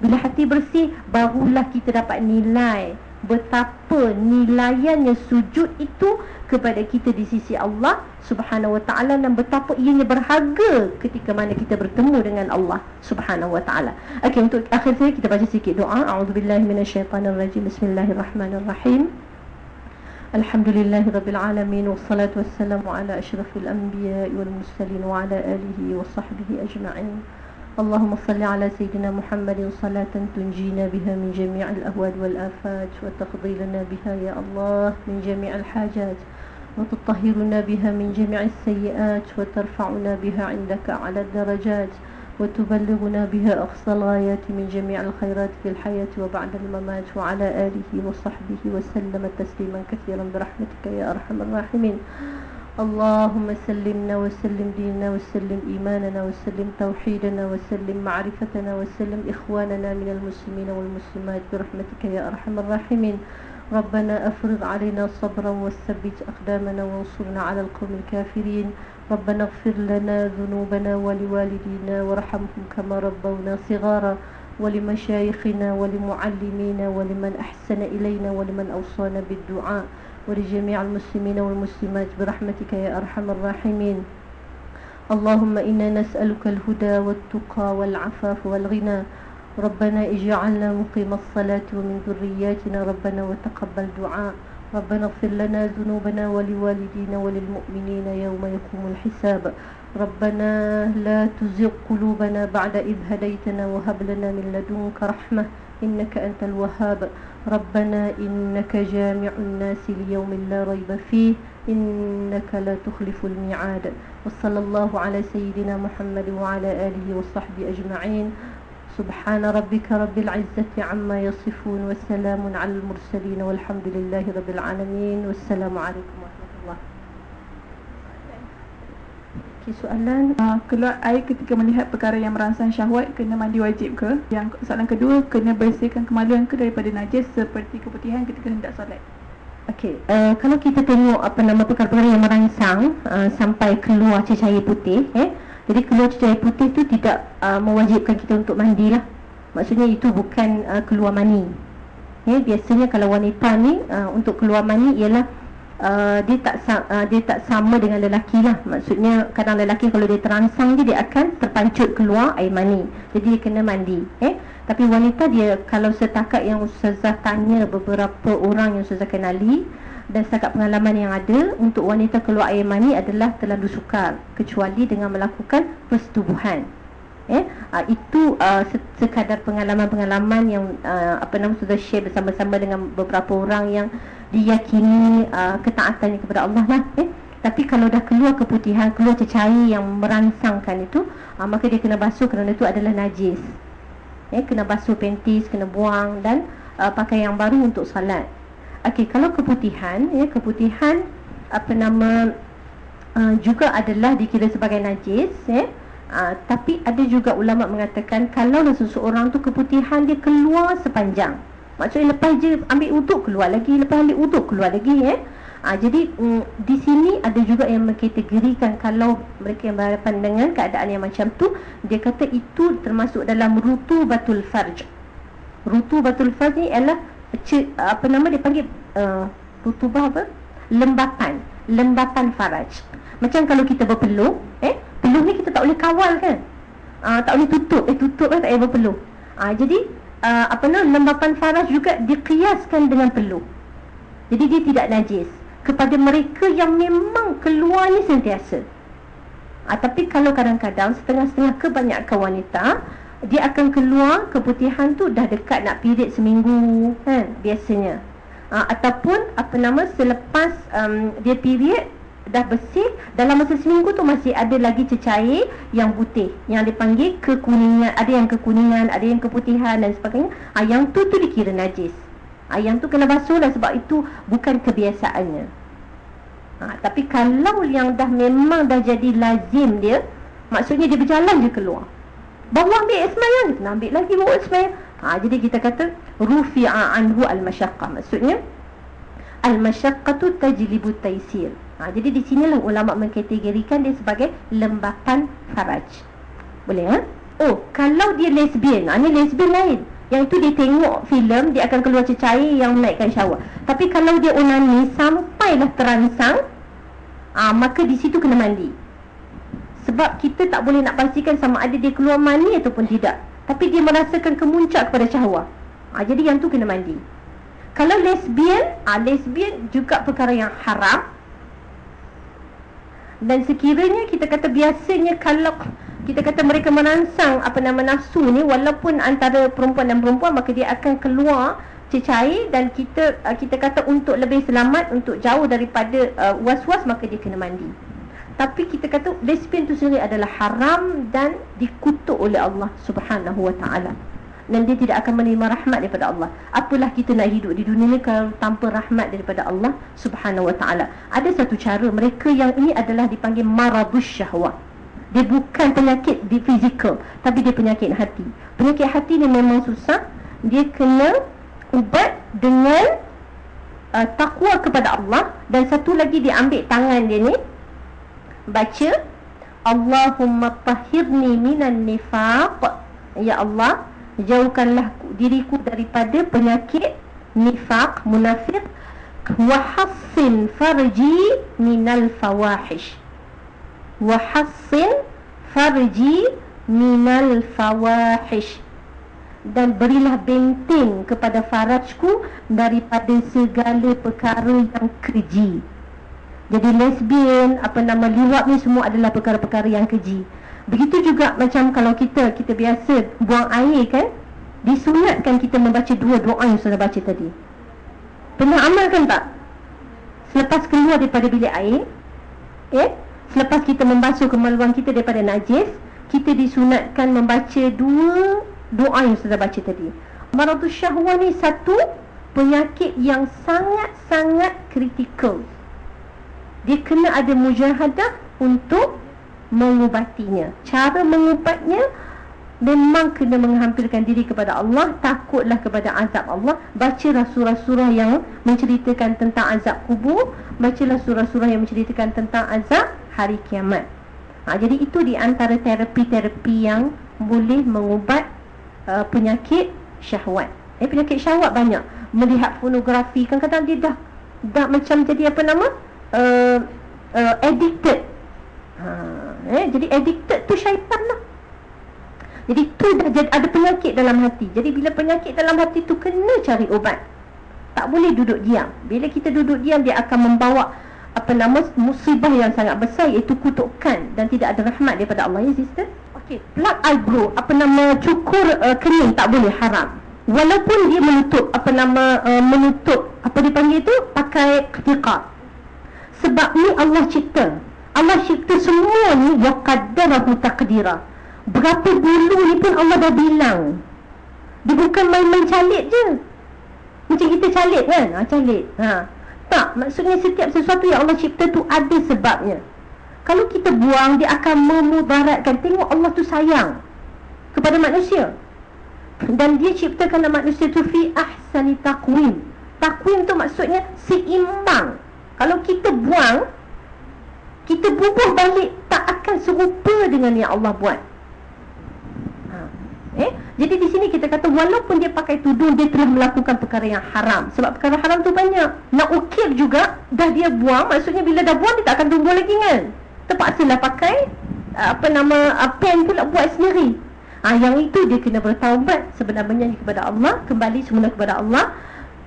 Bila hati bersih Barulah kita dapat nilai Betapa nilaiannya sujud itu Kepada kita di sisi Allah Subhanahu wa ta'ala Dan betapa ianya berharga Ketika mana kita bertemu dengan Allah Subhanahu wa ta'ala. Okey untuk akhir saya kita baca sikit doa. A'udzubillahiminasyaitanirrajim Bismillahirrahmanirrahim الحمد لله رب العالمين والصلاة والسلام على أشرف الأنبياء والمرسلين وعلى آله وصحبه أجمعين. اللهم صل على سيدنا محمد صلاة تنجينا بها من جميع الأهوال والآفات وتقضي لنا بها يا الله من جميع الحاجات وتطهرنا بها من جميع السيئات وترفعنا بها عندك على الدرجات. وتبلغنا بها أقصى الغايات من جميع الخيرات في الحياة وبعد الممات وعلى آله وصحبه وسلم تسليما كثيرا برحمتك يا أرحم الراحمين. اللهم سلمنا وسلم ديننا وسلم إيماننا وسلم توحيدنا وسلم معرفتنا وسلم إخواننا من المسلمين والمسلمات برحمتك يا أرحم الراحمين. ربنا أفرغ علينا صبرا وثبت أقدامنا وانصرنا على القوم الكافرين. ربنا اغفر لنا ذنوبنا ولوالدينا وارحمهم كما ربونا صغارا ولمشايخنا ولمعلمينا ولمن أحسن إلينا ولمن أوصانا بالدعاء ولجميع المسلمين والمسلمات برحمتك يا أرحم الراحمين. اللهم إنا نسألك الهدى والتقى والعفاف والغنى. ربنا اجعلنا مقيم الصلاة ومن ذرياتنا ربنا وتقبل دعاء. ربنا اغفر لنا ذنوبنا ولوالدينا وللمؤمنين يوم يقوم الحساب. ربنا لا تزغ قلوبنا بعد إذ هديتنا وهب لنا من لدنك رحمة إنك أنت الوهاب. ربنا إنك جامع الناس ليوم لا ريب فيه إنك لا تخلف الميعاد. وصلى الله على سيدنا محمد وعلى آله وصحبه أجمعين. سبحان ربك رب العزة عما يصفون وسلام على المرسلين والحمد لله رب العالمين والسلام عليكم ورحمة الله Okay, soalan Uh, keluar air ketika melihat perkara yang merangsang syahwat kena mandi wajib ke? Yang soalan kedua, kena bersihkan kemaluan ke daripada najis seperti keputihan ketika hendak solat? Okey, uh, kalau kita tengok apa nama perkara-perkara yang merangsang uh, sampai keluar cecair putih, eh, jadi keluar cecair putih tu tidak uh, mewajibkan kita untuk mandi lah. Maksudnya itu bukan uh, keluar mani. Eh, biasanya kalau wanita ni uh, untuk keluar mani ialah uh, dia tak uh, dia tak sama dengan lelaki lah maksudnya kadang lelaki kalau dia terangsang je dia akan terpancut keluar air mani jadi dia kena mandi eh tapi wanita dia kalau setakat yang ustazah tanya beberapa orang yang ustazah kenali dan setakat pengalaman yang ada untuk wanita keluar air mani adalah terlalu sukar kecuali dengan melakukan persetubuhan. Eh uh, itu uh, sekadar pengalaman-pengalaman yang uh, apa nama sudah share bersama-sama dengan beberapa orang yang diyakini uh, ketaatannya kepada Allah lah eh. Tapi kalau dah keluar keputihan keluar cecair yang merangsangkan itu uh, maka dia kena basuh kerana itu adalah najis. Eh kena basuh pentis kena buang dan uh, pakai yang baru untuk salat okey kalau keputihan ya keputihan apa nama uh, juga adalah dikira sebagai najis eh Uh, tapi ada juga ulama mengatakan kalau seseorang tu keputihan dia keluar sepanjang. Maksudnya lepas je ambil uduk keluar lagi lepas ambil uduk keluar lagi eh uh, jadi um, di sini ada juga yang mengkategorikan kalau mereka yang berhadapan dengan keadaan yang macam tu dia kata itu termasuk dalam rutu batul farj. Rutu batul farj ni ialah apa nama dia panggil? Uh, rutubah apa? Lembapan lembapan faraj. Macam kalau kita berpeluh eh peluh ni kita tak boleh kawal kan uh, tak boleh tutup. Eh tutup kan tak payah berpeluh. Uh, jadi uh, apa nama lembapan faraj juga dikiaskan dengan peluh. Jadi dia tidak najis kepada mereka yang memang keluar ni sentiasa. Uh, tapi kalau kadang-kadang setengah-setengah kebanyakan wanita dia akan keluar keputihan tu dah dekat nak period seminggu kan biasanya. Uh, ataupun apa nama selepas um, dia period dah bersih dalam masa seminggu tu masih ada lagi cecair yang putih yang dipanggil kekuningan ada yang kekuningan ada yang keputihan dan sebagainya. Ha, yang tu tu dikira najis. Ha, yang tu kena basuh lah sebab itu bukan kebiasaannya. Ha, tapi kalau yang dah memang dah jadi lazim dia maksudnya dia berjalan je keluar bawa ambil air semayang kita ambil lagi air semayang ha, jadi kita kata rufi'a anhu al-masyaqqah maksudnya al-masyaqqatu tajlibu taisir Ha, jadi di sinilah ulama mengkategorikan dia sebagai lembapan faraj. Boleh ha? Oh, kalau dia lesbian, ha, lesbian lain. Yang itu dia tengok filem dia akan keluar cecair yang menaikkan syahwat. Tapi kalau dia onani sampailah terangsang, ha, maka di situ kena mandi. Sebab kita tak boleh nak pastikan sama ada dia keluar mani ataupun tidak. Tapi dia merasakan kemuncak kepada syahwat. Ha, jadi yang tu kena mandi. Kalau lesbian, ha, lesbian juga perkara yang haram dan sekiranya kita kata biasanya kalau kita kata mereka merangsang apa nama nafsu ni walaupun antara perempuan dan perempuan maka dia akan keluar cecair dan kita uh, kita kata untuk lebih selamat untuk jauh daripada uh, was-was maka dia kena mandi tapi kita kata lesbian tu sendiri adalah haram dan dikutuk oleh Allah Subhanahu wa taala dan dia tidak akan menerima rahmat daripada Allah. Apalah kita nak hidup di dunia ni kalau tanpa rahmat daripada Allah Subhanahu wa taala. Ada satu cara mereka yang ini adalah dipanggil maradus syahwat. Dia bukan penyakit di fizikal, tapi dia penyakit hati. Penyakit hati ni memang susah. Dia kena ubat dengan uh, takwa kepada Allah dan satu lagi dia ambil tangan dia ni baca Allahumma tahhirni minan nifaq. Ya Allah jauhkanlah diriku daripada penyakit nifaq munafik. Wa hassin farji minal fawahish. Wa hassin farji minal fawahish. Dan berilah benteng kepada farajku daripada segala perkara yang keji. Jadi lesbian, apa nama liwat ni semua adalah perkara-perkara yang keji. Begitu juga macam kalau kita kita biasa buang air kan Disunatkan kita membaca dua doa yang sudah baca tadi Pernah amalkan tak? Selepas keluar daripada bilik air eh? Selepas kita membasuh kemaluan kita daripada najis Kita disunatkan membaca dua doa yang sudah baca tadi Maradus syahwah ni satu penyakit yang sangat-sangat kritikal Dia kena ada mujahadah untuk mengubatinya. Cara mengubatnya Memang kena menghampirkan diri kepada Allah Takutlah kepada azab Allah. Bacalah surah-surah yang menceritakan tentang azab kubur Bacalah surah-surah yang menceritakan tentang azab hari kiamat. Ha, Jadi itu di antara terapi-terapi yang boleh mengubat uh, penyakit syahwat. Eh penyakit syahwat banyak. Melihat pornografi Kadang-kadang dia dah Dah macam jadi apa nama uh, uh, Addicted. Ha, eh, Jadi addicted tu syaitan lah. Jadi tu dah jadi, ada penyakit dalam hati. Jadi bila penyakit dalam hati tu Kena cari obat Tak boleh duduk diam. Bila kita duduk diam Dia akan membawa Apa nama Musibah yang sangat besar Iaitu kutukan. Dan tidak ada rahmat daripada Allah. Ya sister? Okey. Plug eyebrow Apa nama Cukur uh, kening Tak boleh haram. Walaupun dia menutup Apa nama uh, Menutup Apa dipanggil tu? Pakai ketika Sebab ni Allah cipta Allah cipta semua ni wa qaddarahu taqdira. Berapa bulu ni pun Allah dah bilang. Dia bukan main-main calik je. Macam kita calik kan? Ha, calik. Ha. Tak, maksudnya setiap sesuatu yang Allah cipta tu ada sebabnya. Kalau kita buang, dia akan memudaratkan. Tengok Allah tu sayang kepada manusia. Dan dia ciptakan manusia tu fi ahsani taqwim. Taqwim tu maksudnya seimbang. Kalau kita buang, kita bubuh balik tak akan serupa dengan yang Allah buat. Ha. Eh, jadi di sini kita kata walaupun dia pakai tudung dia telah melakukan perkara yang haram. Sebab perkara haram tu banyak. Nak ukir juga dah dia buang, maksudnya bila dah buang dia tak akan tumbuh lagi kan. Terpaksalah pakai apa nama pen pula buat sendiri. Ah ha, yang itu dia kena bertaubat sebenarnya kepada Allah, kembali semula kepada Allah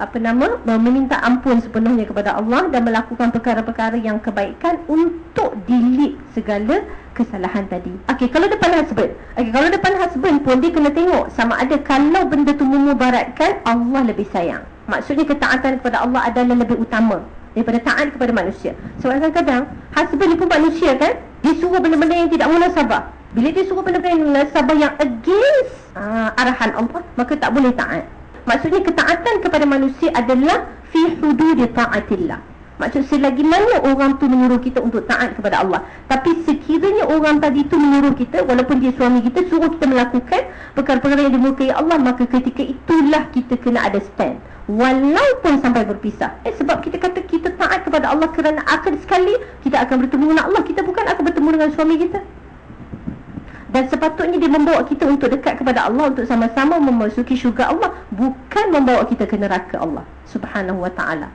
apa nama meminta ampun sepenuhnya kepada Allah dan melakukan perkara-perkara yang kebaikan untuk delete segala kesalahan tadi. Okey, kalau depan husband. Okey, kalau depan husband pun dia kena tengok sama ada kalau benda tu memubaratkan Allah lebih sayang. Maksudnya ketaatan kepada Allah adalah lebih utama daripada taat kepada manusia. Sebab kadang-kadang husband ni pun manusia kan? Dia suruh benda-benda yang tidak munasabah. Bila dia suruh benda-benda yang munasabah yang against uh, arahan Allah, maka tak boleh taat. Maksudnya ketaatan kepada manusia adalah fi hududi taatillah. Maksud selagi mana orang tu menyuruh kita untuk taat kepada Allah. Tapi sekiranya orang tadi tu menyuruh kita Walaupun dia suami kita Suruh kita melakukan Perkara-perkara yang dimurkai Allah Maka ketika itulah kita kena ada stand. Walaupun sampai berpisah. Eh, Sebab kita kata kita taat kepada Allah Kerana akan sekali Kita akan bertemu dengan Allah. Kita bukan akan bertemu dengan suami kita dan sepatutnya dia membawa kita untuk dekat kepada Allah Untuk sama-sama memasuki syurga Allah Bukan membawa kita ke neraka Allah Subhanahu wa ta'ala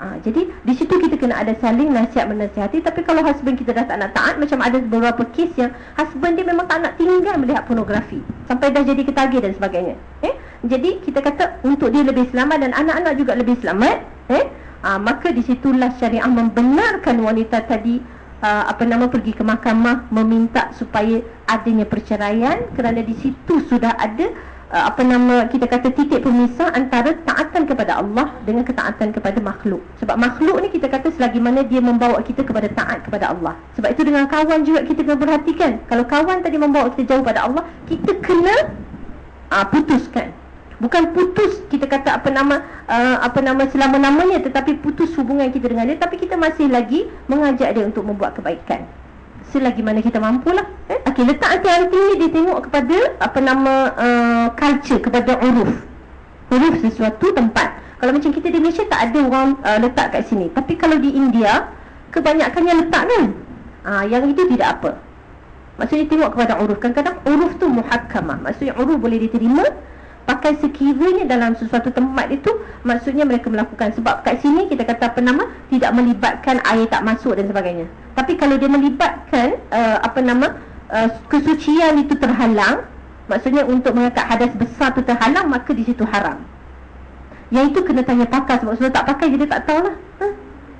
ha, Jadi di situ kita kena ada saling nasihat menasihati Tapi kalau husband kita dah tak nak taat Macam ada beberapa kes yang Husband dia memang tak nak tinggal melihat pornografi Sampai dah jadi ketagih dan sebagainya eh? Jadi kita kata untuk dia lebih selamat Dan anak-anak juga lebih selamat eh? ha, Maka di situlah syariah membenarkan wanita tadi uh, apa nama pergi ke mahkamah meminta supaya adanya perceraian kerana di situ sudah ada uh, apa nama kita kata titik pemisah antara taatan kepada Allah dengan ketaatan kepada makhluk. Sebab makhluk ni kita kata selagi mana dia membawa kita kepada taat kepada Allah. Sebab itu dengan kawan juga kita kena perhatikan. Kalau kawan tadi membawa kita jauh pada Allah, kita kena uh, putuskan bukan putus kita kata apa nama uh, apa nama selama-lamanya tetapi putus hubungan kita dengan dia. Tapi kita masih lagi mengajak dia untuk membuat kebaikan. Selagi mana kita mampu lah eh? okay, letak ni dia tengok kepada apa nama uh, culture kepada uruf. Uruf sesuatu tempat. Kalau macam kita di Malaysia tak ada orang uh, letak kat sini. Tapi kalau di India kebanyakannya letak kan? Uh, yang itu tidak apa. Maksudnya tengok kepada uruf. Kadang-kadang uruf tu muhakkamah. Maksudnya uruf boleh diterima Pakai sekiranya dalam sesuatu tempat itu Maksudnya mereka melakukan. Sebab kat sini kita kata apa nama? Tidak melibatkan air tak masuk dan sebagainya. Tapi kalau dia melibatkan uh, Apa nama? Uh, Kesucian itu terhalang Maksudnya untuk mengangkat hadas besar tu terhalang Maka di situ haram. Yang itu kena tanya pakar. Sebab sudah tak pakai jadi tak tahulah. Ha?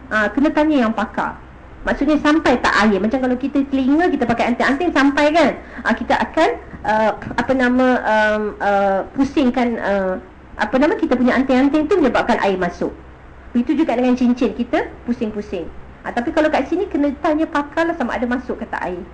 ha, Kena tanya yang pakar Maksudnya sampai tak air. Macam kalau kita telinga Kita pakai anting-anting Sampai kan? Uh, Kita akan uh, Apa nama um, uh, Pusingkan uh, Apa nama Kita punya anting-anting tu Menyebabkan air masuk. Itu juga dengan cincin Kita pusing-pusing. Uh, Tapi kalau kat sini Kena tanya pakar lah Sama ada masuk ke tak air